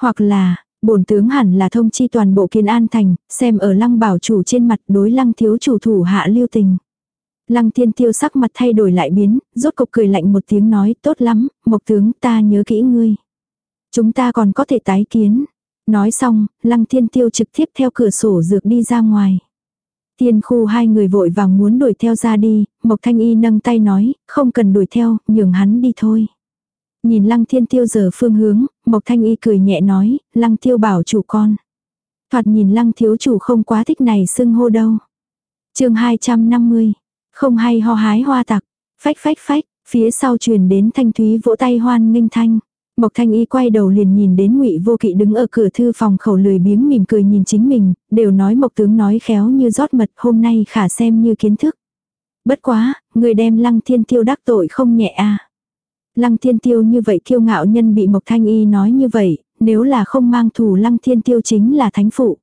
Hoặc là, bổn tướng hẳn là thông chi toàn bộ kiến an thành, xem ở lăng bảo chủ trên mặt đối lăng thiếu chủ thủ hạ lưu tình. Lăng thiên tiêu sắc mặt thay đổi lại biến, rốt cục cười lạnh một tiếng nói tốt lắm, mộc tướng ta nhớ kỹ ngươi. Chúng ta còn có thể tái kiến. Nói xong, lăng thiên tiêu trực tiếp theo cửa sổ dược đi ra ngoài. Tiên khu hai người vội vàng muốn đuổi theo ra đi, Mộc Thanh Y nâng tay nói, không cần đuổi theo, nhường hắn đi thôi. Nhìn lăng thiên tiêu giờ phương hướng, Mộc Thanh Y cười nhẹ nói, lăng tiêu bảo chủ con. Thoạt nhìn lăng thiếu chủ không quá thích này xưng hô đâu. chương 250, không hay ho hái hoa tặc, phách phách phách, phía sau truyền đến thanh thúy vỗ tay hoan nghênh thanh. Mộc Thanh Y quay đầu liền nhìn đến Ngụy Vô Kỵ đứng ở cửa thư phòng khẩu lười biếng mỉm cười nhìn chính mình, đều nói Mộc tướng nói khéo như rót mật, hôm nay khả xem như kiến thức. Bất quá, người đem lăng thiên tiêu đắc tội không nhẹ à. Lăng thiên tiêu như vậy kiêu ngạo nhân bị Mộc Thanh Y nói như vậy, nếu là không mang thù lăng thiên tiêu chính là thánh phụ.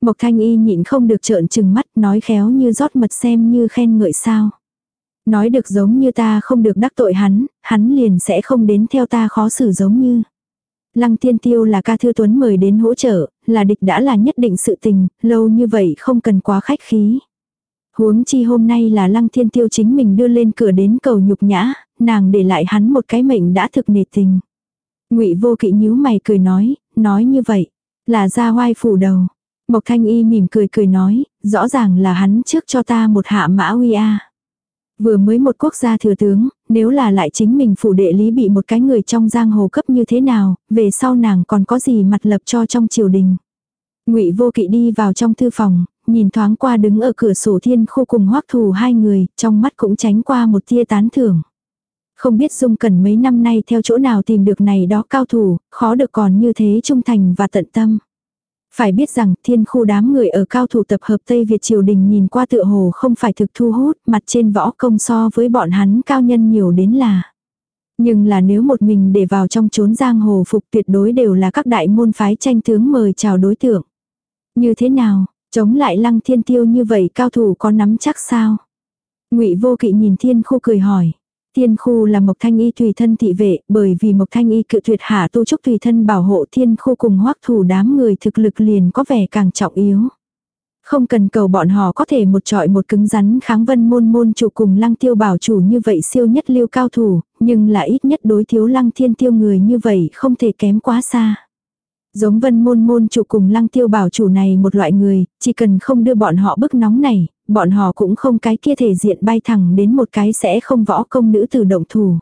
Mộc Thanh Y nhịn không được trợn trừng mắt nói khéo như rót mật xem như khen ngợi sao. Nói được giống như ta không được đắc tội hắn, hắn liền sẽ không đến theo ta khó xử giống như. Lăng Thiên Tiêu là ca thư tuấn mời đến hỗ trợ, là địch đã là nhất định sự tình, lâu như vậy không cần quá khách khí. Huống chi hôm nay là Lăng Thiên Tiêu chính mình đưa lên cửa đến cầu nhục nhã, nàng để lại hắn một cái mệnh đã thực nề tình. Ngụy Vô Kỵ nhíu mày cười nói, nói như vậy, là ra hoai phủ đầu. Mộc Thanh Y mỉm cười cười nói, rõ ràng là hắn trước cho ta một hạ mã uy a. Vừa mới một quốc gia thừa tướng, nếu là lại chính mình phủ đệ lý bị một cái người trong giang hồ cấp như thế nào, về sau nàng còn có gì mặt lập cho trong triều đình. Ngụy Vô Kỵ đi vào trong thư phòng, nhìn thoáng qua đứng ở cửa sổ thiên khu cùng hoắc thù hai người, trong mắt cũng tránh qua một tia tán thưởng. Không biết Dung Cẩn mấy năm nay theo chỗ nào tìm được này đó cao thủ, khó được còn như thế trung thành và tận tâm. Phải biết rằng thiên khu đám người ở cao thủ tập hợp Tây Việt triều đình nhìn qua tựa hồ không phải thực thu hút, mặt trên võ công so với bọn hắn cao nhân nhiều đến là. Nhưng là nếu một mình để vào trong chốn giang hồ phục tuyệt đối đều là các đại môn phái tranh tướng mời chào đối tượng. Như thế nào, chống lại lăng thiên tiêu như vậy cao thủ có nắm chắc sao? ngụy vô kỵ nhìn thiên khu cười hỏi. Thiên khu là Mộc Thanh Y tùy thân thị vệ, bởi vì Mộc Thanh Y cự tuyệt hạ tu trúc tùy thân bảo hộ thiên khu cùng hoắc thủ đám người thực lực liền có vẻ càng trọng yếu. Không cần cầu bọn họ có thể một trọi một cứng rắn kháng vân môn môn chủ cùng lăng tiêu bảo chủ như vậy siêu nhất lưu cao thủ, nhưng là ít nhất đối thiếu lăng thiên tiêu người như vậy không thể kém quá xa. Giống vân môn môn chủ cùng lăng tiêu bảo chủ này một loại người, chỉ cần không đưa bọn họ bức nóng này, bọn họ cũng không cái kia thể diện bay thẳng đến một cái sẽ không võ công nữ từ động thủ.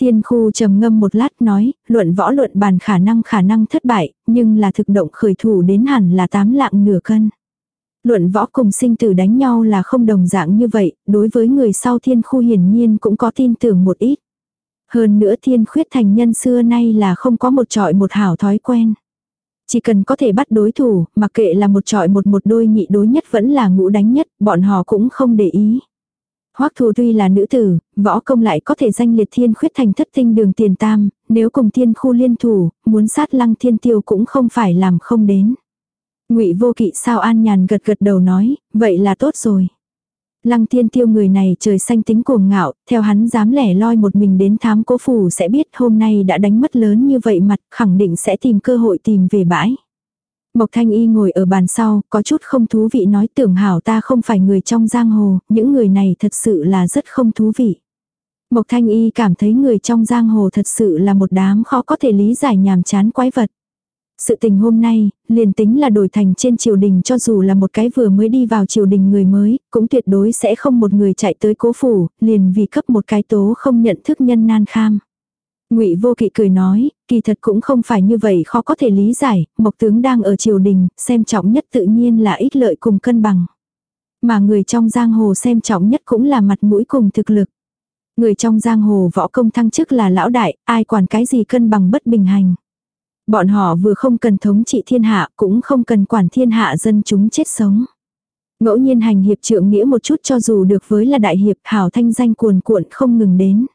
Tiên khu trầm ngâm một lát nói, luận võ luận bàn khả năng khả năng thất bại, nhưng là thực động khởi thủ đến hẳn là tám lạng nửa cân. Luận võ cùng sinh tử đánh nhau là không đồng dạng như vậy, đối với người sau thiên khu hiển nhiên cũng có tin tưởng một ít. Hơn nữa thiên khuyết thành nhân xưa nay là không có một trọi một hảo thói quen. Chỉ cần có thể bắt đối thủ, mặc kệ là một trọi một một đôi nhị đối nhất vẫn là ngũ đánh nhất, bọn họ cũng không để ý. Hoắc thù tuy là nữ tử, võ công lại có thể danh liệt thiên khuyết thành thất tinh đường tiền tam, nếu cùng thiên khu liên thủ, muốn sát lăng thiên tiêu cũng không phải làm không đến. ngụy vô kỵ sao an nhàn gật gật đầu nói, vậy là tốt rồi. Lăng thiên tiêu người này trời xanh tính cuồng ngạo, theo hắn dám lẻ loi một mình đến thám cố phủ sẽ biết hôm nay đã đánh mất lớn như vậy mặt khẳng định sẽ tìm cơ hội tìm về bãi. Mộc Thanh Y ngồi ở bàn sau, có chút không thú vị nói tưởng hảo ta không phải người trong giang hồ, những người này thật sự là rất không thú vị. Mộc Thanh Y cảm thấy người trong giang hồ thật sự là một đám khó có thể lý giải nhàm chán quái vật. Sự tình hôm nay, liền tính là đổi thành trên triều đình cho dù là một cái vừa mới đi vào triều đình người mới, cũng tuyệt đối sẽ không một người chạy tới cố phủ, liền vì cấp một cái tố không nhận thức nhân nan kham. Ngụy Vô Kỵ cười nói, kỳ thật cũng không phải như vậy khó có thể lý giải, Mộc tướng đang ở triều đình, xem trọng nhất tự nhiên là ích lợi cùng cân bằng. Mà người trong giang hồ xem trọng nhất cũng là mặt mũi cùng thực lực. Người trong giang hồ võ công thăng chức là lão đại, ai quản cái gì cân bằng bất bình hành. Bọn họ vừa không cần thống trị thiên hạ, cũng không cần quản thiên hạ dân chúng chết sống. Ngẫu nhiên hành hiệp trượng nghĩa một chút cho dù được với là đại hiệp hảo thanh danh cuồn cuộn không ngừng đến.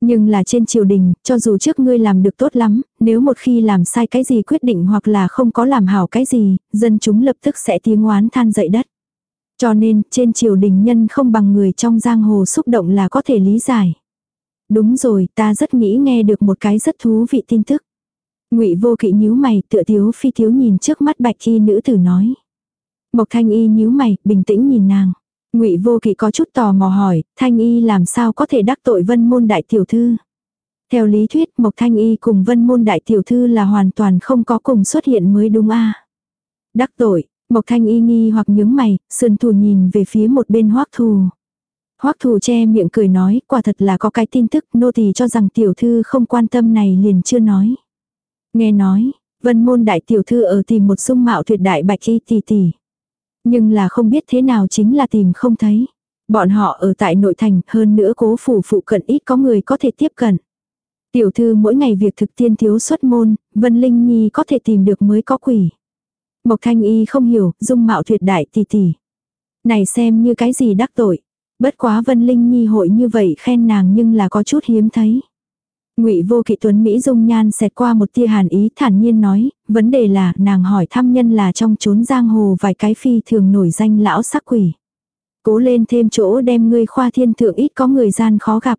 Nhưng là trên triều đình, cho dù trước ngươi làm được tốt lắm, nếu một khi làm sai cái gì quyết định hoặc là không có làm hảo cái gì, dân chúng lập tức sẽ tiếng oán than dậy đất. Cho nên, trên triều đình nhân không bằng người trong giang hồ xúc động là có thể lý giải. Đúng rồi, ta rất nghĩ nghe được một cái rất thú vị tin tức. Ngụy Vô Kỵ nhíu mày, tựa thiếu phi thiếu nhìn trước mắt Bạch Y nữ tử nói. Mộc Thanh Y nhíu mày, bình tĩnh nhìn nàng. Ngụy Vô Kỵ có chút tò mò hỏi, Thanh Y làm sao có thể đắc tội Vân môn đại tiểu thư? Theo lý thuyết, Mộc Thanh Y cùng Vân môn đại tiểu thư là hoàn toàn không có cùng xuất hiện mới đúng a. Đắc tội, Mộc Thanh Y nghi hoặc nhướng mày, sườn thù nhìn về phía một bên Hoắc Thù. Hoắc Thù che miệng cười nói, quả thật là có cái tin tức, nô tỳ cho rằng tiểu thư không quan tâm này liền chưa nói. Nghe nói, vân môn đại tiểu thư ở tìm một dung mạo tuyệt đại bạch y tỷ tỷ. Nhưng là không biết thế nào chính là tìm không thấy. Bọn họ ở tại nội thành hơn nữa cố phủ phụ cận ít có người có thể tiếp cận. Tiểu thư mỗi ngày việc thực tiên thiếu xuất môn, Vân Linh Nhi có thể tìm được mới có quỷ. Mộc Thanh Y không hiểu, dung mạo tuyệt đại tỷ tỷ. Này xem như cái gì đắc tội. Bất quá Vân Linh Nhi hội như vậy khen nàng nhưng là có chút hiếm thấy. Ngụy Vô Kỵ Tuấn Mỹ dung nhan xẹt qua một tia hàn ý thản nhiên nói, vấn đề là nàng hỏi thăm nhân là trong chốn giang hồ vài cái phi thường nổi danh lão sắc quỷ. Cố lên thêm chỗ đem ngươi khoa thiên thượng ít có người gian khó gặp.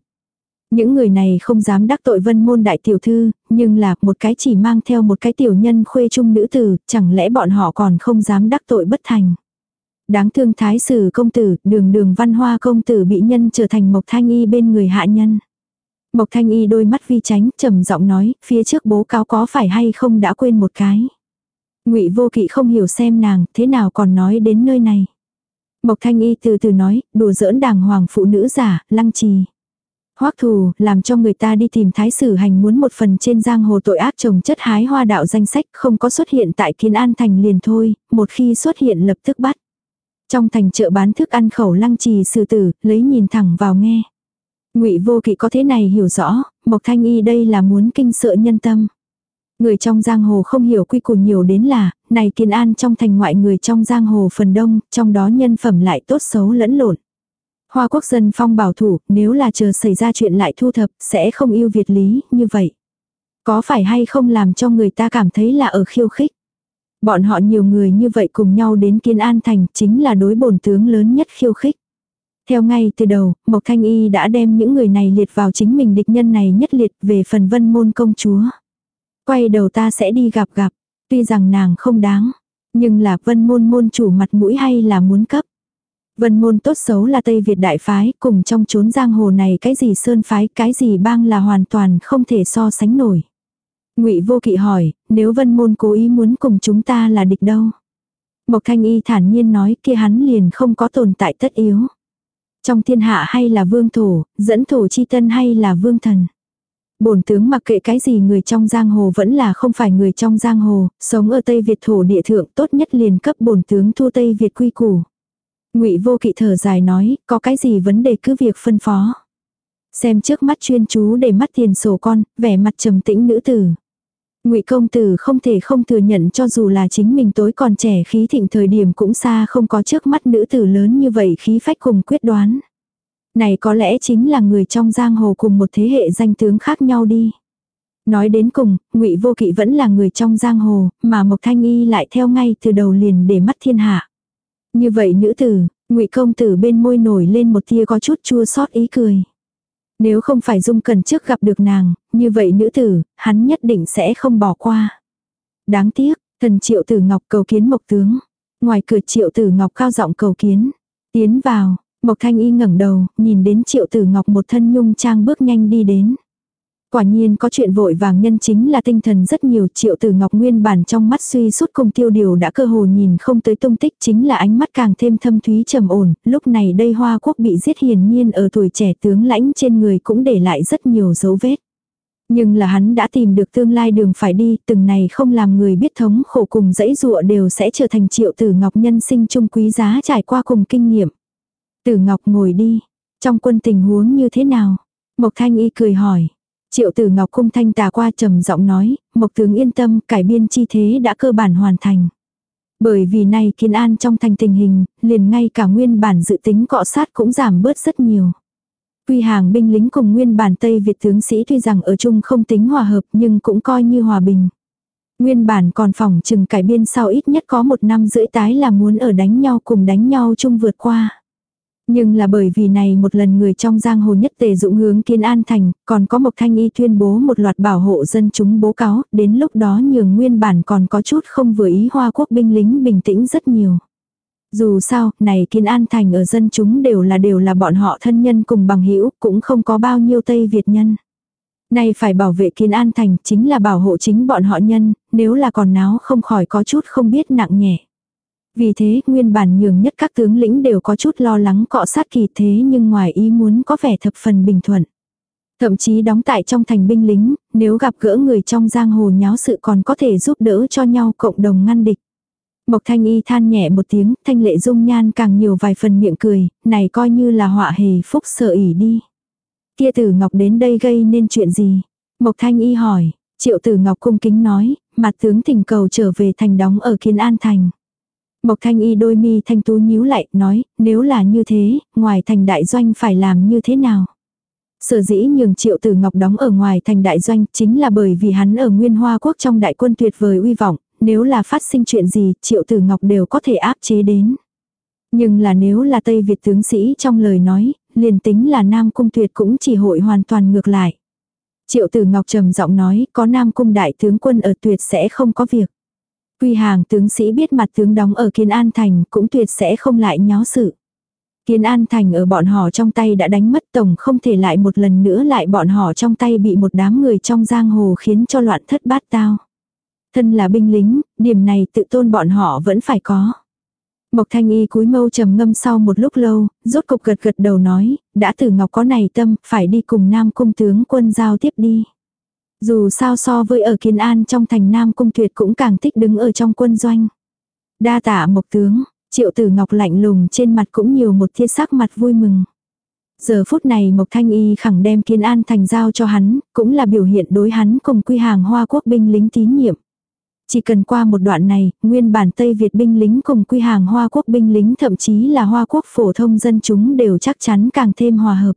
Những người này không dám đắc tội vân môn đại tiểu thư, nhưng là một cái chỉ mang theo một cái tiểu nhân khuê trung nữ tử, chẳng lẽ bọn họ còn không dám đắc tội bất thành. Đáng thương thái sử công tử, đường đường văn hoa công tử bị nhân trở thành mộc thanh y bên người hạ nhân. Mộc thanh y đôi mắt vi tránh, trầm giọng nói, phía trước bố cáo có phải hay không đã quên một cái. ngụy vô kỵ không hiểu xem nàng, thế nào còn nói đến nơi này. Mộc thanh y từ từ nói, đùa giỡn đàng hoàng phụ nữ giả, lăng trì. Hoắc thù, làm cho người ta đi tìm thái sử hành muốn một phần trên giang hồ tội ác trồng chất hái hoa đạo danh sách không có xuất hiện tại kiến an thành liền thôi, một khi xuất hiện lập tức bắt. Trong thành chợ bán thức ăn khẩu lăng trì sư tử, lấy nhìn thẳng vào nghe ngụy vô kỵ có thế này hiểu rõ, Mộc Thanh Y đây là muốn kinh sợ nhân tâm. Người trong giang hồ không hiểu quy củ nhiều đến là, này kiên an trong thành ngoại người trong giang hồ phần đông, trong đó nhân phẩm lại tốt xấu lẫn lộn. Hoa quốc dân phong bảo thủ, nếu là chờ xảy ra chuyện lại thu thập, sẽ không yêu Việt lý, như vậy. Có phải hay không làm cho người ta cảm thấy là ở khiêu khích? Bọn họ nhiều người như vậy cùng nhau đến Kiên An Thành chính là đối bổn tướng lớn nhất khiêu khích. Theo ngay từ đầu, Mộc Thanh Y đã đem những người này liệt vào chính mình địch nhân này nhất liệt về phần vân môn công chúa. Quay đầu ta sẽ đi gặp gặp, tuy rằng nàng không đáng, nhưng là vân môn môn chủ mặt mũi hay là muốn cấp. Vân môn tốt xấu là Tây Việt đại phái, cùng trong chốn giang hồ này cái gì sơn phái, cái gì bang là hoàn toàn không thể so sánh nổi. Ngụy Vô Kỵ hỏi, nếu Vân môn cố ý muốn cùng chúng ta là địch đâu? Mộc Thanh Y thản nhiên nói kia hắn liền không có tồn tại tất yếu. Trong thiên hạ hay là vương thổ, dẫn thổ chi tân hay là vương thần. Bổn tướng mặc kệ cái gì người trong giang hồ vẫn là không phải người trong giang hồ, sống ở Tây Việt thổ địa thượng tốt nhất liền cấp bổn tướng thu Tây Việt quy củ. Ngụy Vô Kỵ thở dài nói, có cái gì vấn đề cứ việc phân phó. Xem trước mắt chuyên chú để mắt tiền sổ con, vẻ mặt trầm tĩnh nữ tử. Ngụy công tử không thể không thừa nhận cho dù là chính mình tối còn trẻ khí thịnh thời điểm cũng xa không có trước mắt nữ tử lớn như vậy khí phách cùng quyết đoán. Này có lẽ chính là người trong giang hồ cùng một thế hệ danh tướng khác nhau đi. Nói đến cùng, Ngụy Vô Kỵ vẫn là người trong giang hồ, mà Mộc Thanh Y lại theo ngay từ đầu liền để mắt thiên hạ. Như vậy nữ tử, ngụy công tử bên môi nổi lên một tia có chút chua xót ý cười. Nếu không phải Dung Cần trước gặp được nàng, như vậy nữ tử, hắn nhất định sẽ không bỏ qua. Đáng tiếc, thần triệu tử ngọc cầu kiến mộc tướng. Ngoài cửa triệu tử ngọc cao giọng cầu kiến. Tiến vào, mộc thanh y ngẩng đầu, nhìn đến triệu tử ngọc một thân nhung trang bước nhanh đi đến. Quả nhiên có chuyện vội vàng nhân chính là tinh thần rất nhiều triệu tử ngọc nguyên bản trong mắt suy suốt cùng tiêu điều đã cơ hồ nhìn không tới tung tích chính là ánh mắt càng thêm thâm thúy trầm ổn, lúc này đây hoa quốc bị giết hiển nhiên ở tuổi trẻ tướng lãnh trên người cũng để lại rất nhiều dấu vết. Nhưng là hắn đã tìm được tương lai đường phải đi, từng này không làm người biết thống khổ cùng dãy dụa đều sẽ trở thành triệu tử ngọc nhân sinh trung quý giá trải qua cùng kinh nghiệm. Tử ngọc ngồi đi, trong quân tình huống như thế nào? Mộc thanh y cười hỏi. Triệu tử ngọc cung thanh tà qua trầm giọng nói, mộc tướng yên tâm, cải biên chi thế đã cơ bản hoàn thành. Bởi vì nay kiên an trong thành tình hình, liền ngay cả nguyên bản dự tính cọ sát cũng giảm bớt rất nhiều. Quy hàng binh lính cùng nguyên bản Tây Việt tướng sĩ tuy rằng ở chung không tính hòa hợp nhưng cũng coi như hòa bình. Nguyên bản còn phòng chừng cải biên sau ít nhất có một năm rưỡi tái là muốn ở đánh nhau cùng đánh nhau chung vượt qua. Nhưng là bởi vì này một lần người trong giang hồ nhất tề dũng hướng kiên an thành, còn có một thanh y tuyên bố một loạt bảo hộ dân chúng bố cáo, đến lúc đó nhường nguyên bản còn có chút không vừa ý hoa quốc binh lính bình tĩnh rất nhiều. Dù sao, này kiên an thành ở dân chúng đều là đều là bọn họ thân nhân cùng bằng hữu cũng không có bao nhiêu Tây Việt nhân. Này phải bảo vệ kiên an thành chính là bảo hộ chính bọn họ nhân, nếu là còn náo không khỏi có chút không biết nặng nhẹ. Vì thế, nguyên bản nhường nhất các tướng lĩnh đều có chút lo lắng cọ sát kỳ thế nhưng ngoài ý muốn có vẻ thập phần bình thuận. Thậm chí đóng tại trong thành binh lính, nếu gặp gỡ người trong giang hồ nháo sự còn có thể giúp đỡ cho nhau cộng đồng ngăn địch. Mộc thanh y than nhẹ một tiếng, thanh lệ dung nhan càng nhiều vài phần miệng cười, này coi như là họa hề phúc sợ ỉ đi. Kia tử ngọc đến đây gây nên chuyện gì? Mộc thanh y hỏi, triệu tử ngọc cung kính nói, mặt tướng thỉnh cầu trở về thành đóng ở kiên an thành. Mộc thanh y đôi mi thanh tú nhíu lại, nói, nếu là như thế, ngoài thành đại doanh phải làm như thế nào? Sở dĩ nhường triệu tử ngọc đóng ở ngoài thành đại doanh chính là bởi vì hắn ở nguyên hoa quốc trong đại quân tuyệt vời uy vọng, nếu là phát sinh chuyện gì triệu tử ngọc đều có thể áp chế đến. Nhưng là nếu là Tây Việt tướng sĩ trong lời nói, liền tính là Nam Cung Tuyệt cũng chỉ hội hoàn toàn ngược lại. Triệu tử Ngọc trầm giọng nói, có Nam Cung đại tướng quân ở tuyệt sẽ không có việc. Quy hàng tướng sĩ biết mặt tướng đóng ở Kiến An Thành cũng tuyệt sẽ không lại nhó sự. Kiến An Thành ở bọn họ trong tay đã đánh mất tổng không thể lại một lần nữa lại bọn họ trong tay bị một đám người trong giang hồ khiến cho loạn thất bát tao. Thân là binh lính, điểm này tự tôn bọn họ vẫn phải có. Mộc thanh y cúi mâu trầm ngâm sau một lúc lâu, rốt cục gật gật đầu nói, đã tử ngọc có này tâm, phải đi cùng nam cung tướng quân giao tiếp đi. Dù sao so với ở Kiên An trong thành Nam Cung Tuyệt cũng càng thích đứng ở trong quân doanh. Đa tạ mộc tướng, triệu tử ngọc lạnh lùng trên mặt cũng nhiều một thiên sắc mặt vui mừng. Giờ phút này Mộc Thanh Y khẳng đem Kiên An thành giao cho hắn, cũng là biểu hiện đối hắn cùng quy hàng hoa quốc binh lính tín nhiệm. Chỉ cần qua một đoạn này, nguyên bản Tây Việt binh lính cùng quy hàng Hoa quốc binh lính thậm chí là Hoa quốc phổ thông dân chúng đều chắc chắn càng thêm hòa hợp.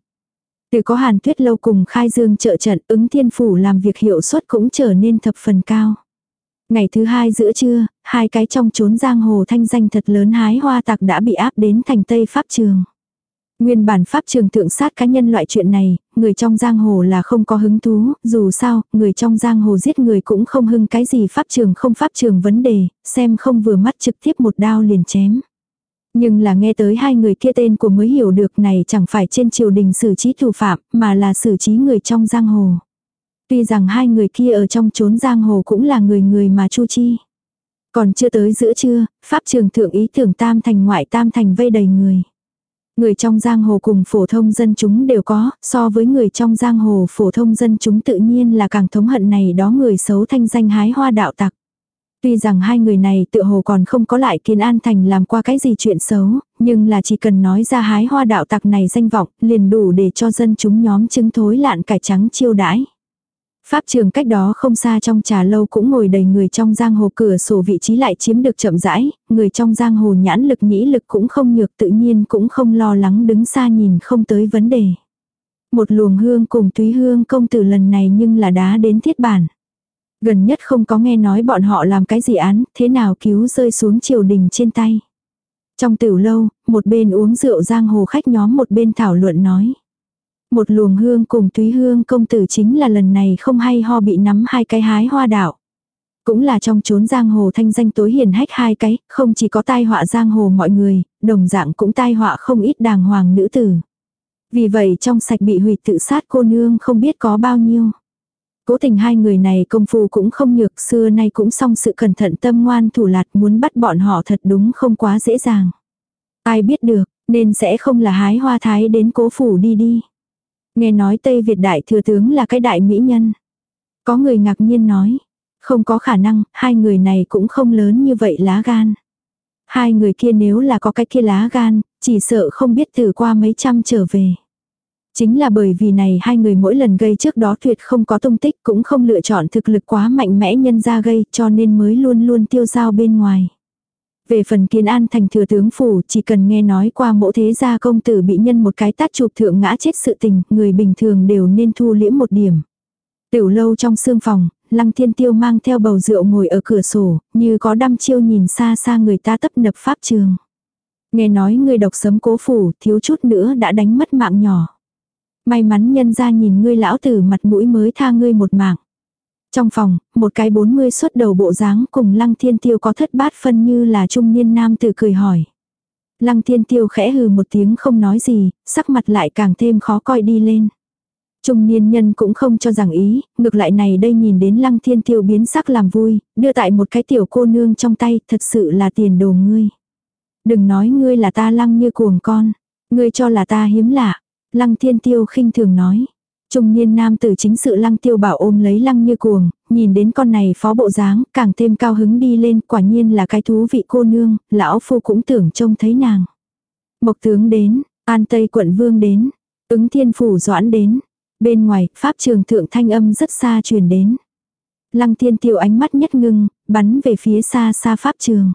Từ có hàn tuyết lâu cùng khai dương trợ trận ứng thiên phủ làm việc hiệu suất cũng trở nên thập phần cao. Ngày thứ hai giữa trưa, hai cái trong chốn giang hồ thanh danh thật lớn hái hoa tặc đã bị áp đến thành Tây Pháp Trường. Nguyên bản pháp trường thượng sát cá nhân loại chuyện này, người trong giang hồ là không có hứng thú, dù sao, người trong giang hồ giết người cũng không hưng cái gì pháp trường không pháp trường vấn đề, xem không vừa mắt trực tiếp một đao liền chém. Nhưng là nghe tới hai người kia tên của mới hiểu được này chẳng phải trên triều đình xử trí thủ phạm, mà là xử trí người trong giang hồ. Tuy rằng hai người kia ở trong chốn giang hồ cũng là người người mà chu chi. Còn chưa tới giữa trưa, pháp trường thượng ý tưởng tam thành ngoại tam thành vây đầy người. Người trong giang hồ cùng phổ thông dân chúng đều có, so với người trong giang hồ phổ thông dân chúng tự nhiên là càng thống hận này đó người xấu thanh danh hái hoa đạo tặc. Tuy rằng hai người này tự hồ còn không có lại kiến an thành làm qua cái gì chuyện xấu, nhưng là chỉ cần nói ra hái hoa đạo tặc này danh vọng, liền đủ để cho dân chúng nhóm chứng thối lạn cải trắng chiêu đãi. Pháp trường cách đó không xa trong trà lâu cũng ngồi đầy người trong giang hồ cửa sổ vị trí lại chiếm được chậm rãi, người trong giang hồ nhãn lực nhĩ lực cũng không nhược tự nhiên cũng không lo lắng đứng xa nhìn không tới vấn đề. Một luồng hương cùng túy hương công tử lần này nhưng là đá đến thiết bản. Gần nhất không có nghe nói bọn họ làm cái gì án, thế nào cứu rơi xuống triều đình trên tay. Trong tiểu lâu, một bên uống rượu giang hồ khách nhóm một bên thảo luận nói. Một luồng hương cùng túy hương công tử chính là lần này không hay ho bị nắm hai cái hái hoa đạo. Cũng là trong chốn giang hồ thanh danh tối hiền hách hai cái, không chỉ có tai họa giang hồ mọi người, đồng dạng cũng tai họa không ít đàng hoàng nữ tử. Vì vậy trong sạch bị hủy tự sát cô nương không biết có bao nhiêu. Cố tình hai người này công phu cũng không nhược xưa nay cũng xong sự cẩn thận tâm ngoan thủ lạt muốn bắt bọn họ thật đúng không quá dễ dàng. Ai biết được, nên sẽ không là hái hoa thái đến cố phủ đi đi. Nghe nói Tây Việt đại thừa tướng là cái đại mỹ nhân. Có người ngạc nhiên nói. Không có khả năng, hai người này cũng không lớn như vậy lá gan. Hai người kia nếu là có cái kia lá gan, chỉ sợ không biết từ qua mấy trăm trở về. Chính là bởi vì này hai người mỗi lần gây trước đó tuyệt không có tung tích cũng không lựa chọn thực lực quá mạnh mẽ nhân ra gây cho nên mới luôn luôn tiêu dao bên ngoài. Về phần kiến an thành thừa tướng phủ chỉ cần nghe nói qua mộ thế gia công tử bị nhân một cái tát chụp thượng ngã chết sự tình, người bình thường đều nên thu liễm một điểm. Tiểu lâu trong sương phòng, lăng thiên tiêu mang theo bầu rượu ngồi ở cửa sổ, như có đăm chiêu nhìn xa xa người ta tấp nập pháp trường. Nghe nói người độc sấm cố phủ thiếu chút nữa đã đánh mất mạng nhỏ. May mắn nhân ra nhìn ngươi lão tử mặt mũi mới tha ngươi một mạng. Trong phòng, một cái 40 xuất đầu bộ dáng cùng lăng thiên tiêu có thất bát phân như là trung niên nam tử cười hỏi. Lăng thiên tiêu khẽ hừ một tiếng không nói gì, sắc mặt lại càng thêm khó coi đi lên. Trung niên nhân cũng không cho rằng ý, ngược lại này đây nhìn đến lăng thiên tiêu biến sắc làm vui, đưa tại một cái tiểu cô nương trong tay, thật sự là tiền đồ ngươi. Đừng nói ngươi là ta lăng như cuồng con, ngươi cho là ta hiếm lạ. Lăng thiên tiêu khinh thường nói. Trung niên nam tử chính sự lăng tiêu bảo ôm lấy lăng như cuồng, nhìn đến con này phó bộ dáng, càng thêm cao hứng đi lên, quả nhiên là cái thú vị cô nương, lão phu cũng tưởng trông thấy nàng. Mộc tướng đến, an tây quận vương đến, ứng thiên phủ doãn đến, bên ngoài, pháp trường thượng thanh âm rất xa truyền đến. Lăng thiên tiêu ánh mắt nhất ngưng, bắn về phía xa xa pháp trường.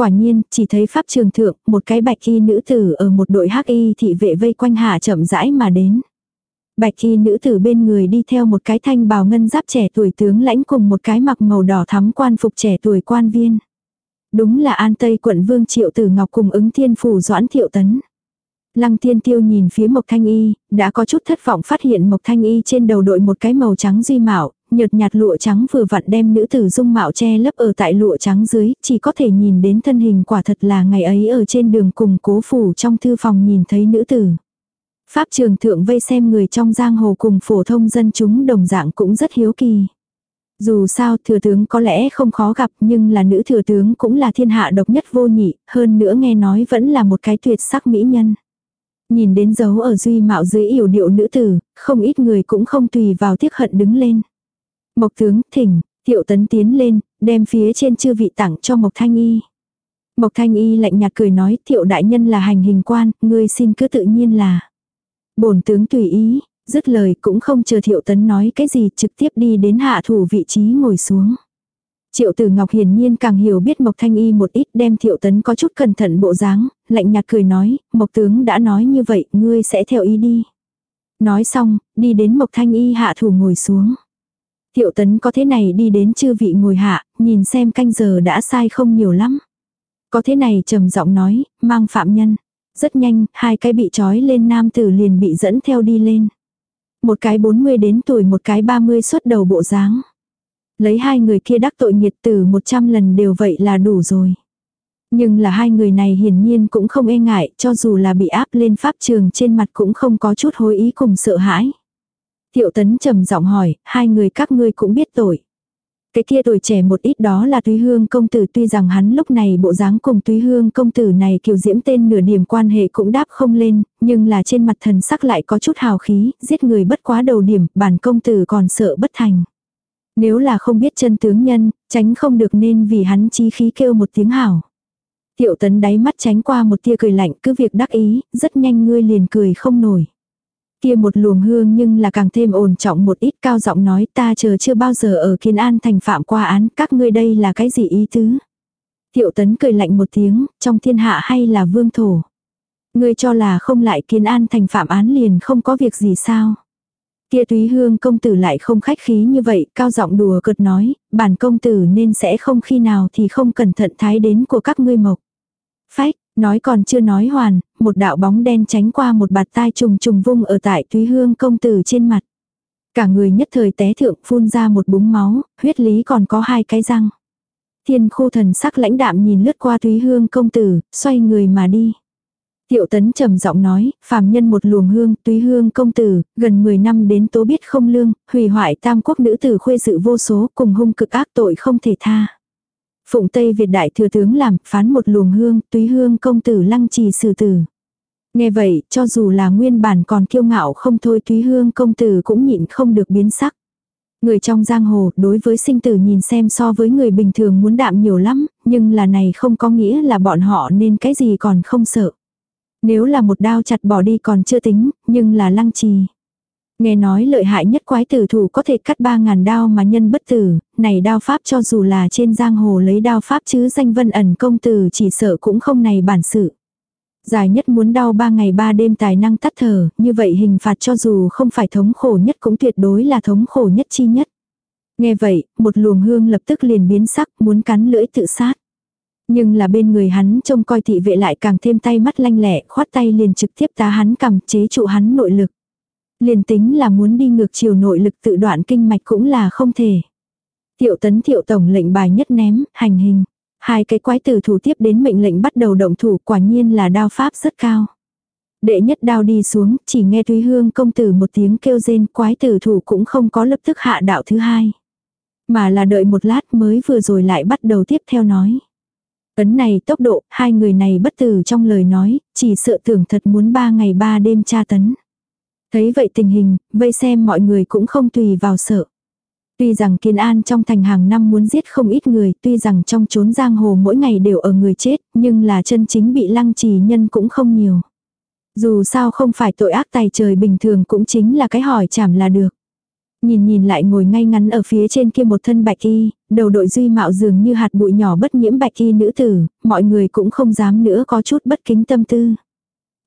Quả nhiên, chỉ thấy pháp trường thượng, một cái bạch y nữ tử ở một đội hắc y thị vệ vây quanh hạ chậm rãi mà đến. Bạch y nữ tử bên người đi theo một cái thanh bào ngân giáp trẻ tuổi tướng lãnh cùng một cái mặc màu đỏ thắm quan phục trẻ tuổi quan viên. Đúng là an tây quận vương triệu tử ngọc cùng ứng thiên phủ doãn thiệu tấn. Lăng thiên tiêu nhìn phía Mộc Thanh Y, đã có chút thất vọng phát hiện Mộc Thanh Y trên đầu đội một cái màu trắng duy mạo, nhợt nhạt lụa trắng vừa vặn đem nữ tử dung mạo che lấp ở tại lụa trắng dưới, chỉ có thể nhìn đến thân hình quả thật là ngày ấy ở trên đường cùng cố phủ trong thư phòng nhìn thấy nữ tử. Pháp trường thượng vây xem người trong giang hồ cùng phổ thông dân chúng đồng dạng cũng rất hiếu kỳ. Dù sao thừa tướng có lẽ không khó gặp nhưng là nữ thừa tướng cũng là thiên hạ độc nhất vô nhị, hơn nữa nghe nói vẫn là một cái tuyệt sắc mỹ nhân. Nhìn đến dấu ở duy mạo dưới yểu điệu nữ tử, không ít người cũng không tùy vào tiếc hận đứng lên. Mộc tướng, thỉnh, thiệu tấn tiến lên, đem phía trên chư vị tặng cho Mộc Thanh Y. Mộc Thanh Y lạnh nhạt cười nói thiệu đại nhân là hành hình quan, ngươi xin cứ tự nhiên là. bổn tướng tùy ý, dứt lời cũng không chờ thiệu tấn nói cái gì trực tiếp đi đến hạ thủ vị trí ngồi xuống. Triệu tử Ngọc hiển nhiên càng hiểu biết Mộc Thanh Y một ít đem thiệu tấn có chút cẩn thận bộ dáng, lạnh nhạt cười nói, Mộc tướng đã nói như vậy, ngươi sẽ theo ý đi. Nói xong, đi đến Mộc Thanh Y hạ thủ ngồi xuống. Thiệu tấn có thế này đi đến chư vị ngồi hạ, nhìn xem canh giờ đã sai không nhiều lắm. Có thế này trầm giọng nói, mang phạm nhân. Rất nhanh, hai cái bị trói lên nam tử liền bị dẫn theo đi lên. Một cái 40 đến tuổi một cái 30 xuất đầu bộ dáng. Lấy hai người kia đắc tội nghiệt tử 100 lần đều vậy là đủ rồi. Nhưng là hai người này hiển nhiên cũng không e ngại, cho dù là bị áp lên pháp trường trên mặt cũng không có chút hối ý cùng sợ hãi. Tiểu tấn trầm giọng hỏi, hai người các ngươi cũng biết tội. Cái kia tuổi trẻ một ít đó là Túy Hương công tử tuy rằng hắn lúc này bộ dáng cùng Túy Hương công tử này kiều diễm tên nửa điểm quan hệ cũng đáp không lên, nhưng là trên mặt thần sắc lại có chút hào khí, giết người bất quá đầu điểm, bản công tử còn sợ bất thành. Nếu là không biết chân tướng nhân, tránh không được nên vì hắn chí khí kêu một tiếng hảo. Tiệu tấn đáy mắt tránh qua một tia cười lạnh cứ việc đắc ý, rất nhanh ngươi liền cười không nổi. Kia một luồng hương nhưng là càng thêm ổn trọng một ít cao giọng nói ta chờ chưa bao giờ ở Kiên An thành phạm qua án các ngươi đây là cái gì ý tứ. Thiệu tấn cười lạnh một tiếng, trong thiên hạ hay là vương thổ. Ngươi cho là không lại Kiên An thành phạm án liền không có việc gì sao. Kia túy hương công tử lại không khách khí như vậy, cao giọng đùa cợt nói, bản công tử nên sẽ không khi nào thì không cẩn thận thái đến của các ngươi mộc. Phách, nói còn chưa nói hoàn, một đạo bóng đen tránh qua một bạt tai trùng trùng vung ở tại thúy hương công tử trên mặt. Cả người nhất thời té thượng phun ra một búng máu, huyết lý còn có hai cái răng. Thiên khu thần sắc lãnh đạm nhìn lướt qua thúy hương công tử, xoay người mà đi. Tiệu tấn trầm giọng nói, phàm nhân một luồng hương, túy hương công tử, gần 10 năm đến tố biết không lương, hủy hoại tam quốc nữ tử khuê dự vô số, cùng hung cực ác tội không thể tha. Phụng Tây Việt đại thừa tướng làm, phán một luồng hương, túy hương công tử lăng trì xử tử. Nghe vậy, cho dù là nguyên bản còn kiêu ngạo không thôi túy hương công tử cũng nhịn không được biến sắc. Người trong giang hồ đối với sinh tử nhìn xem so với người bình thường muốn đạm nhiều lắm, nhưng là này không có nghĩa là bọn họ nên cái gì còn không sợ. Nếu là một đao chặt bỏ đi còn chưa tính, nhưng là lăng trì. Nghe nói lợi hại nhất quái tử thủ có thể cắt ba ngàn đao mà nhân bất tử, này đao pháp cho dù là trên giang hồ lấy đao pháp chứ danh vân ẩn công tử chỉ sợ cũng không này bản sự. Dài nhất muốn đau 3 ngày ba đêm tài năng tắt thở, như vậy hình phạt cho dù không phải thống khổ nhất cũng tuyệt đối là thống khổ nhất chi nhất. Nghe vậy, một luồng hương lập tức liền biến sắc muốn cắn lưỡi tự sát. Nhưng là bên người hắn trông coi thị vệ lại càng thêm tay mắt lanh lẹ, khoát tay liền trực tiếp tá hắn cầm chế trụ hắn nội lực. Liền tính là muốn đi ngược chiều nội lực tự đoạn kinh mạch cũng là không thể. Tiệu tấn thiệu tổng lệnh bài nhất ném, hành hình. Hai cái quái tử thủ tiếp đến mệnh lệnh bắt đầu động thủ quả nhiên là đao pháp rất cao. Đệ nhất đao đi xuống, chỉ nghe Thúy Hương công tử một tiếng kêu rên quái tử thủ cũng không có lập tức hạ đạo thứ hai. Mà là đợi một lát mới vừa rồi lại bắt đầu tiếp theo nói. Ấn này tốc độ, hai người này bất tử trong lời nói, chỉ sợ tưởng thật muốn ba ngày ba đêm tra tấn. Thấy vậy tình hình, vây xem mọi người cũng không tùy vào sợ. Tuy rằng Kiên An trong thành hàng năm muốn giết không ít người, tuy rằng trong chốn giang hồ mỗi ngày đều ở người chết, nhưng là chân chính bị lăng trì nhân cũng không nhiều. Dù sao không phải tội ác tài trời bình thường cũng chính là cái hỏi chảm là được. Nhìn nhìn lại ngồi ngay ngắn ở phía trên kia một thân bạch y, đầu đội duy mạo dường như hạt bụi nhỏ bất nhiễm bạch y nữ tử, mọi người cũng không dám nữa có chút bất kính tâm tư.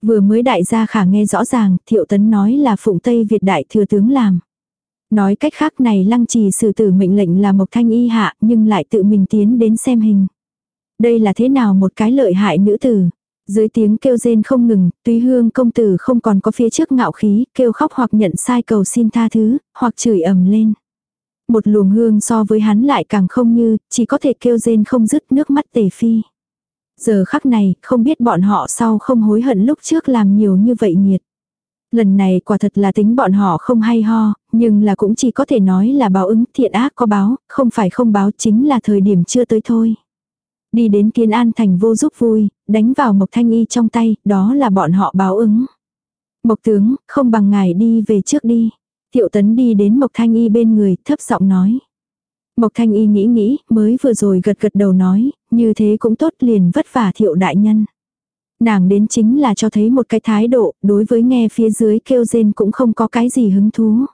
Vừa mới đại gia khả nghe rõ ràng, thiệu tấn nói là phụng Tây Việt đại thừa tướng làm. Nói cách khác này lăng trì xử tử mệnh lệnh là Mộc Thanh Y hạ nhưng lại tự mình tiến đến xem hình. Đây là thế nào một cái lợi hại nữ tử. Dưới tiếng kêu rên không ngừng, túy hương công tử không còn có phía trước ngạo khí, kêu khóc hoặc nhận sai cầu xin tha thứ, hoặc chửi ầm lên. Một luồng hương so với hắn lại càng không như, chỉ có thể kêu rên không dứt nước mắt tề phi. Giờ khắc này, không biết bọn họ sau không hối hận lúc trước làm nhiều như vậy nhiệt. Lần này quả thật là tính bọn họ không hay ho, nhưng là cũng chỉ có thể nói là báo ứng thiện ác có báo, không phải không báo chính là thời điểm chưa tới thôi. Đi đến Kiên An thành vô giúp vui, đánh vào Mộc Thanh Y trong tay, đó là bọn họ báo ứng. Mộc tướng, không bằng ngài đi về trước đi. Thiệu tấn đi đến Mộc Thanh Y bên người, thấp giọng nói. Mộc Thanh Y nghĩ nghĩ, mới vừa rồi gật gật đầu nói, như thế cũng tốt liền vất vả thiệu đại nhân. Nàng đến chính là cho thấy một cái thái độ, đối với nghe phía dưới kêu rên cũng không có cái gì hứng thú.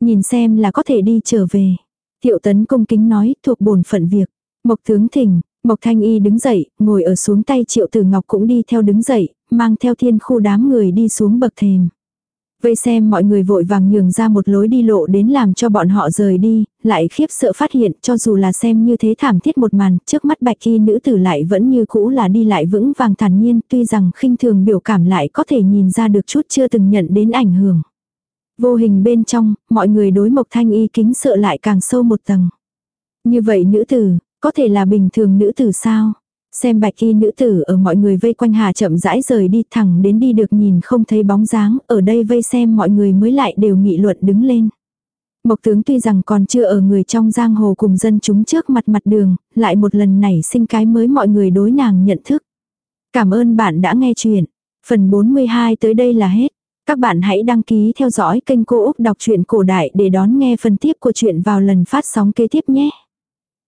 Nhìn xem là có thể đi trở về. Thiệu tấn cung kính nói, thuộc bổn phận việc. Mộc tướng thỉnh, Mộc Thanh Y đứng dậy, ngồi ở xuống tay Triệu Tử Ngọc cũng đi theo đứng dậy, mang theo thiên khu đám người đi xuống bậc thềm. Vây xem mọi người vội vàng nhường ra một lối đi lộ đến làm cho bọn họ rời đi, lại khiếp sợ phát hiện cho dù là xem như thế thảm thiết một màn, trước mắt bạch y nữ tử lại vẫn như cũ là đi lại vững vàng thản nhiên, tuy rằng khinh thường biểu cảm lại có thể nhìn ra được chút chưa từng nhận đến ảnh hưởng. Vô hình bên trong, mọi người đối Mộc Thanh Y kính sợ lại càng sâu một tầng. Như vậy nữ tử, có thể là bình thường nữ tử sao? Xem bạch y nữ tử ở mọi người vây quanh hà chậm rãi rời đi thẳng đến đi được nhìn không thấy bóng dáng, ở đây vây xem mọi người mới lại đều nghị luận đứng lên. Mộc tướng tuy rằng còn chưa ở người trong giang hồ cùng dân chúng trước mặt mặt đường, lại một lần nảy sinh cái mới mọi người đối nàng nhận thức. Cảm ơn bạn đã nghe chuyện. Phần 42 tới đây là hết. Các bạn hãy đăng ký theo dõi kênh Cô Úc Đọc truyện Cổ Đại để đón nghe phần tiếp của chuyện vào lần phát sóng kế tiếp nhé.